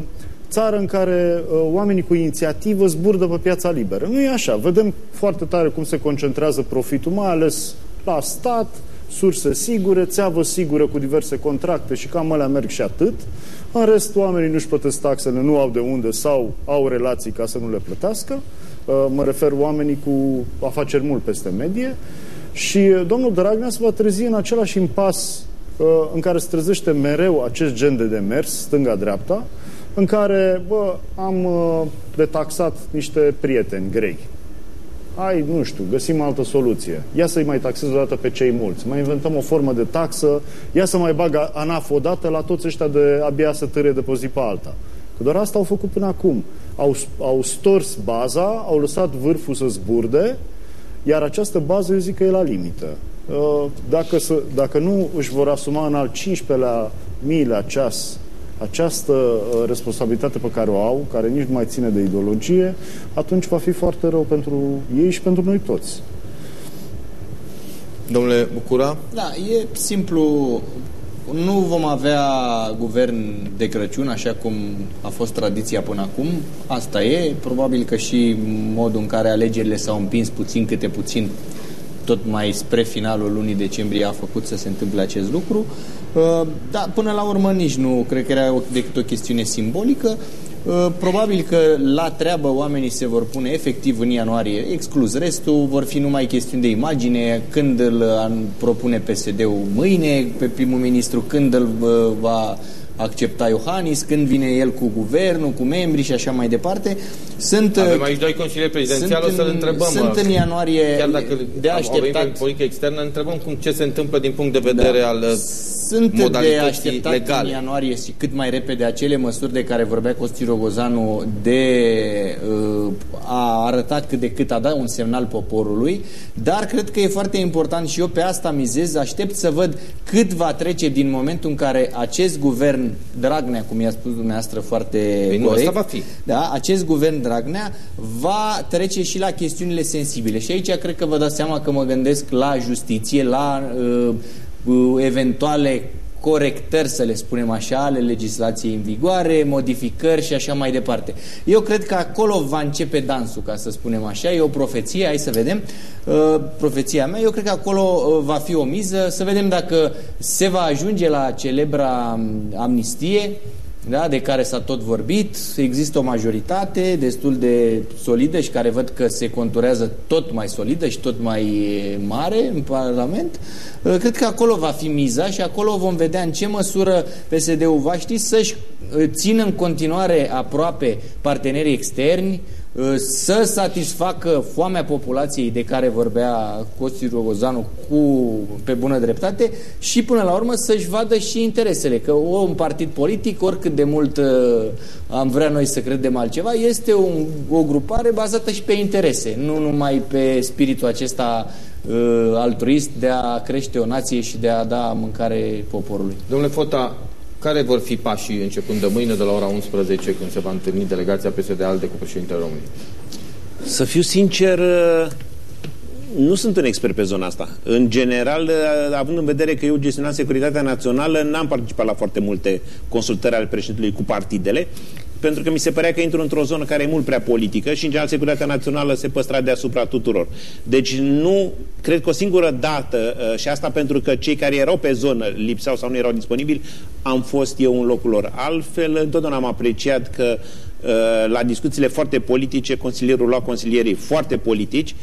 țară în care uh, oamenii cu inițiativă zburdă pe piața liberă. Nu e așa. Vedem foarte tare cum se concentrează profitul, mai ales la stat, surse sigure, țeavă sigură cu diverse contracte și cam alea merg și atât. În rest, oamenii nu-și plătesc taxele, nu au de unde sau au relații ca să nu le plătească. Uh, mă refer oamenii cu afaceri mult peste medie. Și uh, domnul Dragnea se va trezi în același impas uh, în care se trezește mereu acest gen de demers, stânga-dreapta, în care bă, am detaxat niște prieteni grei hai, nu știu, găsim altă soluție. Ia să-i mai taxez o dată pe cei mulți. Mai inventăm o formă de taxă, ia să mai bag ANAF o dată la toți ăștia de abia să târie de pe zi pe alta. Că doar asta au făcut până acum. Au, au stors baza, au lăsat vârful să zburde, iar această bază eu zic că e la limită. Uh, dacă, să, dacă nu își vor asuma în al 15-lea mii la ceas această uh, responsabilitate pe care o au, care nici nu mai ține de ideologie, atunci va fi foarte rău pentru ei și pentru noi toți. Domnule Bucura? Da, e simplu. Nu vom avea guvern de Crăciun, așa cum a fost tradiția până acum. Asta e. Probabil că și modul în care alegerile s-au împins puțin câte puțin tot mai spre finalul lunii decembrie a făcut să se întâmple acest lucru. Uh, da, până la urmă nici nu cred că era decât o chestiune simbolică. Uh, probabil că la treabă oamenii se vor pune efectiv în ianuarie, exclus restul, vor fi numai chestiuni de imagine, când îl propune PSD-ul mâine pe primul ministru, când îl uh, va accepta Iohannis, când vine el cu guvernul, cu membrii și așa mai departe. Sunt, Avem aici doi consilieri prezidențiali, o să-l întrebăm. Sunt în ianuarie chiar dacă de așteptat. politică externă, întrebăm cum, ce se întâmplă din punct de vedere da. al sunt de așteptat legale. în ianuarie și cât mai repede acele măsuri de care vorbea Costi Rogozanu de uh, a arătat cât de cât a dat un semnal poporului, dar cred că e foarte important și eu pe asta mizez, aștept să văd cât va trece din momentul în care acest guvern Dragnea, cum i-a spus dumneavoastră foarte păi corect, nu, asta va fi. Da, acest guvern Dragnea va trece și la chestiunile sensibile. Și aici cred că vă dați seama că mă gândesc la justiție, la uh, eventuale corectări, să le spunem așa, ale legislației în vigoare, modificări și așa mai departe. Eu cred că acolo va începe dansul, ca să spunem așa, e o profeție, hai să vedem, uh, profeția mea, eu cred că acolo uh, va fi o miză, să vedem dacă se va ajunge la celebra um, amnistie, da, de care s-a tot vorbit. Există o majoritate destul de solidă și care văd că se conturează tot mai solidă și tot mai mare în Parlament. Uh, cred că acolo va fi miza și acolo vom vedea în ce măsură PSD-ul va ști să-și uh, țină în continuare aproape partenerii externi, Uh, să satisfacă foamea populației de care vorbea Costi Rogozanu cu, pe bună dreptate și până la urmă să-și vadă și interesele, că o, un partid politic, oricât de mult uh, am vrea noi să credem altceva, este un, o grupare bazată și pe interese, nu numai pe spiritul acesta uh, altruist de a crește o nație și de a da mâncare poporului. Domnule Fota, care vor fi pașii începând de mâine de la ora 11 când se va întâlni delegația PSD-ALDE cu președintele României? Să fiu sincer, nu sunt un expert pe zona asta. În general, având în vedere că eu gestionam securitatea națională, n-am participat la foarte multe consultări ale președintelui cu partidele pentru că mi se părea că intru într-o zonă care e mult prea politică și, în general, securitatea națională se păstra deasupra tuturor. Deci nu, cred că o singură dată, uh, și asta pentru că cei care erau pe zonă lipseau sau nu erau disponibili, am fost eu în locul lor. Altfel, întotdeauna am apreciat că uh, la discuțiile foarte politice, consilierul lua consilierii foarte politici,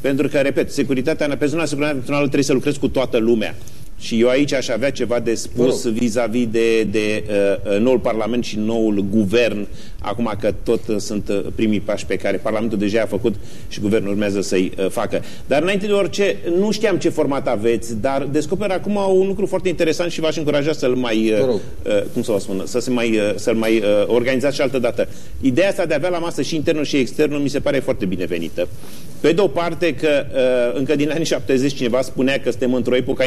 pentru că, repet, securitatea, pe zona securitatea națională trebuie să lucrezi cu toată lumea. Și eu aici aș avea ceva de spus vis-a-vis -vis de, de uh, uh, noul Parlament și noul guvern, acum că tot uh, sunt uh, primii pași pe care Parlamentul deja a făcut și guvernul urmează să-i uh, facă. Dar înainte de orice, nu știam ce format aveți, dar descoper acum un lucru foarte interesant și v-aș încuraja să-l mai, uh, uh, cum să vă spun, să se mai, uh, să-l mai uh, organizați și altă dată. Ideea asta de a avea la masă și internul și externul mi se pare foarte binevenită. Pe de o parte că uh, încă din anii 70 cineva spunea că suntem într-o epoca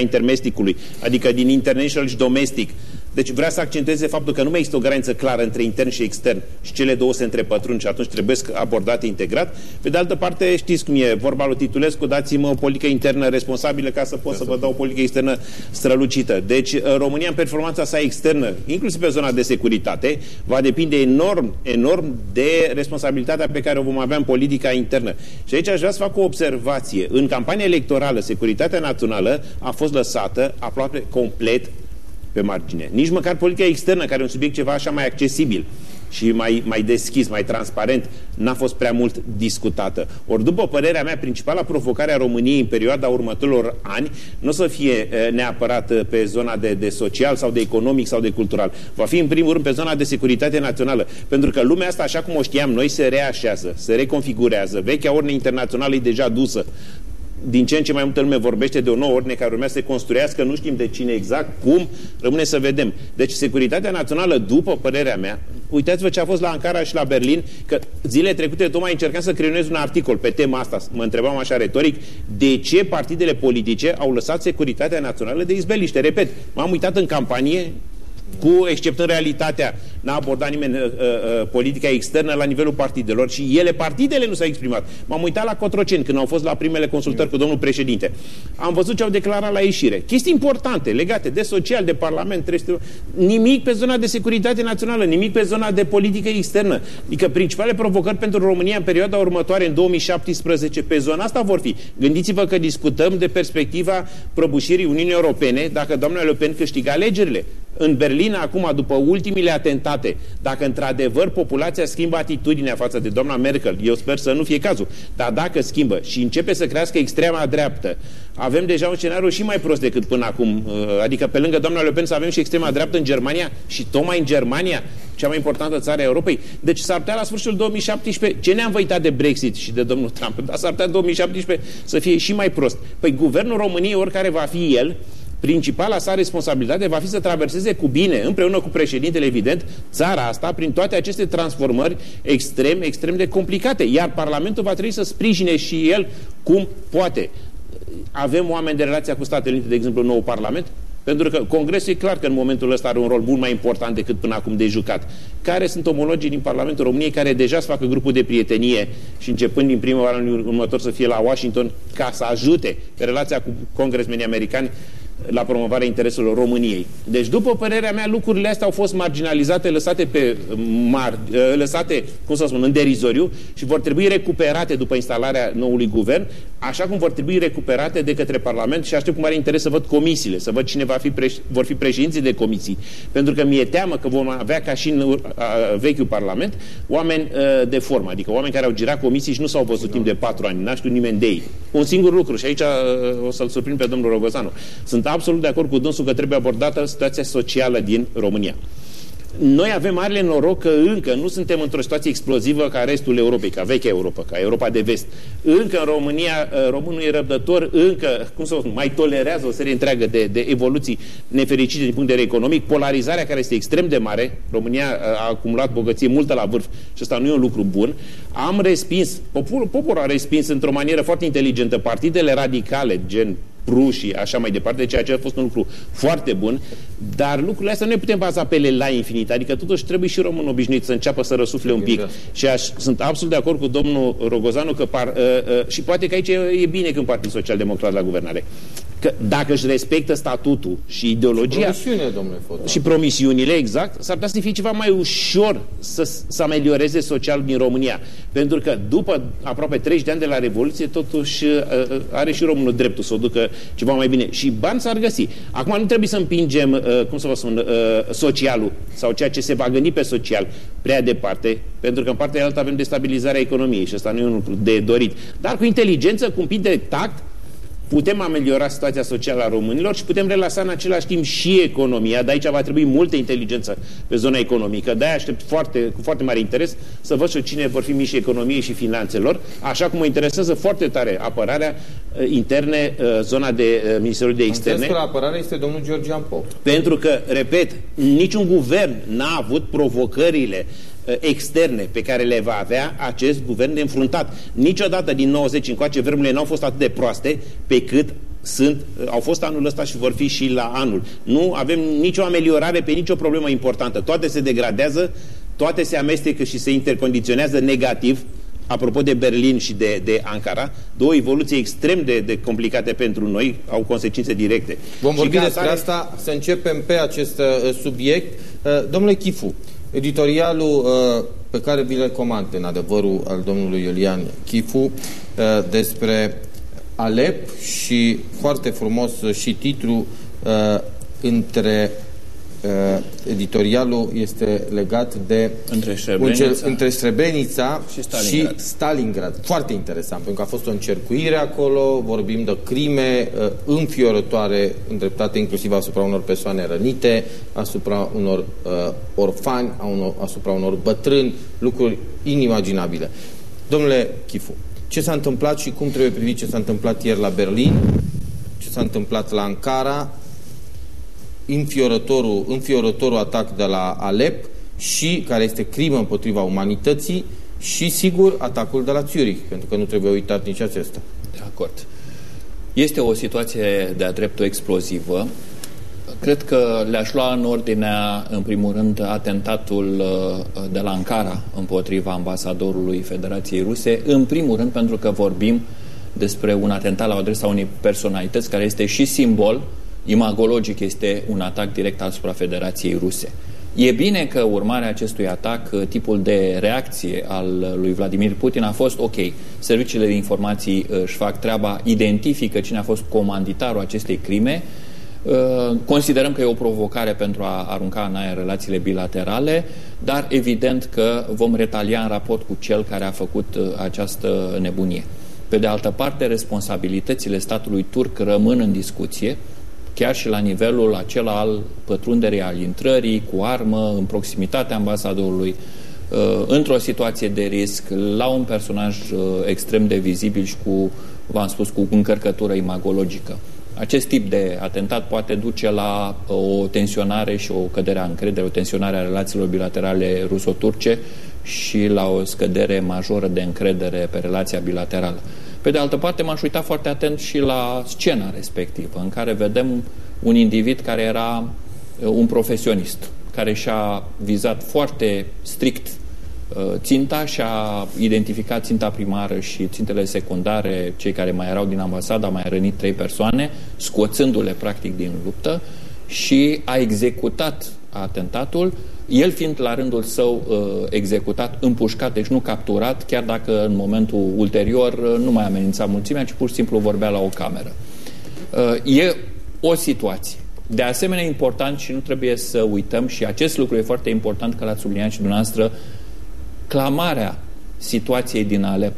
intermesticului, adică din international și domestic. Deci vrea să accentueze faptul că nu mai există o graniță clară între intern și extern și cele două se întrepătrund și atunci trebuie abordate integrat. Pe de altă parte, știți cum e vorba lui Titulescu, dați-mă o politică internă responsabilă ca să pot să vă dau o politică externă strălucită. Deci România în performanța sa externă, inclusiv pe zona de securitate, va depinde enorm, enorm de responsabilitatea pe care o vom avea în politica internă. Și aici aș vrea să fac o observație. În campania electorală, securitatea națională a fost lăsată aproape complet pe margine. Nici măcar politica externă, care e un subiect ceva așa mai accesibil și mai, mai deschis, mai transparent, n-a fost prea mult discutată. Ori, după părerea mea, principala provocare a României în perioada următorilor ani nu o să fie neapărat pe zona de, de social sau de economic sau de cultural. Va fi, în primul rând, pe zona de securitate națională. Pentru că lumea asta, așa cum o știam noi, se reașează, se reconfigurează. Vechea ordine internațională e deja dusă din ce în ce mai multă lume vorbește de o nouă ordine care urmează să se construiască, nu știm de cine exact, cum, rămâne să vedem. Deci securitatea națională, după părerea mea, uitați-vă ce a fost la Ankara și la Berlin, că zilele trecute tocmai încercam să creionez un articol pe tema asta, mă întrebam așa retoric, de ce partidele politice au lăsat securitatea națională de izbeliște. Repet, m-am uitat în campanie, cu exceptând realitatea, n-a abordat nimeni uh, uh, politica externă la nivelul partidelor și ele, partidele, nu s-au exprimat. M-am uitat la Cotroceni când au fost la primele consultări cu domnul președinte. Am văzut ce au declarat la ieșire. Chestii importante legate de social, de parlament, trebuie nimic pe zona de securitate națională, nimic pe zona de politică externă. Adică principalele provocări pentru România în perioada următoare, în 2017, pe zona asta vor fi. Gândiți-vă că discutăm de perspectiva prăbușirii Uniunii Europene dacă doamna Le Pen câștigă alegerile în Berlin acum, după ultimile atentate, dacă într-adevăr populația schimbă atitudinea față de doamna Merkel, eu sper să nu fie cazul, dar dacă schimbă și începe să crească extrema dreaptă, avem deja un scenariu și mai prost decât până acum. Uh, adică pe lângă doamna Le Pen să avem și extrema dreaptă în Germania și tocmai în Germania, cea mai importantă țară a Europei. Deci s-ar putea la sfârșitul 2017, ce ne-am văitat de Brexit și de domnul Trump, dar s-ar putea 2017 să fie și mai prost. Păi guvernul României, oricare va fi el, principala sa responsabilitate va fi să traverseze cu bine, împreună cu președintele, evident, țara asta prin toate aceste transformări extrem, extrem de complicate. Iar Parlamentul va trebui să sprijine și el cum poate. Avem oameni de relația cu Statele Unite, de exemplu, nou Parlament, pentru că Congresul e clar că în momentul ăsta are un rol mult mai important decât până acum de jucat. Care sunt omologii din Parlamentul României care deja să facă grupul de prietenie și începând din primăvara anului următor să fie la Washington ca să ajute pe relația cu congresmenii americani la promovarea intereselor României. Deci, după părerea mea, lucrurile astea au fost marginalizate, lăsate pe mar, ă, lăsate, cum să spun, în derizoriu și vor trebui recuperate după instalarea noului guvern, așa cum vor trebui recuperate de către Parlament și aștept cu mare interes să văd comisiile, să văd cine va fi preș vor fi președinții de comisii. Pentru că mi-e teamă că vom avea, ca și în vechiul Parlament, oameni uh, de formă, adică oameni care au girat comisii și nu s-au văzut timp de patru ani, n-a știut nimeni de ei. Un singur lucru și aici uh, o să-l surprind pe domnul Rogozanu. Sunt absolut de acord cu dânsul că trebuie abordată situația socială din România. Noi avem marele noroc că încă nu suntem într-o situație explozivă ca restul Europei, ca vechea Europa, ca Europa de vest. Încă în România, uh, românul e răbdător, încă, cum să spun, mai tolerează o serie întreagă de, de evoluții nefericite din punct de vedere economic. Polarizarea care este extrem de mare, România uh, a acumulat bogăție multă la vârf și asta nu e un lucru bun. Am respins, poporul, poporul a respins într-o manieră foarte inteligentă partidele radicale, gen rușii, așa mai departe, ceea ce a fost un lucru foarte bun, dar lucrurile astea nu ne putem baza pe ele la infinit, adică totuși trebuie și românul obișnuit să înceapă să răsufle un pic. Și aș, sunt absolut de acord cu domnul Rogozanu că par, uh, uh, și poate că aici e, e bine când Partidul Social Democrat la guvernare că dacă își respectă statutul și ideologia și, domnule și promisiunile, exact, s-ar putea să fie ceva mai ușor să, să amelioreze social din România. Pentru că după aproape 30 de ani de la Revoluție, totuși uh, uh, are și românul dreptul să o ducă ceva mai bine. Și bani s-ar găsi. Acum nu trebuie să împingem, uh, cum să vă spun, socialul sau ceea ce se va gândi pe social prea departe, pentru că în partea altă avem destabilizarea economiei și asta nu e un lucru de dorit. Dar cu inteligență, cu un pic de tact, putem ameliora situația socială a românilor și putem relasa în același timp și economia, de aici va trebui multă inteligență pe zona economică, de-aia aștept foarte, cu foarte mare interes să văd și cine vor fi mici economiei și finanțelor, așa cum mă interesează foarte tare apărarea uh, interne, uh, zona de uh, Ministerul de Externe. la apărare este domnul Georgian Pop. Pentru că, repet, niciun guvern n-a avut provocările Uh, externe pe care le va avea acest guvern de înfruntat. Niciodată din 90 încoace vremurile n-au fost atât de proaste pe cât sunt, au fost anul ăsta și vor fi și la anul. Nu avem nicio ameliorare pe nicio problemă importantă. Toate se degradează, toate se amestecă și se intercondiționează negativ apropo de Berlin și de, de Ankara, două evoluții extrem de, de complicate pentru noi, au consecințe directe. Vom vorbi și despre atare... asta, să începem pe acest uh, subiect. Uh, domnule Chifu, editorialul uh, pe care vi-l recomand, în adevărul al domnului Iulian Chifu, uh, despre Alep și foarte frumos și titlu uh, între uh, editorialul este legat de între Srebrenica, între Srebrenica și, Stalingrad. și Stalingrad. Foarte interesant, pentru că a fost o încercuire acolo, vorbim de crime uh, înfiorătoare, îndreptate inclusiv asupra unor persoane rănite, asupra unor uh, orfani, a unor, asupra unor bătrâni, lucruri inimaginabile. Domnule Chifu, ce s-a întâmplat și cum trebuie privit ce s-a întâmplat ieri la Berlin, ce s-a întâmplat la Ankara, înfiorătorul, înfiorătorul atac de la Alep și care este crimă împotriva umanității și, sigur, atacul de la Zurich, pentru că nu trebuie uitat nici acesta. De acord. Este o situație de-a dreptul explozivă. Cred că le-aș lua în ordinea, în primul rând, atentatul uh, de la Ankara împotriva ambasadorului Federației Ruse, în primul rând pentru că vorbim despre un atentat la adresa unei personalități care este și simbol imagologic este un atac direct asupra Federației Ruse. E bine că urmarea acestui atac, tipul de reacție al lui Vladimir Putin a fost ok. Serviciile de informații uh, își fac treaba, identifică cine a fost comanditarul acestei crime, uh, Considerăm că e o provocare pentru a arunca în aer relațiile bilaterale, dar evident că vom retalia în raport cu cel care a făcut uh, această nebunie. Pe de altă parte, responsabilitățile statului turc rămân în discuție, chiar și la nivelul acela al pătrunderii, al intrării cu armă în proximitatea ambasadorului, uh, într-o situație de risc, la un personaj uh, extrem de vizibil și cu, v-am spus, cu încărcătură imagologică. Acest tip de atentat poate duce la uh, o tensionare și o cădere a încredere, o tensionare a relațiilor bilaterale ruso-turce și la o scădere majoră de încredere pe relația bilaterală. Pe de altă parte, m-aș uita foarte atent și la scena respectivă, în care vedem un individ care era uh, un profesionist, care și-a vizat foarte strict uh, ținta și-a identificat ținta primară și țintele secundare, cei care mai erau din ambasada, mai rănit trei persoane, scoțându-le practic din luptă și a executat atentatul el fiind la rândul său uh, executat, împușcat, deci nu capturat, chiar dacă în momentul ulterior uh, nu mai amenința mulțimea, ci pur și simplu vorbea la o cameră. Uh, e o situație. De asemenea, important și nu trebuie să uităm, și acest lucru e foarte important, că l-ați subliniat și dumneavoastră, clamarea situației din Alep,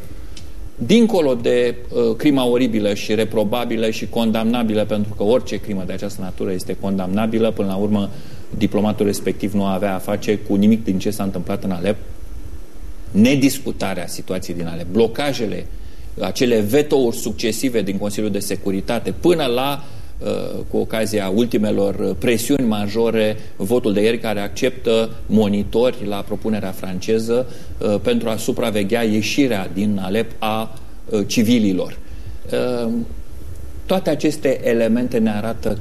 dincolo de uh, crima oribilă și reprobabilă și condamnabilă, pentru că orice crimă de această natură este condamnabilă, până la urmă diplomatul respectiv nu avea a face cu nimic din ce s-a întâmplat în Alep, nediscutarea situației din Alep, blocajele, acele vetouri succesive din Consiliul de Securitate, până la uh, cu ocazia ultimelor presiuni majore, votul de ieri care acceptă monitori la propunerea franceză uh, pentru a supraveghea ieșirea din Alep a uh, civililor. Toate aceste elemente ne arată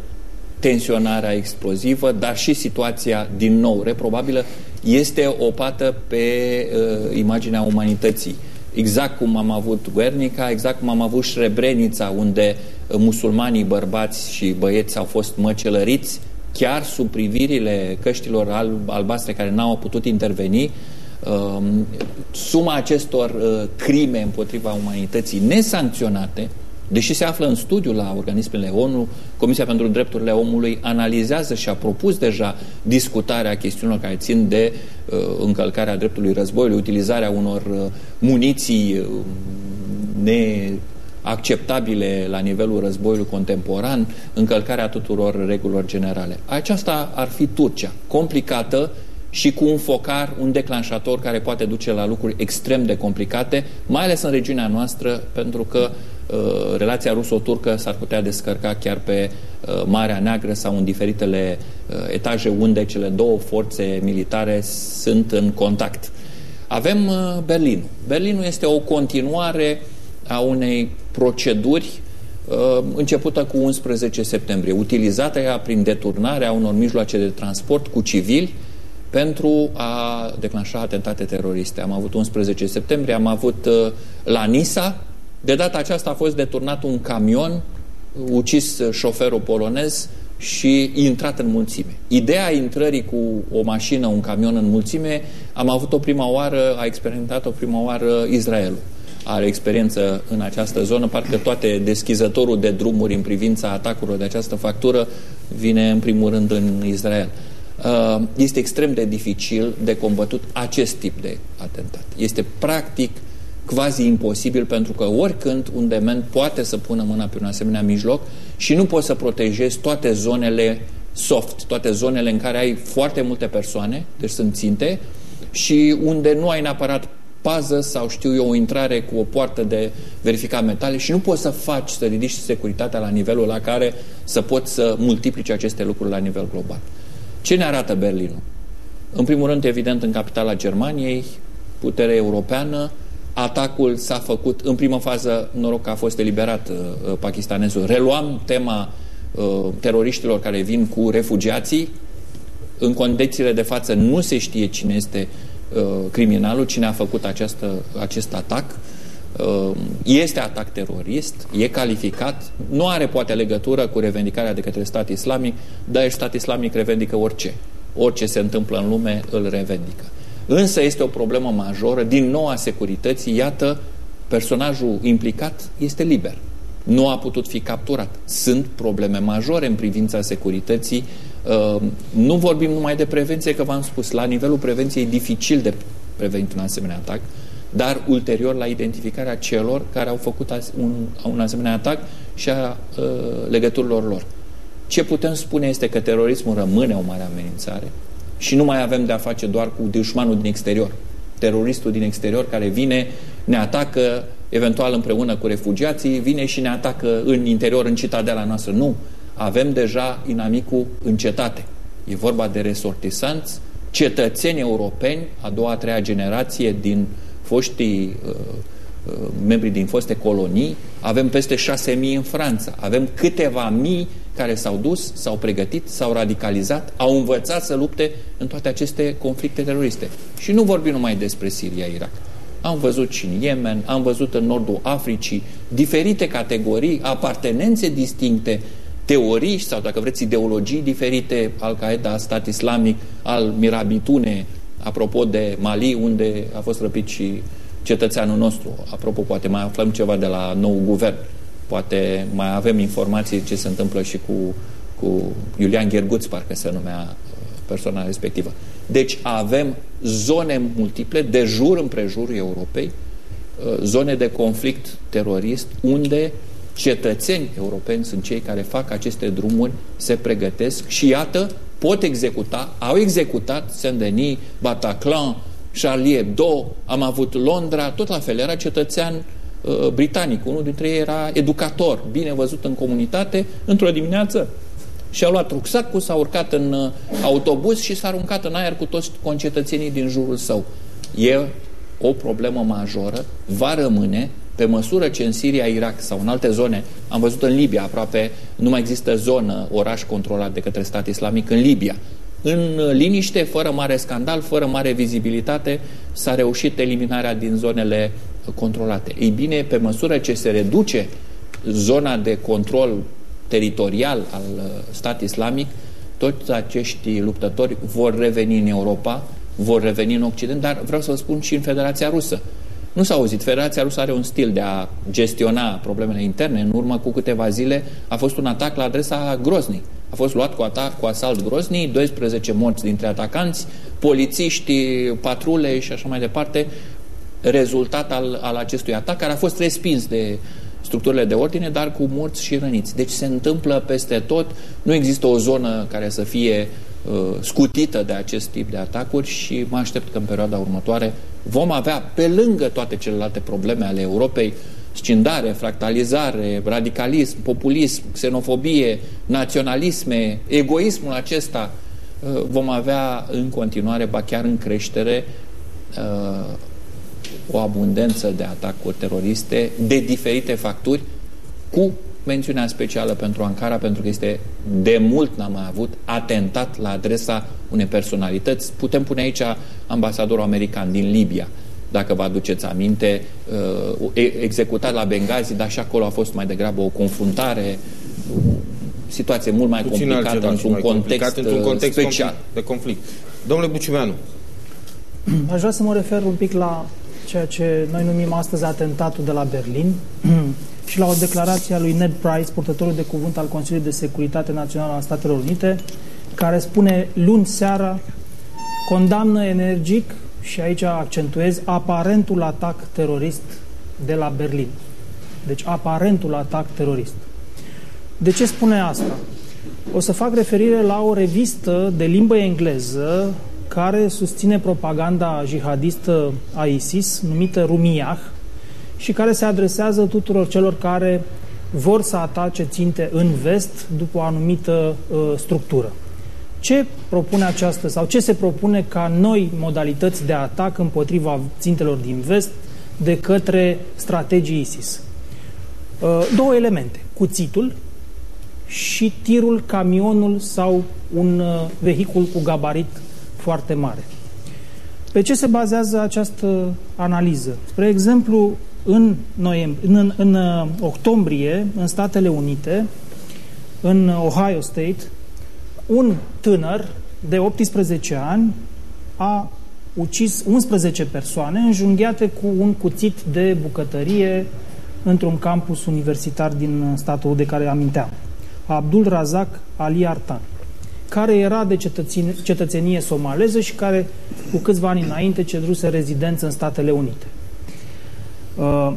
tensionarea explozivă, dar și situația, din nou, reprobabilă, este o pată pe uh, imaginea umanității. Exact cum am avut Guernica, exact cum am avut Srebrenica, unde uh, musulmanii bărbați și băieți au fost măcelăriți, chiar sub privirile căștilor alb albastre care n-au putut interveni, uh, suma acestor uh, crime împotriva umanității nesancționate, Deși se află în studiu la organismele ONU, Comisia pentru Drepturile Omului analizează și a propus deja discutarea chestiunilor care țin de uh, încălcarea dreptului războiului, utilizarea unor uh, muniții uh, neacceptabile la nivelul războiului contemporan, încălcarea tuturor regulilor generale. Aceasta ar fi Turcia, complicată și cu un focar, un declanșator care poate duce la lucruri extrem de complicate, mai ales în regiunea noastră, pentru că Uh, relația ruso-turcă s-ar putea descărca chiar pe uh, Marea Neagră sau în diferitele uh, etaje unde cele două forțe militare sunt în contact. Avem Berlin. Berlinul este o continuare a unei proceduri uh, începută cu 11 septembrie, utilizată ea prin deturnarea unor mijloace de transport cu civili pentru a declanșa atentate teroriste. Am avut 11 septembrie, am avut uh, la Nisa, de data aceasta a fost deturnat un camion, ucis șoferul polonez și intrat în mulțime. Ideea intrării cu o mașină, un camion în mulțime, am avut-o prima oară, a experimentat-o prima oară Israelul. Are experiență în această zonă, parcă toate deschizătorul de drumuri în privința atacurilor de această factură vine în primul rând în Israel. Uh, este extrem de dificil de combătut acest tip de atentat. Este practic quasi imposibil pentru că oricând un dement poate să pună mâna pe un asemenea mijloc și nu poți să protejezi toate zonele soft, toate zonele în care ai foarte multe persoane, deci sunt ținte, și unde nu ai neapărat pază sau știu eu o intrare cu o poartă de verificat metale și nu poți să faci, să ridici securitatea la nivelul la care să poți să multiplici aceste lucruri la nivel global. Ce ne arată Berlinul? În primul rând, evident, în capitala Germaniei, putere europeană, atacul s-a făcut, în primă fază, noroc că a fost eliberat uh, uh, pakistanezul, reluam tema uh, teroriștilor care vin cu refugiații, în condițiile de față nu se știe cine este uh, criminalul, cine a făcut această, acest atac, uh, este atac terorist, e calificat, nu are poate legătură cu revendicarea de către stat islamic, dar stat islamic revendică orice. Orice se întâmplă în lume îl revendică. Însă este o problemă majoră, din nou a securității, iată, personajul implicat este liber. Nu a putut fi capturat. Sunt probleme majore în privința securității. Uh, nu vorbim numai de prevenție, că v-am spus, la nivelul prevenției e dificil de prevenit un asemenea atac, dar ulterior la identificarea celor care au făcut un, un asemenea atac și a uh, legăturilor lor. Ce putem spune este că terorismul rămâne o mare amenințare, și nu mai avem de-a face doar cu dușmanul din exterior. Teroristul din exterior care vine, ne atacă, eventual împreună cu refugiații, vine și ne atacă în interior, în citadela noastră. Nu. Avem deja inamicul în cetate. E vorba de resortisanți, cetățeni europeni, a doua, a treia generație din foștii uh, uh, membrii din foste colonii, avem peste 6.000 în Franța, avem câteva mii care s-au dus, s-au pregătit, s-au radicalizat, au învățat să lupte în toate aceste conflicte teroriste. Și nu vorbim numai despre Siria, Irak. Am văzut și în Yemen, am văzut în nordul Africii diferite categorii, apartenențe distincte, teorii sau, dacă vreți, ideologii diferite, Al-Qaeda, stat islamic, al Mirabitune, apropo de Mali, unde a fost răpit și cetățeanul nostru. Apropo, poate mai aflăm ceva de la nou guvern. Poate mai avem informații ce se întâmplă și cu, cu Iulian Gherguț, parcă se numea uh, persoana respectivă. Deci avem zone multiple, de jur împrejurul Europei, uh, zone de conflict terorist, unde cetățeni europeni sunt cei care fac aceste drumuri, se pregătesc și iată, pot executa, au executat Saint-Denis, Bataclan, Charlie Hebdo, am avut Londra, tot la fel, era cetățean Uh, britanic. Unul dintre ei era educator, bine văzut în comunitate, într-o dimineață și-a luat rucsacul, s-a urcat în uh, autobuz și s-a aruncat în aer cu toți concetățenii din jurul său. E o problemă majoră, va rămâne pe măsură ce în Siria, Irak sau în alte zone, am văzut în Libia aproape, nu mai există zonă, oraș controlat de către stat islamic în Libia. În liniște, fără mare scandal, fără mare vizibilitate, s-a reușit eliminarea din zonele controlate. Ei bine, pe măsură ce se reduce zona de control teritorial al uh, stat islamic, toți acești luptători vor reveni în Europa, vor reveni în Occident, dar vreau să vă spun și în Federația Rusă. Nu s-a auzit. Federația Rusă are un stil de a gestiona problemele interne. În urmă cu câteva zile a fost un atac la adresa Grozny. A fost luat cu, atac, cu asalt Grozny, 12 morți dintre atacanți, polițiști, patrule și așa mai departe rezultat al, al acestui atac, care a fost respins de structurile de ordine, dar cu morți și răniți. Deci se întâmplă peste tot, nu există o zonă care să fie uh, scutită de acest tip de atacuri și mă aștept că în perioada următoare vom avea, pe lângă toate celelalte probleme ale Europei, scindare, fractalizare, radicalism, populism, xenofobie, naționalisme, egoismul acesta, uh, vom avea în continuare, ba chiar în creștere, uh, o abundență de atacuri teroriste de diferite facturi cu mențiunea specială pentru Ankara, pentru că este de mult n-am mai avut atentat la adresa unei personalități. Putem pune aici ambasadorul american din Libia, dacă vă aduceți aminte, uh, executat la Benghazi, dar și acolo a fost mai degrabă o confruntare, o situație mult mai Puțin complicată într-un context, într context special. de conflict. Domnule Bucimeanu. Aș vrea să mă refer un pic la ceea ce noi numim astăzi atentatul de la Berlin [clears throat] și la o declarație a lui Ned Price, purtătorul de cuvânt al Consiliului de Securitate Națională al Statelor Unite, care spune luni seara condamnă energic și aici accentuez aparentul atac terorist de la Berlin. Deci aparentul atac terorist. De ce spune asta? O să fac referire la o revistă de limbă engleză care susține propaganda jihadistă a ISIS, numită Rumiah, și care se adresează tuturor celor care vor să atace ținte în vest după o anumită uh, structură. Ce propune această sau ce se propune ca noi modalități de atac împotriva țintelor din vest de către strategii ISIS? Uh, două elemente. Cuțitul și tirul, camionul sau un uh, vehicul cu gabarit foarte mare. Pe ce se bazează această analiză? Spre exemplu, în, noiembrie, în, în, în uh, octombrie, în Statele Unite, în Ohio State, un tânăr de 18 ani a ucis 11 persoane înjunghiate cu un cuțit de bucătărie într-un campus universitar din statul de care aminteam. Abdul Razak Ali Artan care era de cetățenie somaleză și care cu câțiva ani înainte cedruse rezidență în Statele Unite. Uh,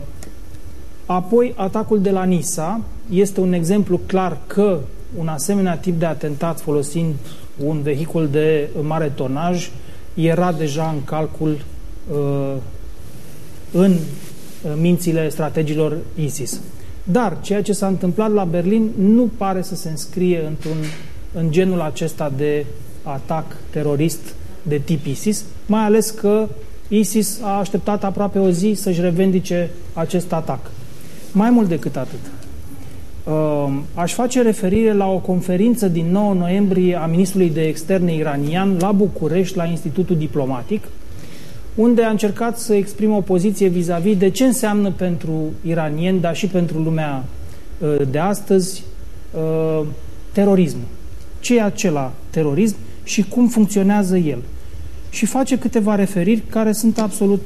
apoi, atacul de la Nisa este un exemplu clar că un asemenea tip de atentat folosind un vehicul de mare tonaj era deja în calcul uh, în uh, mințile strategilor ISIS. Dar ceea ce s-a întâmplat la Berlin nu pare să se înscrie într-un în genul acesta de atac terorist de tip ISIS, mai ales că ISIS a așteptat aproape o zi să-și revendice acest atac. Mai mult decât atât. Uh, aș face referire la o conferință din 9 noiembrie a ministrului de externe iranian la București, la Institutul Diplomatic, unde a încercat să exprimă o poziție vis-a-vis -vis de ce înseamnă pentru iranieni, dar și pentru lumea uh, de astăzi, uh, terorismul ce e acela terorism și cum funcționează el. Și face câteva referiri care sunt absolut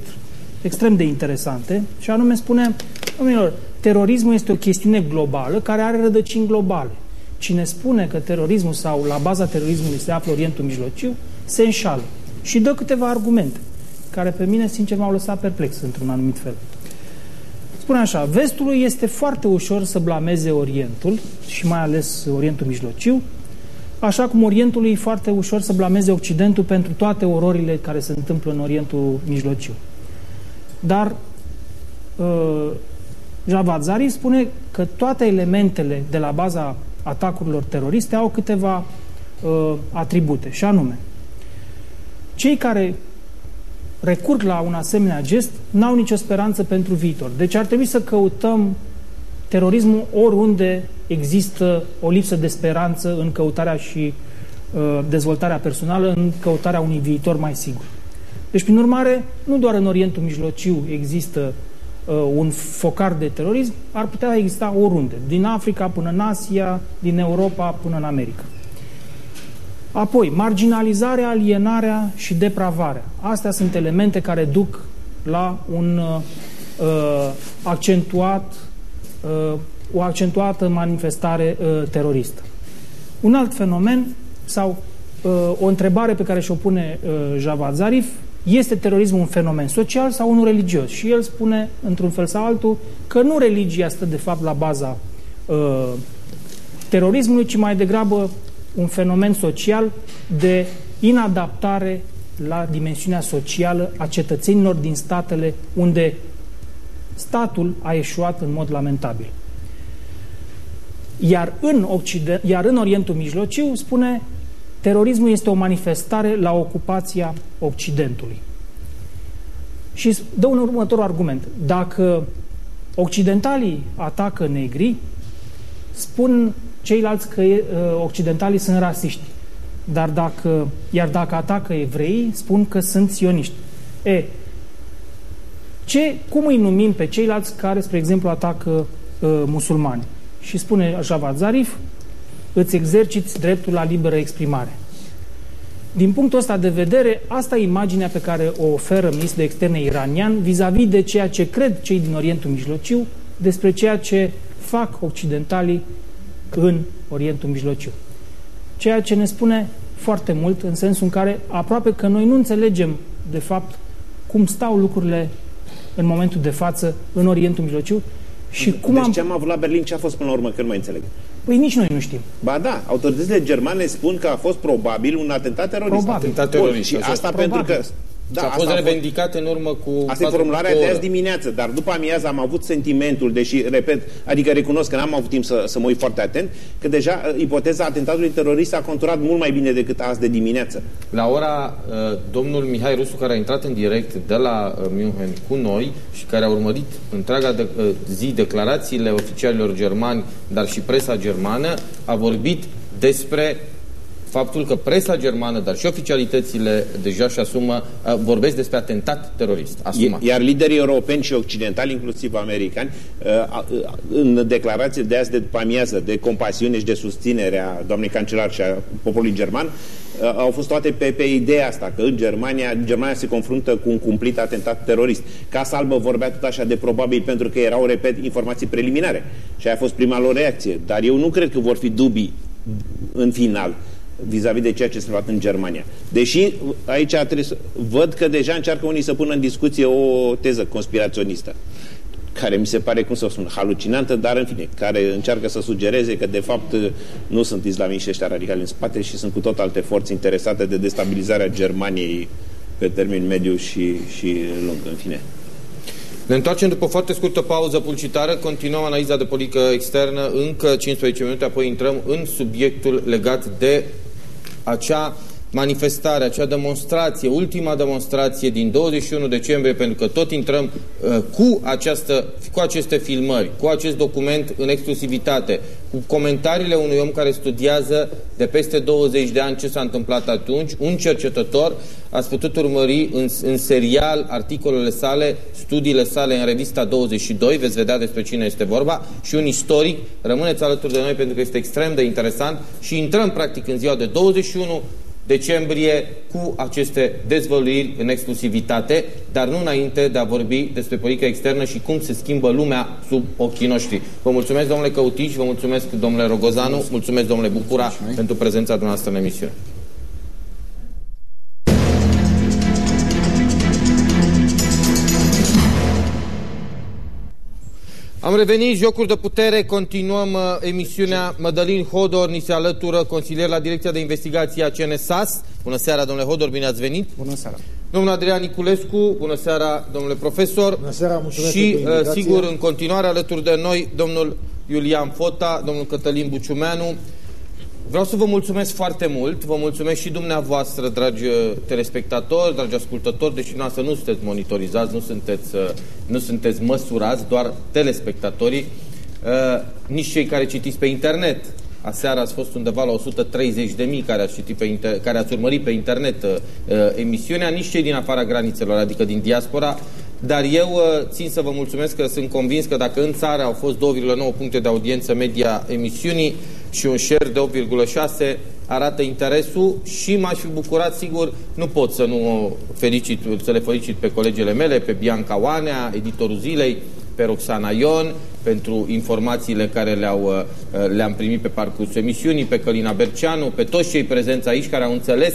extrem de interesante și anume spune, domnilor, terorismul este o chestiune globală care are rădăcini globale. Cine spune că terorismul sau la baza terorismului se află Orientul Mijlociu, se înșală. Și dă câteva argumente care pe mine, sincer, m-au lăsat perplex într-un anumit fel. Spune așa, vestului este foarte ușor să blameze Orientul și mai ales Orientul Mijlociu, Așa cum Orientului e foarte ușor să blameze Occidentul pentru toate ororile care se întâmplă în Orientul Mijlociu. Dar uh, Javad Zari spune că toate elementele de la baza atacurilor teroriste au câteva uh, atribute, și anume, cei care recurg la un asemenea gest n-au nicio speranță pentru viitor. Deci ar trebui să căutăm terorismul oriunde există o lipsă de speranță în căutarea și uh, dezvoltarea personală, în căutarea unui viitor mai sigur. Deci, prin urmare, nu doar în Orientul Mijlociu există uh, un focar de terorism, ar putea exista oriunde, din Africa până în Asia, din Europa până în America. Apoi, marginalizarea, alienarea și depravarea. Astea sunt elemente care duc la un uh, uh accentuat uh, o accentuată manifestare uh, teroristă. Un alt fenomen sau uh, o întrebare pe care și-o pune uh, Javad Zarif este terorismul un fenomen social sau unul religios? Și el spune, într-un fel sau altul, că nu religia stă de fapt la baza uh, terorismului, ci mai degrabă un fenomen social de inadaptare la dimensiunea socială a cetățenilor din statele unde statul a eșuat în mod lamentabil. Iar în, Occident, iar în Orientul Mijlociu spune terorismul este o manifestare la ocupația Occidentului. Și dă un următor argument. Dacă occidentalii atacă negri, spun ceilalți că uh, occidentalii sunt rasiști. Dar dacă, iar dacă atacă evrei, spun că sunt sioniști. E, ce, cum îi numim pe ceilalți care, spre exemplu, atacă uh, musulmani? Și spune Javad Zarif, îți exerciți dreptul la liberă exprimare. Din punctul ăsta de vedere, asta e imaginea pe care o oferă ministrul de externe iranian vis-a-vis -vis de ceea ce cred cei din Orientul Mijlociu despre ceea ce fac occidentalii în Orientul Mijlociu. Ceea ce ne spune foarte mult în sensul în care aproape că noi nu înțelegem de fapt cum stau lucrurile în momentul de față în Orientul Mijlociu și cum deci am... ce am avut la Berlin, ce a fost până la urmă, că nu mai înțeleg. Păi nici noi nu știm. Ba da, autoritățile germane spun că a fost probabil un atentat terorist. Probabil. Atentat Bun, terorist, și așa. asta Probabil. pentru că... Da, a fost revendicat în urmă cu... Asta e patru formularea de ore. azi dimineață, dar după amiază am avut sentimentul, deși, repet, adică recunosc că n-am avut timp să, să mă uit foarte atent, că deja uh, ipoteza atentatului terorist a conturat mult mai bine decât azi de dimineață. La ora, uh, domnul Mihai Rusu, care a intrat în direct de la uh, München cu noi și care a urmărit întreaga de, uh, zi declarațiile oficialilor germani, dar și presa germană, a vorbit despre faptul că presa germană, dar și oficialitățile deja își asumă, uh, vorbesc despre atentat terorist. Asumat. Iar liderii europeni și occidentali, inclusiv americani, uh, a- uh, în declarație de azi de după amiază, de compasiune și de susținere a doamnei cancelar și a poporului german, uh, au fost toate pe, pe ideea asta, că în Germania, Germania se confruntă cu un cumplit atentat terorist. Casa Albă vorbea tot așa de probabil pentru că erau, repet, informații preliminare. Și aia a fost prima lor reacție. Dar eu nu cred că vor fi dubii în final vis-a-vis de ceea ce s-a luat în Germania. Deși aici trebuie să... văd că deja încearcă unii să pună în discuție o teză conspiraționistă care mi se pare, cum să o spun, halucinantă, dar în fine, care încearcă să sugereze că de fapt nu sunt islamiști ăștia radicali în spate și sunt cu tot alte forțe interesate de destabilizarea Germaniei pe termen mediu și, și lung, în fine. Ne întoarcem după o foarte scurtă pauză publicitară, continuăm analiza de politică externă, încă 15 minute, apoi intrăm în subiectul legat de acea manifestare, acea demonstrație, ultima demonstrație din 21 decembrie, pentru că tot intrăm uh, cu, această, cu aceste filmări, cu acest document în exclusivitate, cu comentariile unui om care studiază de peste 20 de ani ce s-a întâmplat atunci, un cercetător, ați putut urmări în, în serial articolele sale, studiile sale în revista 22, veți vedea despre cine este vorba, și un istoric, rămâneți alături de noi pentru că este extrem de interesant și intrăm practic în ziua de 21 decembrie cu aceste dezvăluiri în exclusivitate, dar nu înainte de a vorbi despre politică externă și cum se schimbă lumea sub ochii noștri. Vă mulțumesc, domnule Căutici, vă mulțumesc, domnule Rogozanu, mulțumesc, domnule Bucura, pentru prezența dumneavoastră în emisiune. Am revenit, jocuri de putere, continuăm uh, emisiunea Mădălin Hodor, ni se alătură consilier la Direcția de Investigație a CNSAS. Bună seara, domnule Hodor, bine ați venit. Bună seara. Domnul Adrian Niculescu, bună seara, domnule profesor. Bună seara, mulțumesc Și, pentru uh, invitație. sigur, în continuare alături de noi, domnul Iulian Fota, domnul Cătălin Buciumeanu. Vreau să vă mulțumesc foarte mult, vă mulțumesc și dumneavoastră, dragi uh, telespectatori, dragi ascultători, deși noastră nu sunteți monitorizați, nu sunteți, uh, nu sunteți măsurați, doar telespectatorii, uh, nici cei care citiți pe internet. Aseară ați fost undeva la 130 de mii care, ați citit pe inter- care ați urmărit pe internet uh, uh, emisiunea, nici cei din afara granițelor, adică din diaspora, dar eu uh, țin să vă mulțumesc că sunt convins că dacă în țară au fost 2,9 puncte de audiență media emisiunii și un share de 8,6 arată interesul și m-aș fi bucurat, sigur, nu pot să nu o felicit, să le felicit pe colegele mele, pe Bianca Oanea, editorul zilei, pe Roxana Ion, pentru informațiile care le-au, uh, le-am primit pe parcursul emisiunii, pe Călina Berceanu, pe toți cei prezenți aici care au înțeles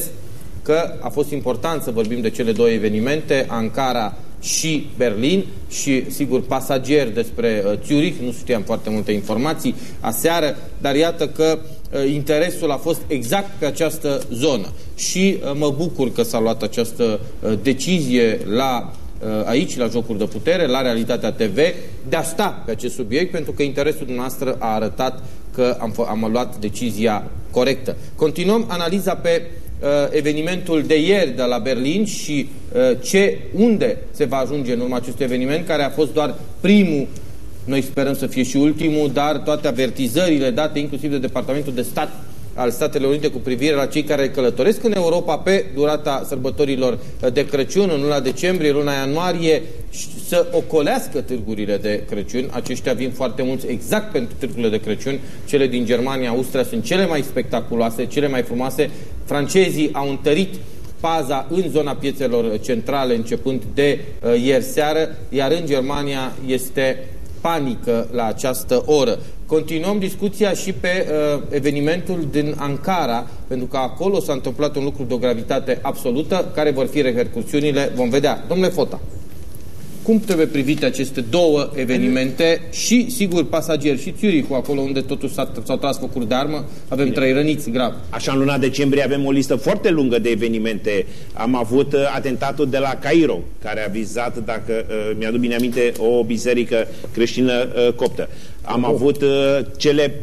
că a fost important să vorbim de cele două evenimente, Ankara și Berlin și, sigur, pasageri despre uh, Zurich, nu știam foarte multe informații aseară, dar iată că uh, interesul a fost exact pe această zonă și uh, mă bucur că s-a luat această uh, decizie la uh, aici, la Jocuri de Putere, la Realitatea TV, de a sta pe acest subiect, pentru că interesul dumneavoastră a arătat că am, fă- am luat decizia corectă. Continuăm analiza pe uh, evenimentul de ieri de la Berlin și uh, ce, unde se va ajunge în urma acestui eveniment, care a fost doar primul Noi sperăm să fie și ultimul, dar toate avertizările date inclusiv de Departamentul de Stat al Statelor Unite cu privire la cei care călătoresc în Europa pe durata sărbătorilor de Crăciun, în luna decembrie, luna ianuarie, să ocolească târgurile de Crăciun. Aceștia vin foarte mulți exact pentru târgurile de Crăciun. Cele din Germania, Austria sunt cele mai spectaculoase, cele mai frumoase. Francezii au întărit paza în zona piețelor centrale începând de uh, ieri seară, iar în Germania este panică la această oră. Continuăm discuția și pe uh, evenimentul din Ankara, pentru că acolo s-a întâmplat un lucru de o gravitate absolută, care vor fi repercursiunile, vom vedea. Domnule Fota. Cum trebuie privite aceste două evenimente și, sigur, pasageri și Zurich, acolo unde totuși s-au tras focuri de armă, avem Bine. trei răniți grav. Așa, în luna decembrie avem o listă foarte lungă de evenimente. Am avut uh, atentatul de la Cairo, care a vizat, dacă uh, mi-aduc bine aminte, o biserică creștină uh, coptă. Am oh. avut uh, cele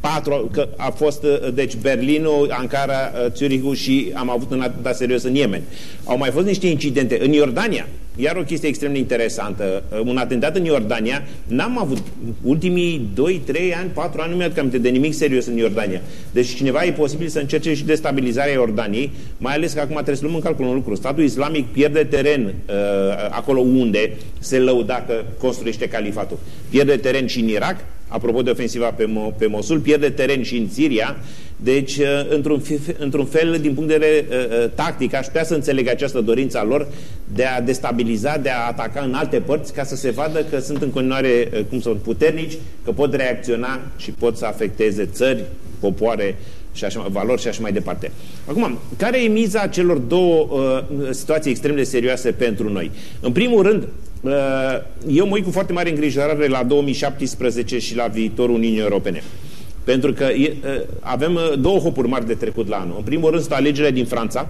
patru, că a fost, uh, deci, Berlinul, Ankara, uh, Zurichul și am avut un atentat serios în Yemen. Au mai fost niște incidente în Iordania, iar o chestie extrem de interesantă. Uh, un atentat în Iordania, n-am avut ultimii 2, 3 ani, 4 ani, nu mi-aduc aminte de nimic serios în Iordania. Deci cineva e posibil să încerce și destabilizarea Iordaniei, mai ales că acum trebuie să luăm în calcul un lucru. Statul islamic pierde teren uh, acolo unde se lăuda că construiește califatul. Pierde teren și în Irak, apropo de ofensiva pe, Mo pe Mosul, pierde teren și în Siria, deci, uh, într-un, într fel, din punct de vedere uh, uh, tactic, aș putea să înțeleg această dorință a lor de a destabiliza, de a ataca în alte părți, ca să se vadă că sunt în continuare, uh, cum sunt puternici, că pot reacționa și pot să afecteze țări, popoare și așa, valori și așa mai departe. Acum, care e miza celor două uh, situații extrem de serioase pentru noi? În primul rând, uh, eu mă uit cu foarte mare îngrijorare la 2017 și la viitorul Uniunii Europene. Pentru că e, uh, avem uh, două hopuri mari de trecut la anul. În primul rând sunt alegerile din Franța,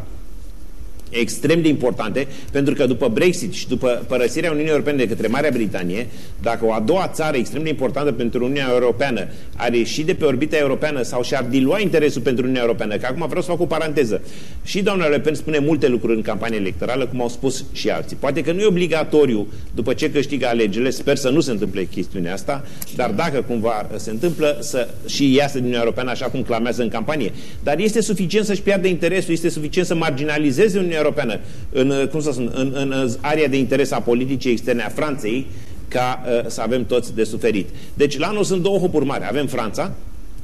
extrem de importante, pentru că după Brexit și după părăsirea Uniunii Europene de către Marea Britanie, dacă o a doua țară extrem de importantă pentru Uniunea Europeană ar ieși de pe orbita europeană sau și-ar dilua interesul pentru Uniunea Europeană, că acum vreau să fac o paranteză. Și doamna Le Pen spune multe lucruri în campanie electorală, cum au spus și alții. Poate că nu e obligatoriu, după ce câștigă alegerile, sper să nu se întâmple chestiunea asta, dar dacă cumva se întâmplă, să și iasă din Uniunea Europeană așa cum clamează în campanie. Dar este suficient să-și piardă interesul, este suficient să marginalizeze Uniunea Europeană în, cum să spun, în, în, în area de interes a politicii externe a Franței ca uh, să avem toți de suferit. Deci la anul sunt două hopuri mari. Avem Franța,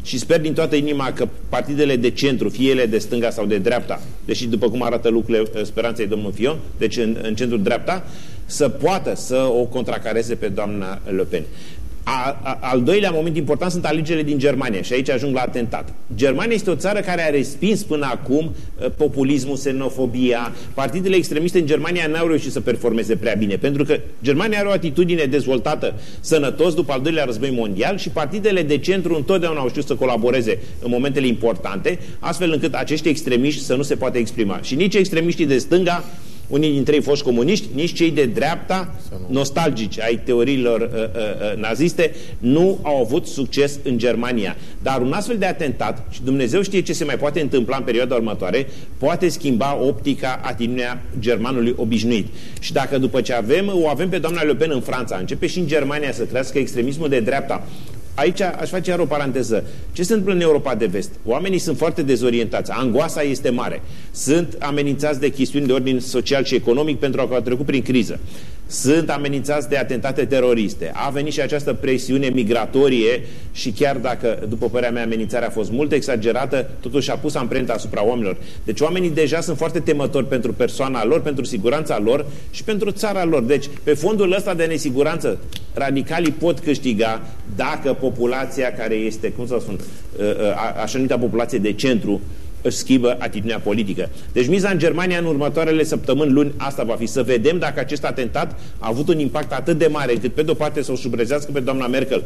și sper din toată inima că partidele de centru, fie ele de stânga sau de dreapta, deși după cum arată lucrurile uh, speranței domnul Fion, deci în, în centrul dreapta, să poată să o contracareze pe doamna Le Pen. A, a, al doilea moment important sunt alegerile din Germania și aici ajung la atentat. Germania este o țară care a respins până acum uh, populismul, xenofobia. Partidele extremiste în Germania n-au reușit să performeze prea bine, pentru că Germania are o atitudine dezvoltată sănătos după al doilea război mondial și partidele de centru întotdeauna au știut să colaboreze în momentele importante, astfel încât acești extremiști să nu se poată exprima. Și nici extremiștii de stânga unii dintre ei foști comuniști, nici cei de dreapta, nostalgici ai teoriilor uh, uh, uh, naziste, nu au avut succes în Germania. Dar un astfel de atentat, și Dumnezeu știe ce se mai poate întâmpla în perioada următoare, poate schimba optica, atitudinea germanului obișnuit. Și dacă după ce avem, o avem pe doamna Le Pen în Franța, începe și în Germania să crească extremismul de dreapta, aici aș face iar o paranteză. Ce se întâmplă în Europa de Vest? Oamenii sunt foarte dezorientați. Angoasa este mare. Sunt amenințați de chestiuni de ordin social și economic pentru că au trecut prin criză sunt amenințați de atentate teroriste. A venit și această presiune migratorie și chiar dacă, după părerea mea, amenințarea a fost mult exagerată, totuși a pus amprenta asupra oamenilor. Deci oamenii deja sunt foarte temători pentru persoana lor, pentru siguranța lor și pentru țara lor. Deci, pe fondul ăsta de nesiguranță, radicalii pot câștiga dacă populația care este, cum să spun, ă, ă, așa numită populație de centru, își schimbă atitudinea politică. Deci miza în Germania în următoarele săptămâni, luni, asta va fi să vedem dacă acest atentat a avut un impact atât de mare încât pe de-o parte să o subrezească pe doamna Merkel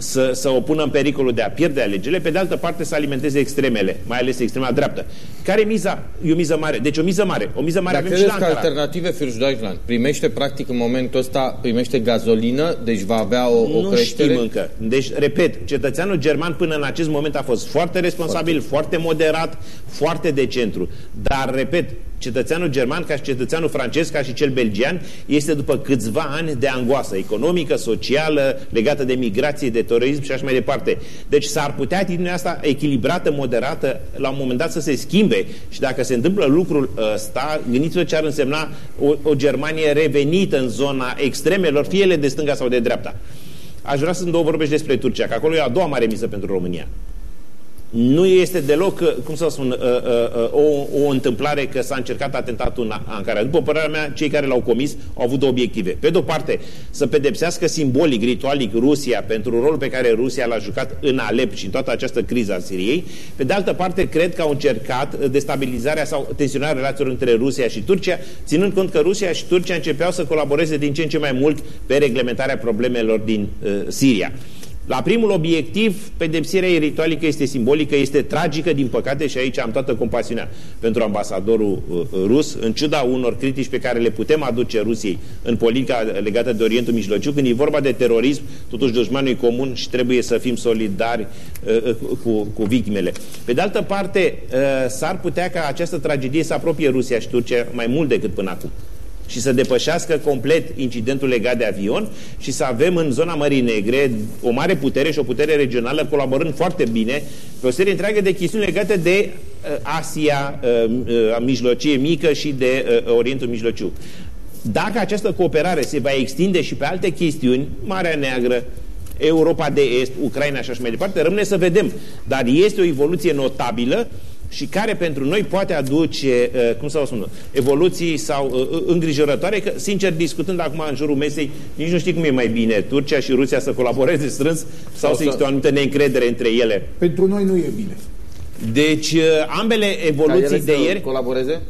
să, să o pună în pericolul de a pierde alegerile, pe de altă parte să alimenteze extremele, mai ales extrema dreaptă. Care e miza? E o miză mare. Deci o miză mare. O miză mare Dar avem și la că alternative Fürst Deutschland primește practic în momentul ăsta primește gazolină, deci va avea o, o nu creștere? știm încă. Deci, repet, cetățeanul german până în acest moment a fost foarte responsabil, foarte, foarte moderat, foarte de centru. Dar, repet, cetățeanul german ca și cetățeanul francez ca și cel belgian este după câțiva ani de angoasă economică, socială, legată de migrație, de terorism și așa mai departe. Deci s-ar putea atitudinea asta echilibrată, moderată, la un moment dat să se schimbe și dacă se întâmplă lucrul ăsta, gândiți-vă ce ar însemna o, o Germanie revenită în zona extremelor, fie ele de stânga sau de dreapta. Aș vrea să două vorbești despre Turcia, că acolo e a doua mare misă pentru România nu este deloc, uh, cum să spun, uh, uh, o, o întâmplare că s-a încercat atentatul în Ankara. După părerea mea, cei care l-au comis au avut două obiective. Pe de-o parte, să pedepsească simbolic, ritualic Rusia pentru rolul pe care Rusia l-a jucat în Alep și în toată această criză a Siriei. Pe de altă parte, cred că au încercat destabilizarea sau tensionarea relațiilor între Rusia și Turcia, ținând cont că Rusia și Turcia începeau să colaboreze din ce în ce mai mult pe reglementarea problemelor din uh, Siria. La primul obiectiv, pedepsirea ritualică este simbolică, este tragică, din păcate, și aici am toată compasiunea pentru ambasadorul uh, rus, în ciuda unor critici pe care le putem aduce Rusiei în politica legată de Orientul Mijlociu, când e vorba de terorism, totuși dușmanul e comun și trebuie să fim solidari uh, uh cu, cu victimele. Pe de altă parte, uh, s-ar putea ca această tragedie să apropie Rusia și Turcia mai mult decât până acum și să depășească complet incidentul legat de avion și să avem în zona Mării Negre o mare putere și o putere regională colaborând foarte bine pe o serie întreagă de chestiuni legate de uh, Asia uh, uh, Mijlocie Mică și de uh, Orientul Mijlociu. Dacă această cooperare se va extinde și pe alte chestiuni, Marea Neagră, Europa de Est, Ucraina și așa mai departe, rămâne să vedem. Dar este o evoluție notabilă și care pentru noi poate aduce, uh, cum să vă spun, evoluții sau uh, uh, îngrijorătoare, că, sincer, discutând acum în jurul mesei, nici nu știi cum e mai bine, Turcia și Rusia să colaboreze strâns sau, sau să existe o anumită neîncredere între ele. Pentru noi nu e bine. Deci, ambele evoluții de ieri... colaboreze?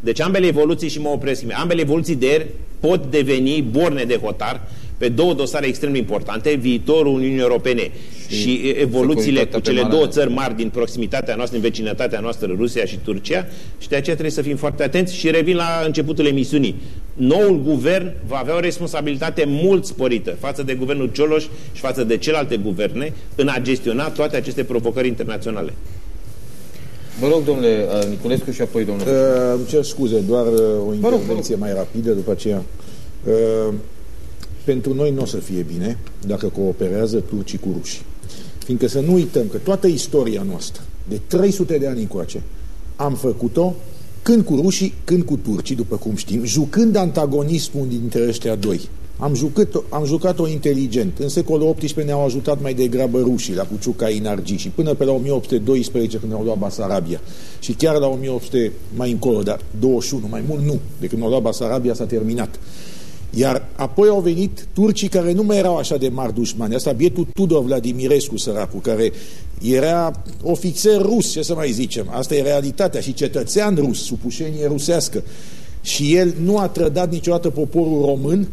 Deci ambele evoluții, și mă opresc, ambele evoluții de ieri pot deveni borne de hotar pe două dosare extrem de importante, viitorul Uniunii Europene și, și evoluțiile cu cele două țări mari din proximitatea noastră, din vecinătatea noastră, Rusia și Turcia și de aceea trebuie să fim foarte atenți și revin la începutul emisiunii. Noul guvern va avea o responsabilitate mult sporită față de guvernul Cioloș și față de celelalte guverne în a gestiona toate aceste provocări internaționale. Vă rog, domnule uh, Niculescu și apoi domnule. Uh, îmi cer scuze, doar uh, o intervenție mai rapidă după aceea. Uh, pentru noi nu o să fie bine dacă cooperează turcii cu rușii. Fiindcă să nu uităm că toată istoria noastră, de 300 de ani încoace, am făcut-o când cu rușii, când cu turcii, după cum știm, jucând antagonismul dintre ăștia doi. Am, jucat, am jucat-o inteligent. În secolul XVIII ne-au ajutat mai degrabă rușii la Cuciuca Inargi și până pe la 1812 când ne-au luat Basarabia. Și chiar la 1800 mai încolo, dar 21, mai mult nu. De când ne-au luat Basarabia s-a terminat. Iar apoi au venit turcii care nu mai erau așa de mari dușmani. Asta bietul Tudor Vladimirescu, săracul, care era ofițer rus, ce să mai zicem. Asta e realitatea și cetățean rus, supușenie rusească. Și el nu a trădat niciodată poporul român,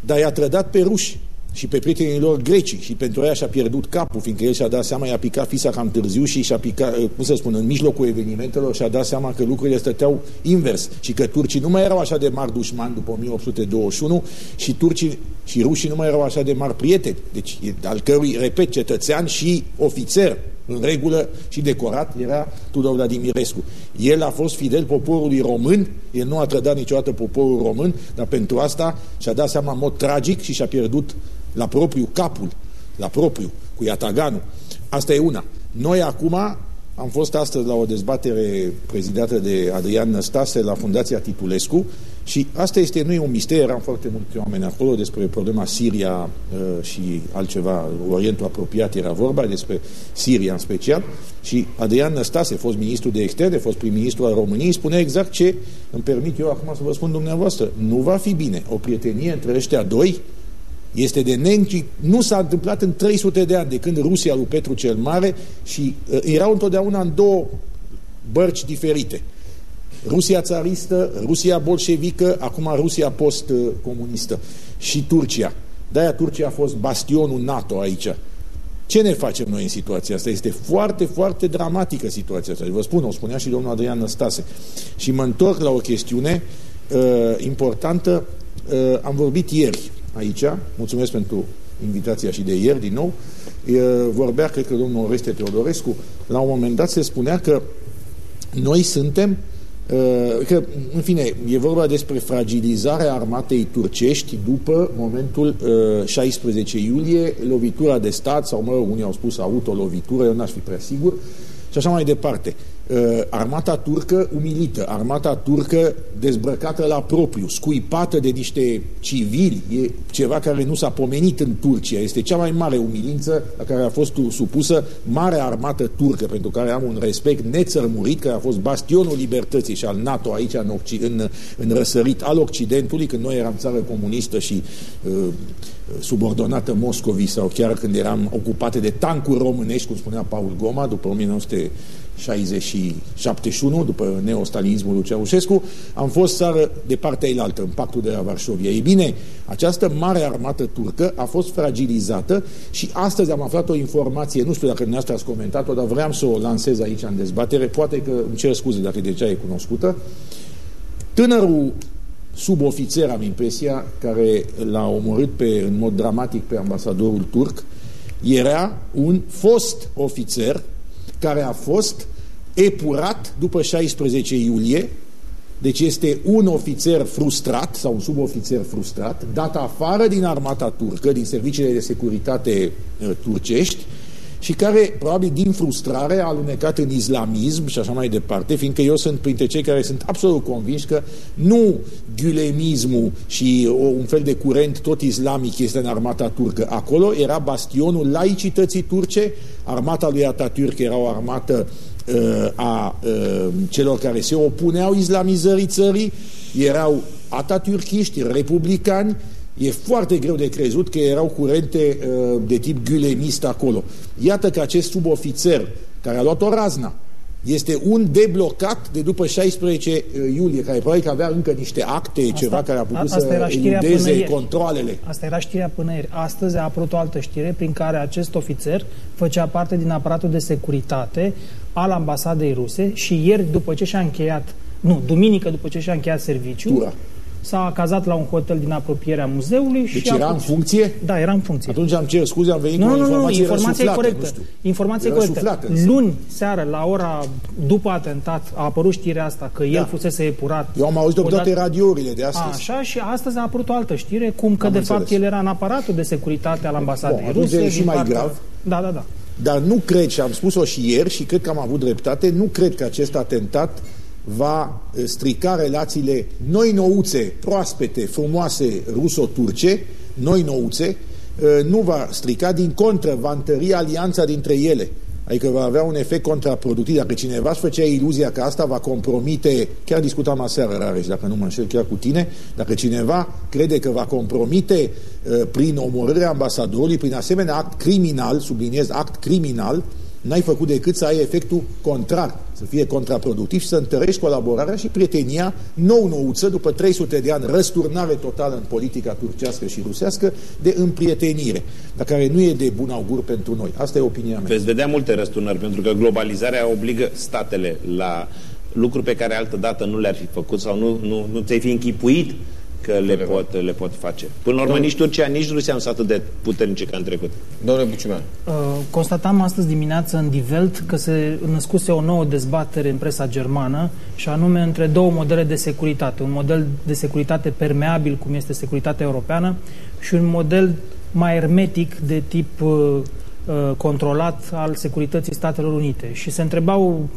dar i-a trădat pe ruși și pe prietenii lor greci și pentru aia și-a pierdut capul, fiindcă el și-a dat seama, i-a picat fisa cam târziu și și-a picat, eh, cum să spun, în mijlocul evenimentelor și-a dat seama că lucrurile stăteau invers și că turcii nu mai erau așa de mari dușmani după 1821 și turcii și rușii nu mai erau așa de mari prieteni, deci al cărui, repet, cetățean și ofițer în regulă și decorat era Tudor Vladimirescu. El a fost fidel poporului român, el nu a trădat niciodată poporul român, dar pentru asta și-a dat seama în mod tragic și și-a pierdut la propriu capul, la propriu, cu Iataganul. Asta e una. Noi acum am fost astăzi la o dezbatere prezidată de Adrian Năstase la Fundația Titulescu și asta este, nu e un mister, eram foarte mulți oameni acolo despre problema Siria uh, și altceva, Orientul apropiat era vorba, despre Siria în special și Adrian Năstase, fost ministru de externe, fost prim-ministru al României, spune exact ce îmi permit eu acum să vă spun dumneavoastră. Nu va fi bine o prietenie între ăștia doi este de nenci, nu s-a întâmplat în 300 de ani de când Rusia lui Petru cel Mare și uh, erau întotdeauna în două bărci diferite. Rusia țaristă, Rusia bolșevică, acum Rusia post-comunistă și Turcia. De-aia Turcia a fost bastionul NATO aici. Ce ne facem noi în situația asta? Este foarte, foarte dramatică situația asta. Vă spun, o spunea și domnul Adrian Năstase. Și mă întorc la o chestiune uh, importantă. Uh, am vorbit ieri aici, mulțumesc pentru invitația și de ieri din nou, vorbea, cred că domnul Oreste Teodorescu, la un moment dat se spunea că noi suntem Uh, că, în fine, e vorba despre fragilizarea armatei turcești după momentul 16 iulie, lovitura de stat, sau mă rog, unii au spus autolovitură, eu n-aș fi prea sigur, și așa mai departe. Uh, armata turcă umilită, armata turcă dezbrăcată la propriu, scuipată de niște civili, e ceva care nu s-a pomenit în Turcia. Este cea mai mare umilință la care a fost supusă marea armată turcă, pentru care am un respect nețărmurit, care a fost bastionul libertății și al NATO aici în, în, în răsărit al Occidentului, când noi eram țară comunistă și uh, subordonată Moscovii sau chiar când eram ocupate de tancuri românești, cum spunea Paul Goma, după 1900 71, după neostalinismul lui Ceaușescu, am fost țară de partea eilaltă, în pactul de la Varșovia. Ei bine, această mare armată turcă a fost fragilizată și astăzi am aflat o informație, nu știu dacă dumneavoastră ați comentat-o, dar vreau să o lansez aici în dezbatere, poate că îmi cer scuze dacă deja e cunoscută. Tânărul subofițer, am impresia, care l-a omorât pe, în mod dramatic pe ambasadorul turc, era un fost ofițer care a fost epurat după 16 iulie, deci este un ofițer frustrat sau un subofițer frustrat, dat afară din armata turcă, din serviciile de securitate uh, turcești, și care, probabil din frustrare, a alunecat în islamism și așa mai departe, fiindcă eu sunt printre cei care sunt absolut convinși că nu gulemismul și o, un fel de curent tot islamic este în armata turcă. Acolo era bastionul laicității turce, armata lui Atatürk era o armată uh, a uh, celor care se opuneau islamizării țării, erau atatürkiști, republicani, E foarte greu de crezut că erau curente uh, de tip gulemist acolo. Iată că acest subofițer care a luat o razna este un deblocat de după 16 uh, iulie, care probabil că avea încă niște acte, asta, ceva care a putut să eludeze controlele. Asta era știrea până ieri. Astăzi a apărut o altă știre prin care acest ofițer făcea parte din aparatul de securitate al ambasadei ruse și ieri, după ce și-a încheiat, nu, duminică după ce și-a încheiat serviciul, Tura s-a cazat la un hotel din apropierea muzeului deci și era în funcție? Da, era în funcție. Atunci am cer scuze, am venit nu, cu nu, informație, nu, informație suflată, corectă. Nu știu. Informație era corectă. Suflată, Luni seară, la ora după atentat, a apărut știrea asta că el da. fusese epurat. Eu am auzit-o toate radiourile de astăzi. Așa, și astăzi a apărut o altă știre, cum că am de înțeles. fapt el era în aparatul de securitate al ambasadei Bun, ruse. și mai partea... grav. Da, da, da. Dar nu cred, și am spus-o și ieri, și cred că am avut dreptate, nu cred că acest atentat va eh, strica relațiile noi nouțe, proaspete, frumoase, ruso-turce, noi nouțe, eh, nu va strica, din contră, va întări alianța dintre ele. Adică va avea un efect contraproductiv. Dacă cineva își făcea iluzia că asta va compromite, chiar discutam aseară, Rareș, dacă nu mă înșel chiar cu tine, dacă cineva crede că va compromite uh, prin omorârea ambasadorului, prin asemenea act criminal, subliniez act criminal, n-ai făcut decât să ai efectul contrar, să fie contraproductiv și să întărești colaborarea și prietenia nou-nouță, după 300 de ani, răsturnare totală în politica turcească și rusească, de împrietenire, dar care nu e de bun augur pentru noi. Asta e opinia mea. Veți vedea multe răsturnări, pentru că globalizarea obligă statele la lucruri pe care altă dată nu le-ar fi făcut sau nu, nu, nu ți-ai fi închipuit că le pot, le pot face. Până la urmă, nici Turcia, nici Rusia nu sunt atât de puternice ca în trecut. Domnule Buciman. Uh, constatam astăzi dimineață în Die Welt că se născuse o nouă dezbatere în presa germană și anume între două modele de securitate. Un model de securitate permeabil, cum este securitatea europeană, și un model mai hermetic de tip uh, uh, controlat al securității Statelor Unite. Și se întrebau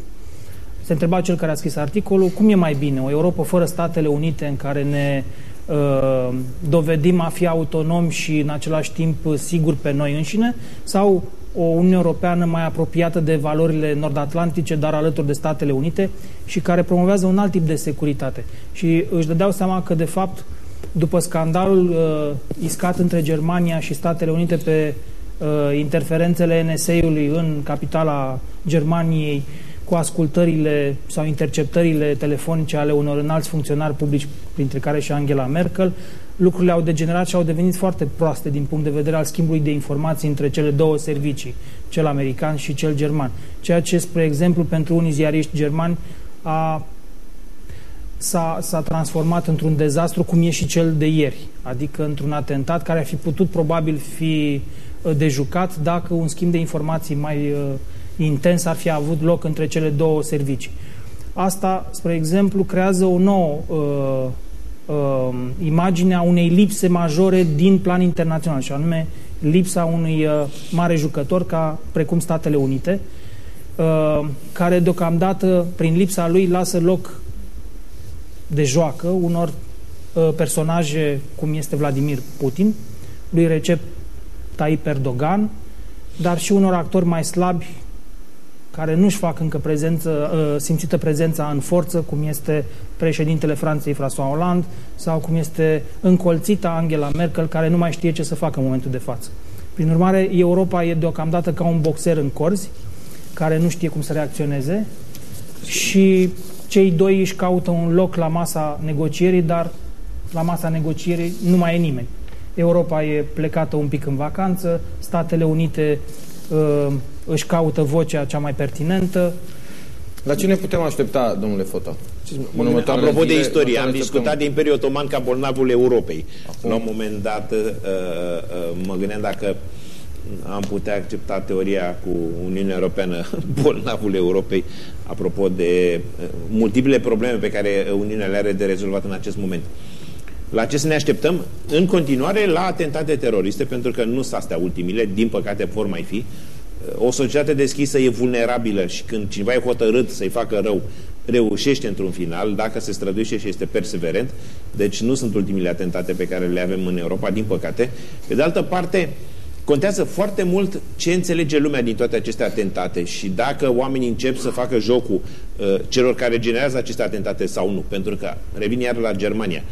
se întreba cel care a scris articolul cum e mai bine, o Europa fără Statele Unite în care ne Uh, dovedim a fi autonomi și în același timp sigur pe noi înșine sau o Uniune Europeană mai apropiată de valorile nord-atlantice, dar alături de Statele Unite și care promovează un alt tip de securitate. Și își dădeau seama că, de fapt, după scandalul uh, iscat între Germania și Statele Unite pe uh, interferențele NSA-ului în capitala Germaniei, cu ascultările sau interceptările telefonice ale unor înalți funcționari publici, printre care și Angela Merkel, lucrurile au degenerat și au devenit foarte proaste din punct de vedere al schimbului de informații între cele două servicii, cel american și cel german. Ceea ce, spre exemplu, pentru unii ziariști germani a s-a, transformat într-un dezastru cum e și cel de ieri, adică într-un atentat care ar fi putut probabil fi uh, dejucat dacă un schimb de informații mai uh, intens ar fi avut loc între cele două servicii. Asta, spre exemplu, creează o nouă uh, uh, imagine a unei lipse majore din plan internațional, și anume lipsa unui uh, mare jucător ca precum Statele Unite, uh, care deocamdată, prin lipsa lui, lasă loc de joacă unor uh, personaje cum este Vladimir Putin, lui Recep Tayyip Erdogan, dar și unor actori mai slabi care nu-și fac încă prezență, uh, simțită prezența în forță, cum este președintele Franței François Hollande sau cum este încolțită Angela Merkel, care nu mai știe ce să facă în momentul de față. Prin urmare, Europa e deocamdată ca un boxer în corzi, care nu știe cum să reacționeze și cei doi își caută un loc la masa negocierii, dar la masa negocierii nu mai e nimeni. Europa e plecată un pic în vacanță, Statele Unite uh, își caută vocea cea mai pertinentă. La ce ne putem aștepta, domnule Fota? Apropo de istorie, am discutat de Imperiul Otoman ca bolnavul Europei. Acum. La un moment dat uh, uh, mă gândeam dacă am putea accepta teoria cu Uniunea Europeană [laughs] bolnavul Europei apropo de uh, multiple probleme pe care Uniunea le are de rezolvat în acest moment. La ce să ne așteptăm? În continuare la atentate teroriste, pentru că nu sunt astea ultimile, din păcate vor mai fi. O societate deschisă e vulnerabilă și când cineva e hotărât să-i facă rău, reușește într-un final, dacă se străduiește și este perseverent. Deci nu sunt ultimile atentate pe care le avem în Europa, din păcate. Pe de altă parte, contează foarte mult ce înțelege lumea din toate aceste atentate și dacă oamenii încep să facă jocul uh, celor care generează aceste atentate sau nu. Pentru că, revin iar la Germania,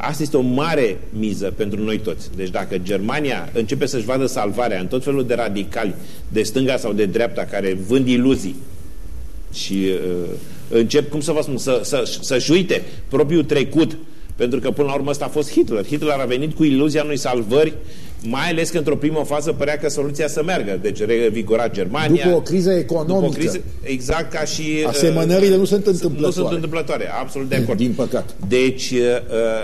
Asta este o mare miză pentru noi toți. Deci dacă Germania începe să-și vadă salvarea în tot felul de radicali, de stânga sau de dreapta, care vând iluzii și uh, încep, cum să vă spun, să, să, să-și uite propriul trecut, pentru că până la urmă ăsta a fost Hitler. Hitler a venit cu iluzia unui salvări mai ales că într-o primă fază părea că soluția să meargă. Deci revigora Germania. După o criză economică. O criză, exact ca și... Asemănările uh, nu sunt întâmplătoare. Nu sunt întâmplătoare, absolut de acord. Din păcat. Deci, uh,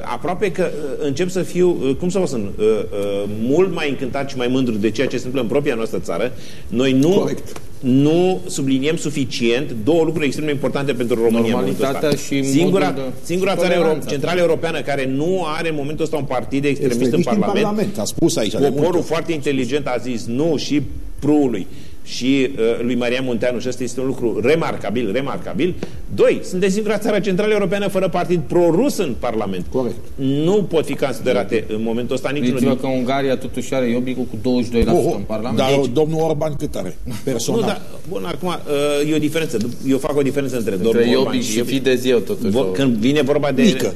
aproape că uh, încep să fiu, uh, cum să vă spun, uh, uh, mult mai încântat și mai mândru de ceea ce se întâmplă în propria noastră țară. Noi nu... Corect nu subliniem suficient două lucruri extrem de importante pentru România. Normalitatea și singura, de... singura țară euro, centrală europeană care nu are în momentul ăsta un partid extremist în Parlament. în Parlament. A spus aici Poporul foarte inteligent a zis nu și prului și uh, lui Maria Munteanu și ăsta este un lucru remarcabil, remarcabil. Doi, suntem singura țară centrală europeană fără partid pro-rus în Parlament. Corect. Nu pot fi considerate în momentul ăsta niciunul din... că Ungaria totuși are Iobicu cu 22% oh, în Parlament. Dar deci... domnul Orban cât are? Personal. [laughs] Nu, dar, bun, acum uh, e o diferență. Eu fac o diferență între, între domnul Orban și, și Fidesz eu totuși. Când vine vorba de... Mică.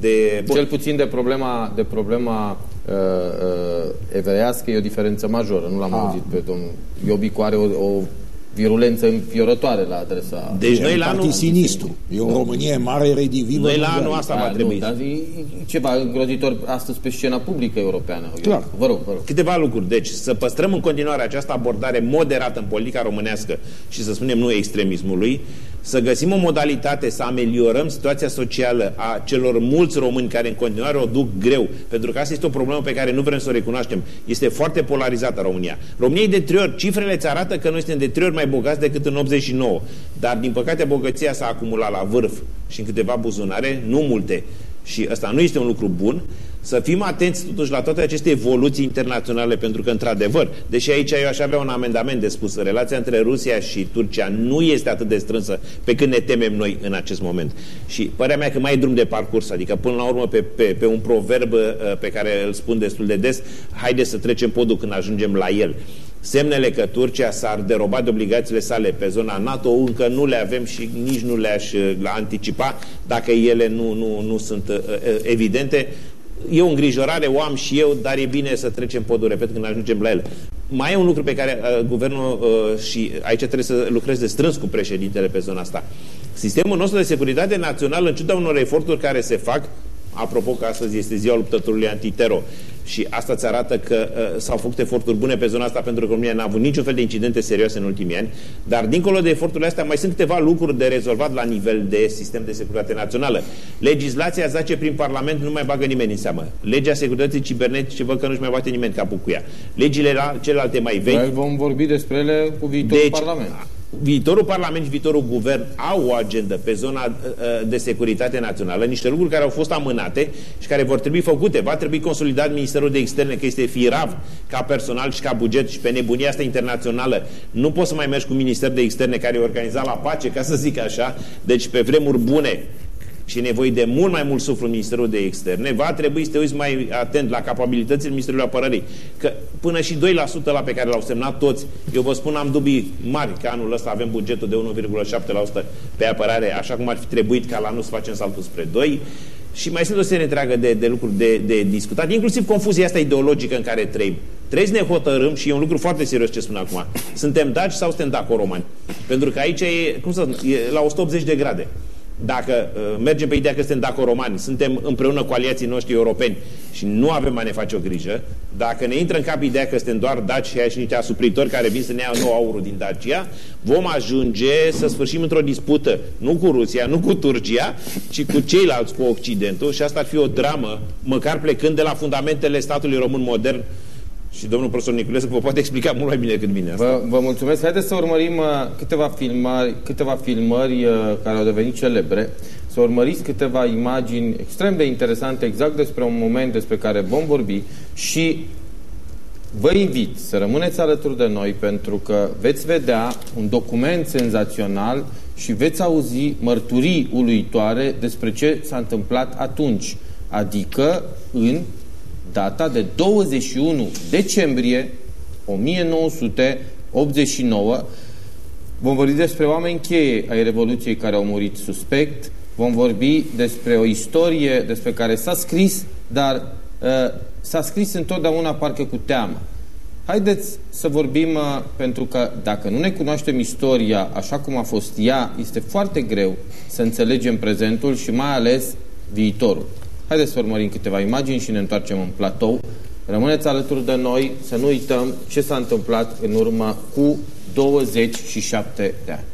De... Cel puțin de problema, de problema uh, uh, evreiască e o diferență majoră. Nu l-am ah. auzit pe domnul Iobicu are o, o virulență înfiorătoare la adresa... Deci noi la anul... sinistru. E o Românie mare redivivă. Noi la anul asta va trebui. Dar e ceva îngrozitor astăzi pe scena publică europeană. Clar. Vă rog, vă rog. Câteva lucruri. Deci să păstrăm în continuare această abordare moderată în politica românească și să spunem nu extremismului, să găsim o modalitate să ameliorăm situația socială a celor mulți români care în continuare o duc greu, pentru că asta este o problemă pe care nu vrem să o recunoaștem. Este foarte polarizată România. România e de trei ori, cifrele îți arată că noi suntem de trei ori mai bogați decât în 89, dar din păcate bogăția s-a acumulat la vârf și în câteva buzunare, nu multe, și ăsta nu este un lucru bun, să fim atenți totuși la toate aceste evoluții internaționale, pentru că, într-adevăr, deși aici eu aș avea un amendament de spus, relația între Rusia și Turcia nu este atât de strânsă pe cât ne temem noi în acest moment. Și părea mea că mai e drum de parcurs, adică până la urmă pe, pe, pe un proverb uh, pe care îl spun destul de des, haide să trecem podul când ajungem la el. Semnele că Turcia s-ar deroba de obligațiile sale pe zona NATO încă nu le avem și nici nu le-aș uh, anticipa dacă ele nu, nu, nu sunt uh, evidente e o îngrijorare, o am și eu, dar e bine să trecem podul, repet, când ajungem la el. Mai e un lucru pe care uh, guvernul uh, și aici trebuie să lucrez de strâns cu președintele pe zona asta. Sistemul nostru de securitate națională, în ciuda unor eforturi care se fac, apropo că astăzi este ziua luptătorului antitero, și asta îți arată că uh, s-au făcut eforturi bune pe zona asta pentru că România n-a avut niciun fel de incidente serioase în ultimii ani, dar dincolo de eforturile astea mai sunt câteva lucruri de rezolvat la nivel de sistem de securitate națională. Legislația zace prin Parlament nu mai bagă nimeni în seamă. Legea securității cibernetice văd că nu-și mai bate nimeni capul cu ea. Legile la celelalte mai vechi... Noi vom vorbi despre ele cu viitorul deci, Parlament viitorul Parlament și viitorul Guvern au o agendă pe zona uh, de securitate națională, niște lucruri care au fost amânate și care vor trebui făcute. Va trebui consolidat Ministerul de Externe, că este firav ca personal și ca buget și pe nebunia asta internațională. Nu poți să mai mergi cu Ministerul de Externe care e organizat la pace, ca să zic așa. Deci pe vremuri bune și e nevoie de mult mai mult suflu în Ministerul de Externe, va trebui să te uiți mai atent la capabilitățile Ministerului Apărării. Că până și 2% la pe care l-au semnat toți, eu vă spun, am dubii mari că anul ăsta avem bugetul de 1,7% pe apărare, așa cum ar fi trebuit ca la nu să facem saltul spre 2%. Și mai sunt o serie întreagă de, de lucruri de, de discutat, inclusiv confuzia asta ideologică în care trăim. Trebuie să ne hotărâm și e un lucru foarte serios ce spun acum. Suntem daci sau suntem daco-romani? Pentru că aici e, cum să, e la 180 de grade dacă uh, mergem pe ideea că suntem daco-romani, suntem împreună cu aliații noștri europeni și nu avem mai ne face o grijă, dacă ne intră în cap ideea că suntem doar daci și niște asupritori care vin să ne iau nou aurul din Dacia, vom ajunge să sfârșim într-o dispută, nu cu Rusia, nu cu Turcia, ci cu ceilalți, cu Occidentul și asta ar fi o dramă, măcar plecând de la fundamentele statului român modern și domnul profesor Niculescu vă poate explica mult mai bine decât mine asta. Vă, vă mulțumesc. Haideți să urmărim uh, câteva filmări, câteva filmări uh, care au devenit celebre, să urmăriți câteva imagini extrem de interesante exact despre un moment despre care vom vorbi și vă invit să rămâneți alături de noi pentru că veți vedea un document senzațional și veți auzi mărturii uluitoare despre ce s-a întâmplat atunci, adică în data de 21 decembrie 1989. Vom vorbi despre oameni cheie ai Revoluției care au murit suspect, vom vorbi despre o istorie despre care s-a scris, dar uh, s-a scris întotdeauna parcă cu teamă. Haideți să vorbim, uh, pentru că dacă nu ne cunoaștem istoria așa cum a fost ea, este foarte greu să înțelegem prezentul și mai ales viitorul. Haideți să urmărim câteva imagini și ne întoarcem în platou. Rămâneți alături de noi să nu uităm ce s-a întâmplat în urmă cu 27 de ani.